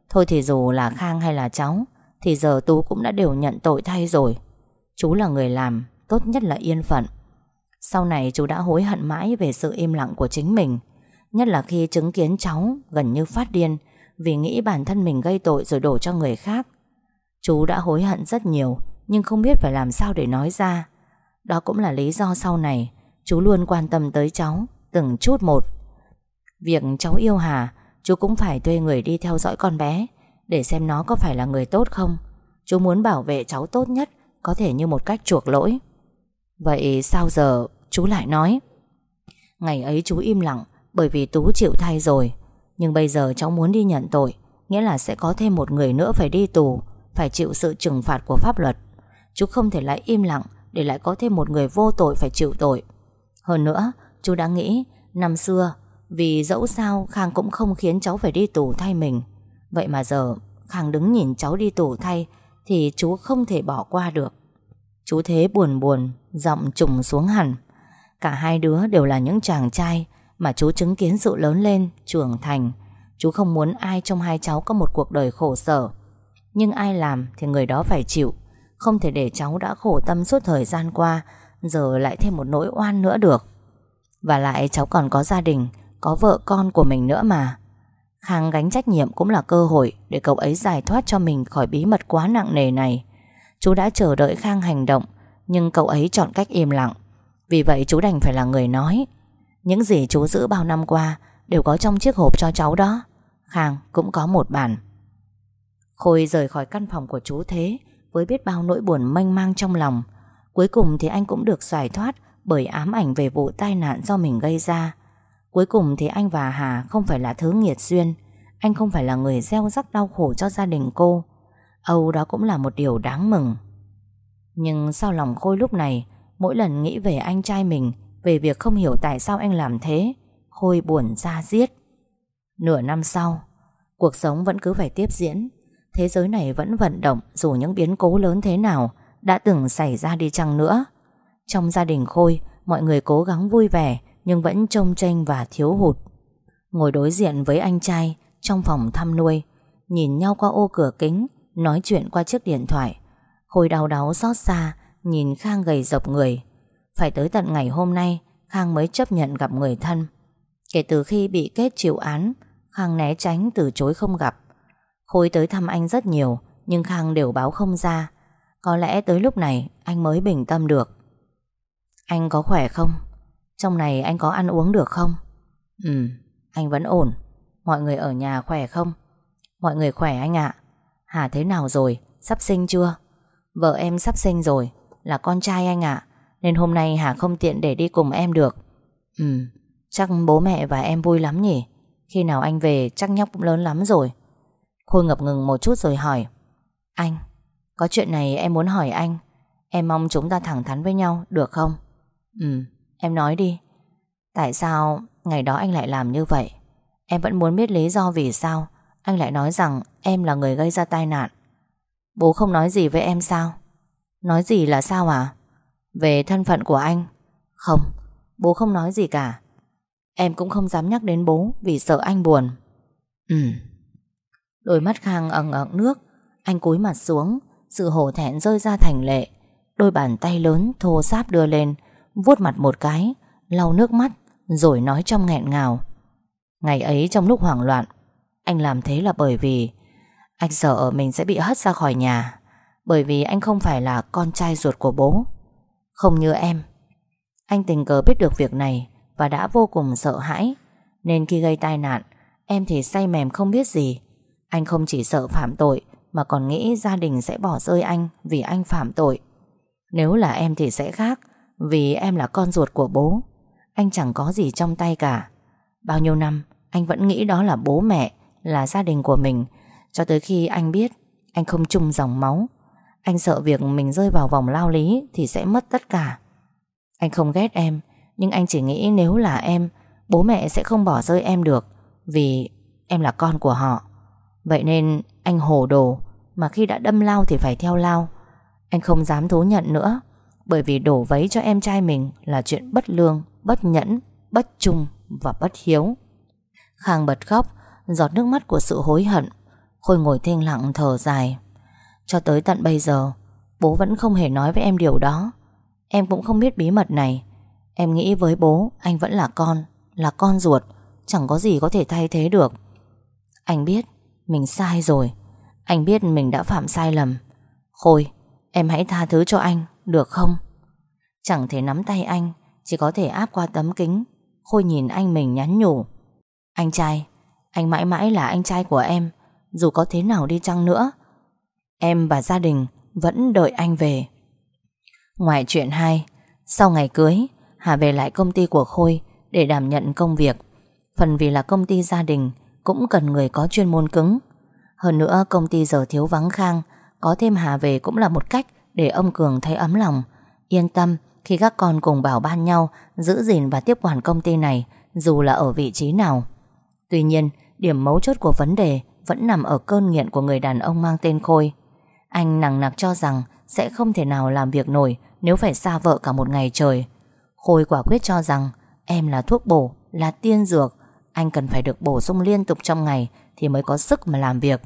Thôi thì dù là Khang hay là cháu thì giờ Tú cũng đã đều nhận tội thay rồi. Chú là người làm, Tốt nhất là yên phận. Sau này chú đã hối hận mãi về sự im lặng của chính mình, Nhất là khi chứng kiến cháu Gần như phát điên Vì nghĩ bản thân mình gây tội rồi đổ cho người khác. Chú đã hối hận rất nhiều, Nhưng không biết phải làm sao để nói ra. Đó cũng là lý do sau này, Chú luôn quan tâm tới cháu, Từng chút một. Việc cháu yêu Hà, Chú cũng phải thuê người đi theo dõi con bé. Để xem nó có phải là người tốt không Chú muốn bảo vệ cháu tốt nhất Có thể như một cách chuộc lỗi Vậy sao giờ chú lại nói Ngày ấy chú im lặng Bởi vì Tú chịu thay rồi Nhưng bây giờ cháu muốn đi nhận tội Nghĩa là sẽ có thêm một người nữa phải đi tù phải chịu sự trừng phạt của pháp luật. Chú không thể lại im lặng để lại có thêm một người vô tội phải chịu tội. Hơn nữa, chú đã nghĩ năm xưa vì dẫu sao Khang cũng không khiến cháu phải đi tù thay mình. Vậy mà giờ Khang đứng nhìn cháu đi tù thay thì chú không thể bỏ qua được. Chú thế buồn buồn, giọng trùng xuống hẳn. Cả hai đứa đều là những chàng trai Mà chú chứng kiến sự lớn lên, trưởng thành. Chú không muốn ai trong hai cháu có một cuộc đời khổ sở. Nhưng ai làm thì người đó phải chịu. Không thể để cháu đã khổ tâm suốt thời gian qua Giờ lại thêm một nỗi oan nữa được. Và lại cháu còn có gia đình Có vợ con của mình nữa mà. Khang gánh trách nhiệm cũng là cơ hội Để cậu ấy giải thoát cho mình khỏi bí mật quá nặng nề này. Chú đã chờ đợi Khang hành động, Nhưng cậu ấy chọn cách im lặng. Vì vậy chú đành phải là người nói, Những gì chú giữ bao năm qua Đều có trong chiếc hộp cho cháu đó. Khang cũng có một bản. Khôi rời khỏi căn phòng của chú Thế, Với biết bao nỗi buồn mênh mang trong lòng. Cuối cùng thì anh cũng được giải thoát Bởi ám ảnh về vụ tai nạn do mình gây ra. Cuối cùng thì anh và Hà không phải là thứ nghiệt duyên. Anh không phải là người gieo rắc đau khổ cho gia đình cô. Âu đó cũng là một điều đáng mừng. Nhưng sao lòng Khôi lúc này, Mỗi lần nghĩ về anh trai mình, Về việc không hiểu tại sao anh làm thế, Khôi buồn ra giết Nửa năm sau, Cuộc sống vẫn cứ phải tiếp diễn. Thế giới này vẫn vận động Dù những biến cố lớn thế nào Đã từng xảy ra đi chăng nữa. Trong gia đình Khôi, Mọi người cố gắng vui vẻ nhưng vẫn trông tranh và thiếu hụt. Ngồi đối diện với anh trai Trong phòng thăm nuôi, Nhìn nhau qua ô cửa kính, Nói chuyện qua chiếc điện thoại. Khôi đau đáu xót xa, Nhìn Khang gầy dọc người. Phải tới tận ngày hôm nay, Khang mới chấp nhận gặp người thân. Kể từ khi bị kết chịu án, Khang né tránh từ chối không gặp. Khôi tới thăm anh rất nhiều, Nhưng Khang đều báo không ra. Có lẽ tới lúc này, anh mới bình tâm được. Anh có khỏe không? Trong này anh có ăn uống được không? Ừ, anh vẫn ổn. Mọi người ở nhà khỏe không? Mọi người khỏe anh ạ. Hà thế nào rồi? Sắp sinh chưa? Vợ em sắp sinh rồi Là con trai anh ạ. Nên hôm nay Hà không tiện để đi cùng em được. Ừ, chắc bố mẹ và em vui lắm nhỉ? Khi nào anh về chắc nhóc cũng lớn lắm rồi. Khôi ngập ngừng một chút rồi hỏi. Anh Có chuyện này em muốn hỏi anh. Em mong chúng ta thẳng thắn với nhau được không? Ừ em nói đi. Tại sao ngày đó anh lại làm như vậy? Em vẫn muốn biết lý do vì sao Anh lại nói rằng em là người gây ra tai nạn. Bố không nói gì với em sao? Nói gì là sao à? Về thân phận của anh. Không, Bố không nói gì cả. Em cũng không dám nhắc đến bố Vì sợ anh buồn. Ừ. Đôi mắt Khang ẩn ẩn nước. Anh cúi mặt xuống, Sự hổ thẹn rơi ra thành lệ. Đôi bàn tay lớn thô sáp đưa lên vuốt mặt một cái, lau nước mắt, Rồi nói trong nghẹn ngào. Ngày ấy trong lúc hoảng loạn, Anh làm thế là bởi vì Anh sợ mình sẽ bị hất ra khỏi nhà, Bởi vì anh không phải là con trai ruột của bố. Không như em, Anh tình cờ biết được việc này Và đã vô cùng sợ hãi, Nên khi gây tai nạn, Em thì say mềm không biết gì. Anh không chỉ sợ phạm tội Mà còn nghĩ gia đình sẽ bỏ rơi anh Vì anh phạm tội. Nếu là em thì sẽ khác vì em là con ruột của bố. Anh chẳng có gì trong tay cả. Bao nhiêu năm, anh vẫn nghĩ đó là bố mẹ, Là gia đình của mình. Cho tới khi anh biết, Anh không chung dòng máu. Anh sợ việc mình rơi vào vòng lao lý Thì sẽ mất tất cả. Anh không ghét em, Nhưng anh chỉ nghĩ nếu là em, Bố mẹ sẽ không bỏ rơi em được, Vì em là con của họ. Vậy nên anh hồ đồ, Mà khi đã đâm lao thì phải theo lao. Anh không dám thú nhận nữa. Bởi vì đổ vấy cho em trai mình Là chuyện bất lương, bất nhẫn Bất trung và bất hiếu. Khang bật khóc Giọt nước mắt của sự hối hận. Khôi ngồi thinh lặng thở dài. Cho tới tận bây giờ Bố vẫn không hề nói với em điều đó. Em cũng không biết bí mật này. Em nghĩ với bố anh vẫn là con Là con ruột Chẳng có gì có thể thay thế được. Anh biết mình sai rồi. Anh biết mình đã phạm sai lầm. Khôi Em hãy tha thứ cho anh. Được không? Chẳng thể nắm tay anh Chỉ có thể áp qua tấm kính Khôi nhìn anh mình nhắn nhủ. Anh trai Anh mãi mãi là anh trai của em Dù có thế nào đi chăng nữa Em và gia đình Vẫn đợi anh về. Ngoài chuyện hai Sau ngày cưới Hà về lại công ty của Khôi Để đảm nhận công việc. Phần vì là công ty gia đình cũng cần người có chuyên môn cứng. Hơn nữa công ty giờ thiếu vắng khang, có thêm Hà về cũng là một cách để ông Cường thấy ấm lòng, yên tâm khi các con cùng bảo ban nhau giữ gìn và tiếp quản công ty này dù là ở vị trí nào. Tuy nhiên, điểm mấu chốt của vấn đề vẫn nằm ở cơn nghiện của người đàn ông mang tên Khôi. Anh nặng nặc cho rằng sẽ không thể nào làm việc nổi nếu phải xa vợ cả một ngày trời. Khôi quả quyết cho rằng em là thuốc bổ, là tiên dược. Anh cần phải được bổ sung liên tục trong ngày thì mới có sức mà làm việc.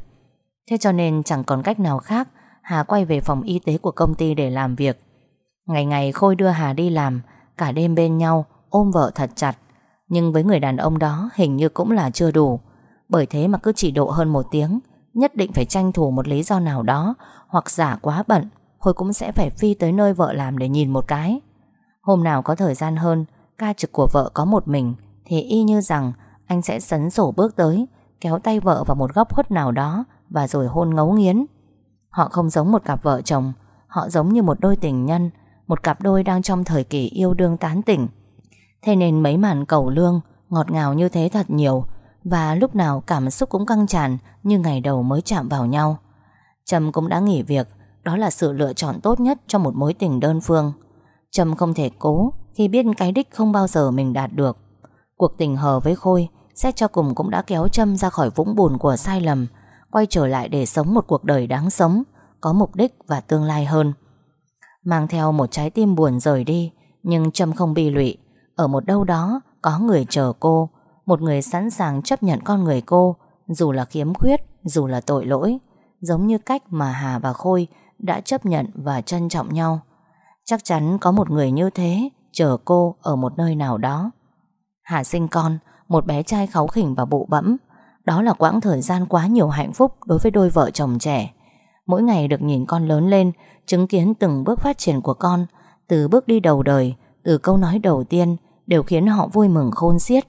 Thế cho nên chẳng còn cách nào khác Hà quay về phòng y tế của công ty để làm việc. Ngày ngày Khôi đưa Hà đi làm, Cả đêm bên nhau, Ôm vợ thật chặt. Nhưng với người đàn ông đó, hình như cũng là chưa đủ. Bởi thế mà cứ chỉ độ hơn một tiếng, Nhất định phải tranh thủ một lý do nào đó, Hoặc giả quá bận, Khôi cũng sẽ phải phi tới nơi vợ làm để nhìn một cái. Hôm nào có thời gian hơn, Ca trực của vợ có một mình, Thì y như rằng Anh sẽ sấn sổ bước tới, Kéo tay vợ vào một góc khuất nào đó và rồi hôn ngấu nghiến. Họ không giống một cặp vợ chồng, họ giống như một đôi tình nhân, một cặp đôi đang trong thời kỳ yêu đương tán tỉnh. Thế nên mấy màn cầu lương, ngọt ngào như thế thật nhiều, và lúc nào cảm xúc cũng căng tràn như ngày đầu mới chạm vào nhau. Trâm cũng đã nghỉ việc, đó là sự lựa chọn tốt nhất cho một mối tình đơn phương. Trâm không thể cố khi biết cái đích không bao giờ mình đạt được. Cuộc tình hờ với Khôi, xét cho cùng cũng đã kéo Trâm ra khỏi vũng bùn của sai lầm, quay trở lại để sống một cuộc đời đáng sống, có mục đích và tương lai hơn. Mang theo một trái tim buồn rời đi, nhưng Trâm không bi lụy. Ở một đâu đó có người chờ cô, một người sẵn sàng chấp nhận con người cô, dù là khiếm khuyết, dù là tội lỗi, giống như cách mà Hà và Khôi đã chấp nhận và trân trọng nhau. Chắc chắn có một người như thế chờ cô ở một nơi nào đó. Hà sinh con, một bé trai kháu khỉnh và bụ bẫm, đó là quãng thời gian quá nhiều hạnh phúc đối với đôi vợ chồng trẻ. Mỗi ngày được nhìn con lớn lên, chứng kiến từng bước phát triển của con, từ bước đi đầu đời, từ câu nói đầu tiên, đều khiến họ vui mừng khôn xiết.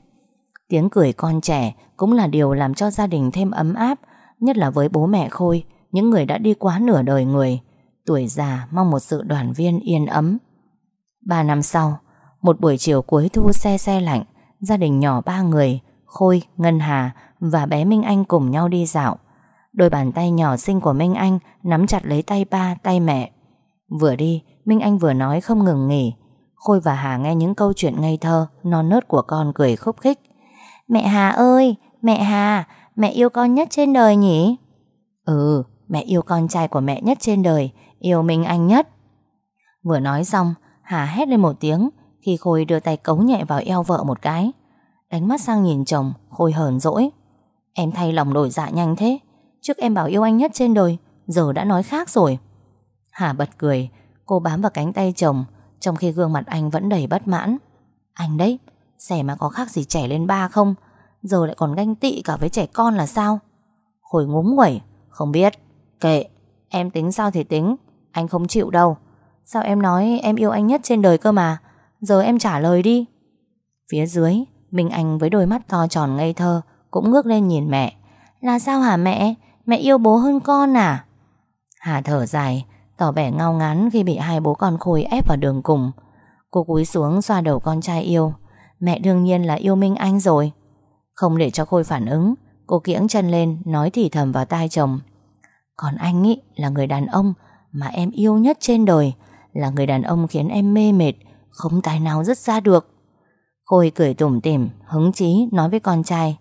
Tiếng cười con trẻ cũng là điều làm cho gia đình thêm ấm áp, nhất là với bố mẹ Khôi, những người đã đi quá nửa đời người. Tuổi già mong một sự đoàn viên yên ấm. Ba năm sau, một buổi chiều cuối thu xe xe lạnh, gia đình nhỏ ba người, Khôi, Ngân Hà và bé Minh Anh cùng nhau đi dạo. Đôi bàn tay nhỏ xinh của Minh Anh nắm chặt lấy tay ba, tay mẹ. Vừa đi, Minh Anh vừa nói không ngừng nghỉ. Khôi và Hà nghe những câu chuyện ngây thơ, non nớt của con cười khúc khích. Mẹ Hà ơi, mẹ Hà, mẹ yêu con nhất trên đời nhỉ? Ừ, mẹ yêu con trai của mẹ nhất trên đời, yêu Minh Anh nhất. Vừa nói xong, Hà hét lên một tiếng khi Khôi đưa tay cấu nhẹ vào eo vợ một cái. Đánh mắt sang nhìn chồng, Khôi hờn dỗi. Em thay lòng đổi dạ nhanh thế. Trước em bảo yêu anh nhất trên đời Giờ đã nói khác rồi. Hà bật cười Cô bám vào cánh tay chồng Trong khi gương mặt anh vẫn đầy bất mãn. Anh đấy Xẻ mà có khác gì trẻ lên ba không? Giờ lại còn ganh tị cả với trẻ con là sao? Khôi ngúng quẩy Không biết. Kệ Em tính sao thì tính Anh không chịu đâu. Sao em nói em yêu anh nhất trên đời cơ mà? Giờ em trả lời đi. Phía dưới Minh Anh với đôi mắt to tròn ngây thơ cũng ngước lên nhìn mẹ. Là sao hả mẹ? Mẹ yêu bố hơn con à? Hà thở dài, Tỏ vẻ ngao ngán khi bị hai bố con Khôi ép vào đường cùng. Cô cúi xuống xoa đầu con trai yêu. Mẹ đương nhiên là yêu Minh Anh rồi. Không để cho Khôi phản ứng, Cô kiễng chân lên, Nói thì thầm vào tai chồng. Còn anh ý, là người đàn ông Mà em yêu nhất trên đời, Là người đàn ông khiến em mê mệt, Không tài nào dứt ra được. Khôi cười tủm tỉm Hứng chí nói với con trai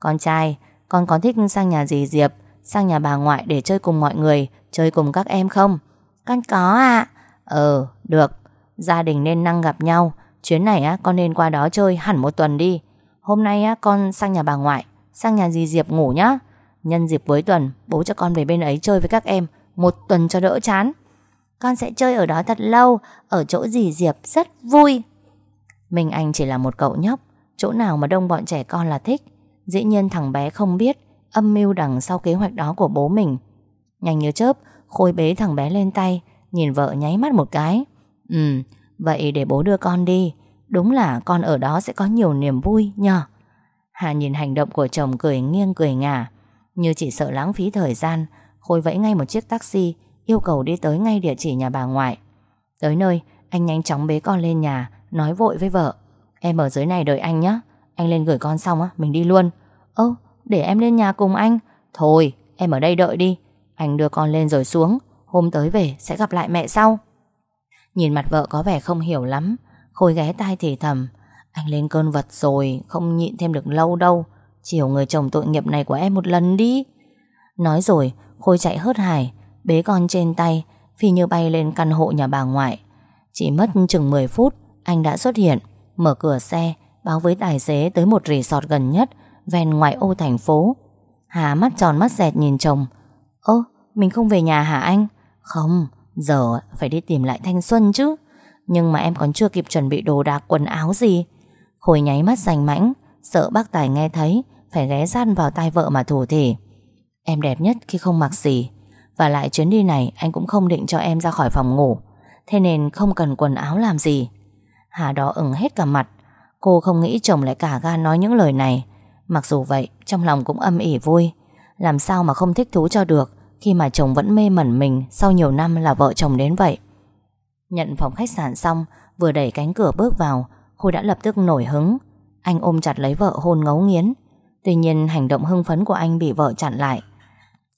con trai, con có thích sang nhà dì Diệp, sang nhà bà ngoại để chơi cùng mọi người, chơi cùng các em không? Con có ạ. À. Ờ, được. Gia đình nên năng gặp nhau. Chuyến này á, con nên qua đó chơi hẳn một tuần đi. Hôm nay á, con sang nhà bà ngoại, sang nhà dì Diệp ngủ nhá. Nhân dịp cuối tuần, bố cho con về bên ấy chơi với các em. Một tuần cho đỡ chán. Con sẽ chơi ở đó thật lâu, ở chỗ dì Diệp rất vui. Minh Anh chỉ là một cậu nhóc, chỗ nào mà đông bọn trẻ con là thích. Dĩ nhiên thằng bé không biết âm mưu đằng sau kế hoạch đó của bố mình. Nhanh như chớp, Khôi bế thằng bé lên tay, nhìn vợ nháy mắt một cái. Ừ, vậy để bố đưa con đi. Đúng là con ở đó sẽ có nhiều niềm vui nhờ. Hà nhìn hành động của chồng cười nghiêng cười ngả. Như chỉ sợ lãng phí thời gian, Khôi vẫy ngay một chiếc taxi, yêu cầu đi tới ngay địa chỉ nhà bà ngoại. Tới nơi, anh nhanh chóng bế con lên nhà, nói vội với vợ. Em ở dưới này đợi anh nhé. Anh lên gửi con xong á, mình đi luôn. Ơ, để em lên nhà cùng anh. Thôi, em ở đây đợi đi. Anh đưa con lên rồi xuống. Hôm tới về sẽ gặp lại mẹ sau. Nhìn mặt vợ có vẻ không hiểu lắm. Khôi ghé tai thì thầm. Anh lên cơn vật rồi, không nhịn thêm được lâu đâu. Chiều người chồng tội nghiệp này của em một lần đi. Nói rồi, Khôi chạy hớt hải, bế con trên tay, phi như bay lên căn hộ nhà bà ngoại. Chỉ mất chừng 10 phút, anh đã xuất hiện, Mở cửa xe, Báo với tài xế tới một resort gần nhất, Ven ngoại ô thành phố. Hà mắt tròn mắt dẹt nhìn chồng. Ơ, mình không về nhà hả anh? Không, Giờ phải đi tìm lại thanh xuân chứ. Nhưng mà em còn chưa kịp chuẩn bị đồ đạc, quần áo gì. Khôi nháy mắt rành mãnh, Sợ bác Tài nghe thấy, Phải ghé gian vào tai vợ mà thủ thỉ. Em đẹp nhất khi không mặc gì. Và lại chuyến đi này, anh cũng không định cho em ra khỏi phòng ngủ. Thế nên không cần quần áo làm gì. Hà đó ửng hết cả mặt. Cô không nghĩ chồng lại cả gan nói những lời này. Mặc dù vậy, Trong lòng cũng âm ỉ vui. Làm sao mà không thích thú cho được Khi mà chồng vẫn mê mẩn mình Sau nhiều năm là vợ chồng đến vậy? Nhận phòng khách sạn xong, Vừa đẩy cánh cửa bước vào Khôi đã lập tức nổi hứng. Anh ôm chặt lấy vợ hôn ngấu nghiến. Tuy nhiên, hành động hưng phấn của anh bị vợ chặn lại.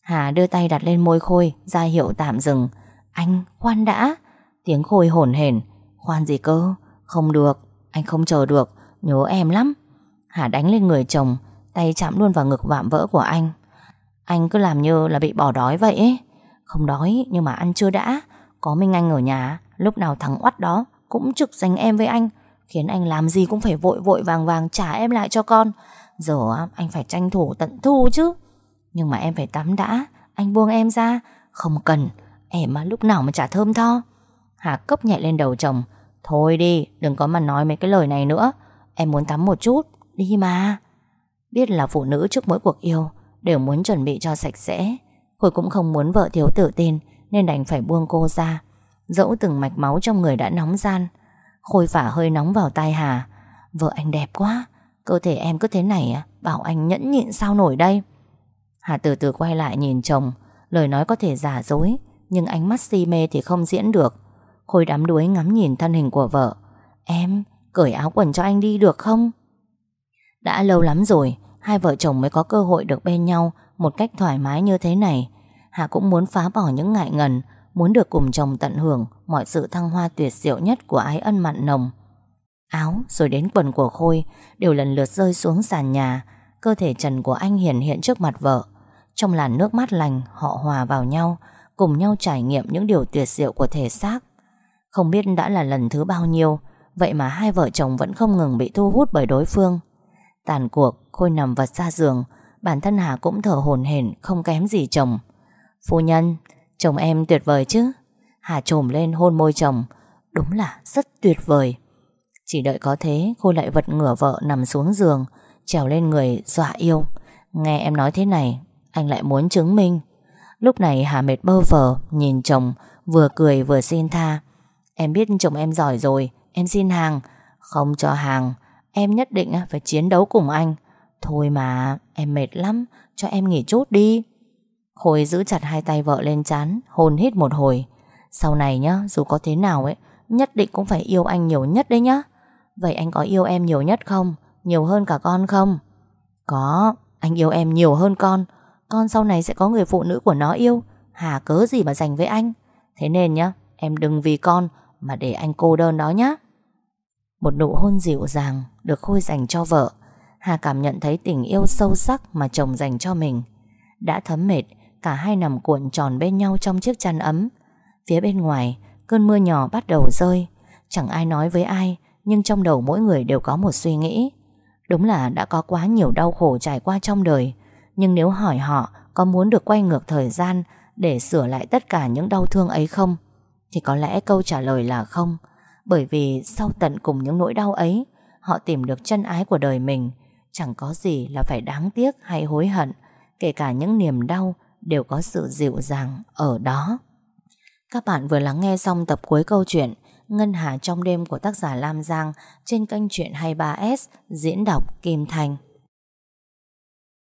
Hà đưa tay đặt lên môi Khôi, ra hiệu tạm dừng. Anh, khoan đã! Tiếng Khôi hổn hển. Khoan gì cơ? Không được, Anh không chờ được, Nhớ em lắm. Hà đánh lên người chồng, Tay chạm luôn vào ngực vạm vỡ của anh. Anh cứ làm như là bị bỏ đói vậy ấy. Không đói, nhưng mà ăn chưa đã. Có Minh Anh ở nhà, Lúc nào thằng oắt đó cũng trực dành em với anh, Khiến anh làm gì cũng phải vội vội vàng vàng trả em lại cho con. Giờ anh phải tranh thủ tận thu chứ. Nhưng mà em phải tắm đã, Anh buông em ra. Không cần Em mà lúc nào mà trả thơm tho. Hà cấp nhẹ lên đầu chồng Thôi đi, đừng có mà nói mấy cái lời này nữa. Em muốn tắm một chút, Đi mà. Biết là phụ nữ trước mỗi cuộc yêu Đều muốn chuẩn bị cho sạch sẽ. Khôi cũng không muốn vợ thiếu tự tin Nên đành phải buông cô ra. Dẫu từng mạch máu trong người đã nóng gian, Khôi phả hơi nóng vào tai Hà. Vợ anh đẹp quá, Cơ thể em cứ thế này à? Bảo anh nhẫn nhịn sao nổi đây? Hà từ từ quay lại nhìn chồng, Lời nói có thể giả dối, Nhưng ánh mắt si mê thì không diễn được. Khôi đắm đuối ngắm nhìn thân hình của vợ. Em, cởi áo quần cho anh đi được không? Đã lâu lắm rồi, Hai vợ chồng mới có cơ hội được bên nhau Một cách thoải mái như thế này. Hà cũng muốn phá bỏ những ngại ngần, Muốn được cùng chồng tận hưởng Mọi sự thăng hoa tuyệt diệu nhất của ái ân mặn nồng. Áo, rồi đến quần của Khôi, Đều lần lượt rơi xuống sàn nhà. Cơ thể trần của anh hiển hiện trước mặt vợ. Trong làn nước mát lành, Họ hòa vào nhau, Cùng nhau trải nghiệm những điều tuyệt diệu của thể xác. Không biết đã là lần thứ bao nhiêu, Vậy mà hai vợ chồng vẫn không ngừng bị thu hút bởi đối phương. Tàn cuộc Khôi nằm vật ra giường, Bản thân Hà cũng thở hổn hển, Không kém gì chồng. Phu nhân, Chồng em tuyệt vời chứ? Hà trồm lên hôn môi chồng. Đúng là rất tuyệt vời. Chỉ đợi có thế Khôi lại vật ngửa vợ nằm xuống giường, Trèo lên người, dọa yêu. Nghe em nói thế này, Anh lại muốn chứng minh. Lúc này Hà mệt bơ phờ Nhìn chồng, vừa cười vừa xin tha. Em biết chồng em giỏi rồi, Em xin hàng. Không cho hàng, Em nhất định à, phải chiến đấu cùng anh. Thôi mà, em mệt lắm, Cho em nghỉ chút đi. Khôi giữ chặt hai tay vợ lên chán Hôn hít một hồi. Sau này nhá, dù có thế nào ấy, Nhất định cũng phải yêu anh nhiều nhất đấy nhá. Vậy anh có yêu em nhiều nhất không? Nhiều hơn cả con không? Có, Anh yêu em nhiều hơn con. Con sau này sẽ có người phụ nữ của nó yêu. Hà cớ gì mà dành với anh? Thế nên nhá, Em đừng vì con mà để anh cô đơn đó nhé. Một nụ hôn dịu dàng Được Khôi dành cho vợ, Hà cảm nhận thấy tình yêu sâu sắc Mà chồng dành cho mình. Đã thấm mệt, Cả hai nằm cuộn tròn bên nhau trong chiếc chăn ấm. Phía bên ngoài, Cơn mưa nhỏ bắt đầu rơi. Chẳng ai nói với ai, Nhưng trong đầu mỗi người đều có một suy nghĩ. Đúng là đã có quá nhiều đau khổ trải qua trong đời, Nhưng nếu hỏi họ Có muốn được quay ngược thời gian Để sửa lại tất cả những đau thương ấy không? Thì có lẽ câu trả lời là không Bởi vì sau tận cùng những nỗi đau ấy, Họ tìm được chân ái của đời mình Chẳng có gì là phải đáng tiếc hay hối hận, Kể cả những niềm đau đều có sự dịu dàng ở đó. Các bạn vừa lắng nghe xong tập cuối câu chuyện Ngân Hà trong đêm của tác giả Lam Giang trên kênh truyện 23S diễn đọc Kim Thành.